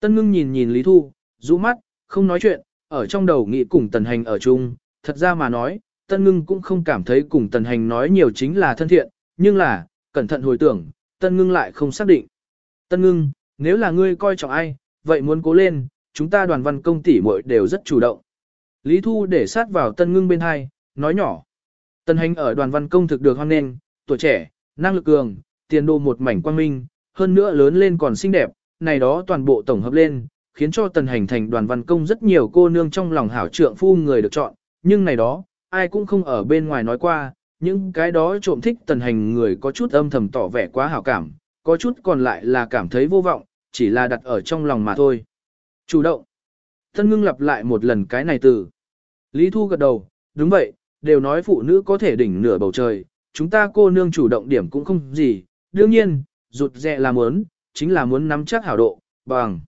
Tân ngưng nhìn nhìn Lý Thu, rũ mắt, không nói chuyện, ở trong đầu nghĩ cùng tần hành ở chung, thật ra mà nói, tân ngưng cũng không cảm thấy cùng tần hành nói nhiều chính là thân thiện, nhưng là, cẩn thận hồi tưởng, tân ngưng lại không xác định. Tân ngưng, nếu là ngươi coi trọng ai, vậy muốn cố lên, chúng ta đoàn văn công tỷ muội đều rất chủ động. Lý Thu để sát vào tân ngưng bên hai, nói nhỏ. Tân hành ở đoàn văn công thực được hoan nghênh, tuổi trẻ, năng lực cường, tiền đồ một mảnh quang minh, hơn nữa lớn lên còn xinh đẹp, này đó toàn bộ tổng hợp lên, khiến cho tần hành thành đoàn văn công rất nhiều cô nương trong lòng hảo trượng phu người được chọn, nhưng này đó, ai cũng không ở bên ngoài nói qua, những cái đó trộm thích tần hành người có chút âm thầm tỏ vẻ quá hảo cảm, có chút còn lại là cảm thấy vô vọng, chỉ là đặt ở trong lòng mà thôi. Chủ động. Tân ngưng lặp lại một lần cái này từ. Lý Thu gật đầu, đúng vậy, đều nói phụ nữ có thể đỉnh nửa bầu trời, chúng ta cô nương chủ động điểm cũng không gì, đương nhiên, rụt rẹ là muốn, chính là muốn nắm chắc hảo độ, bằng.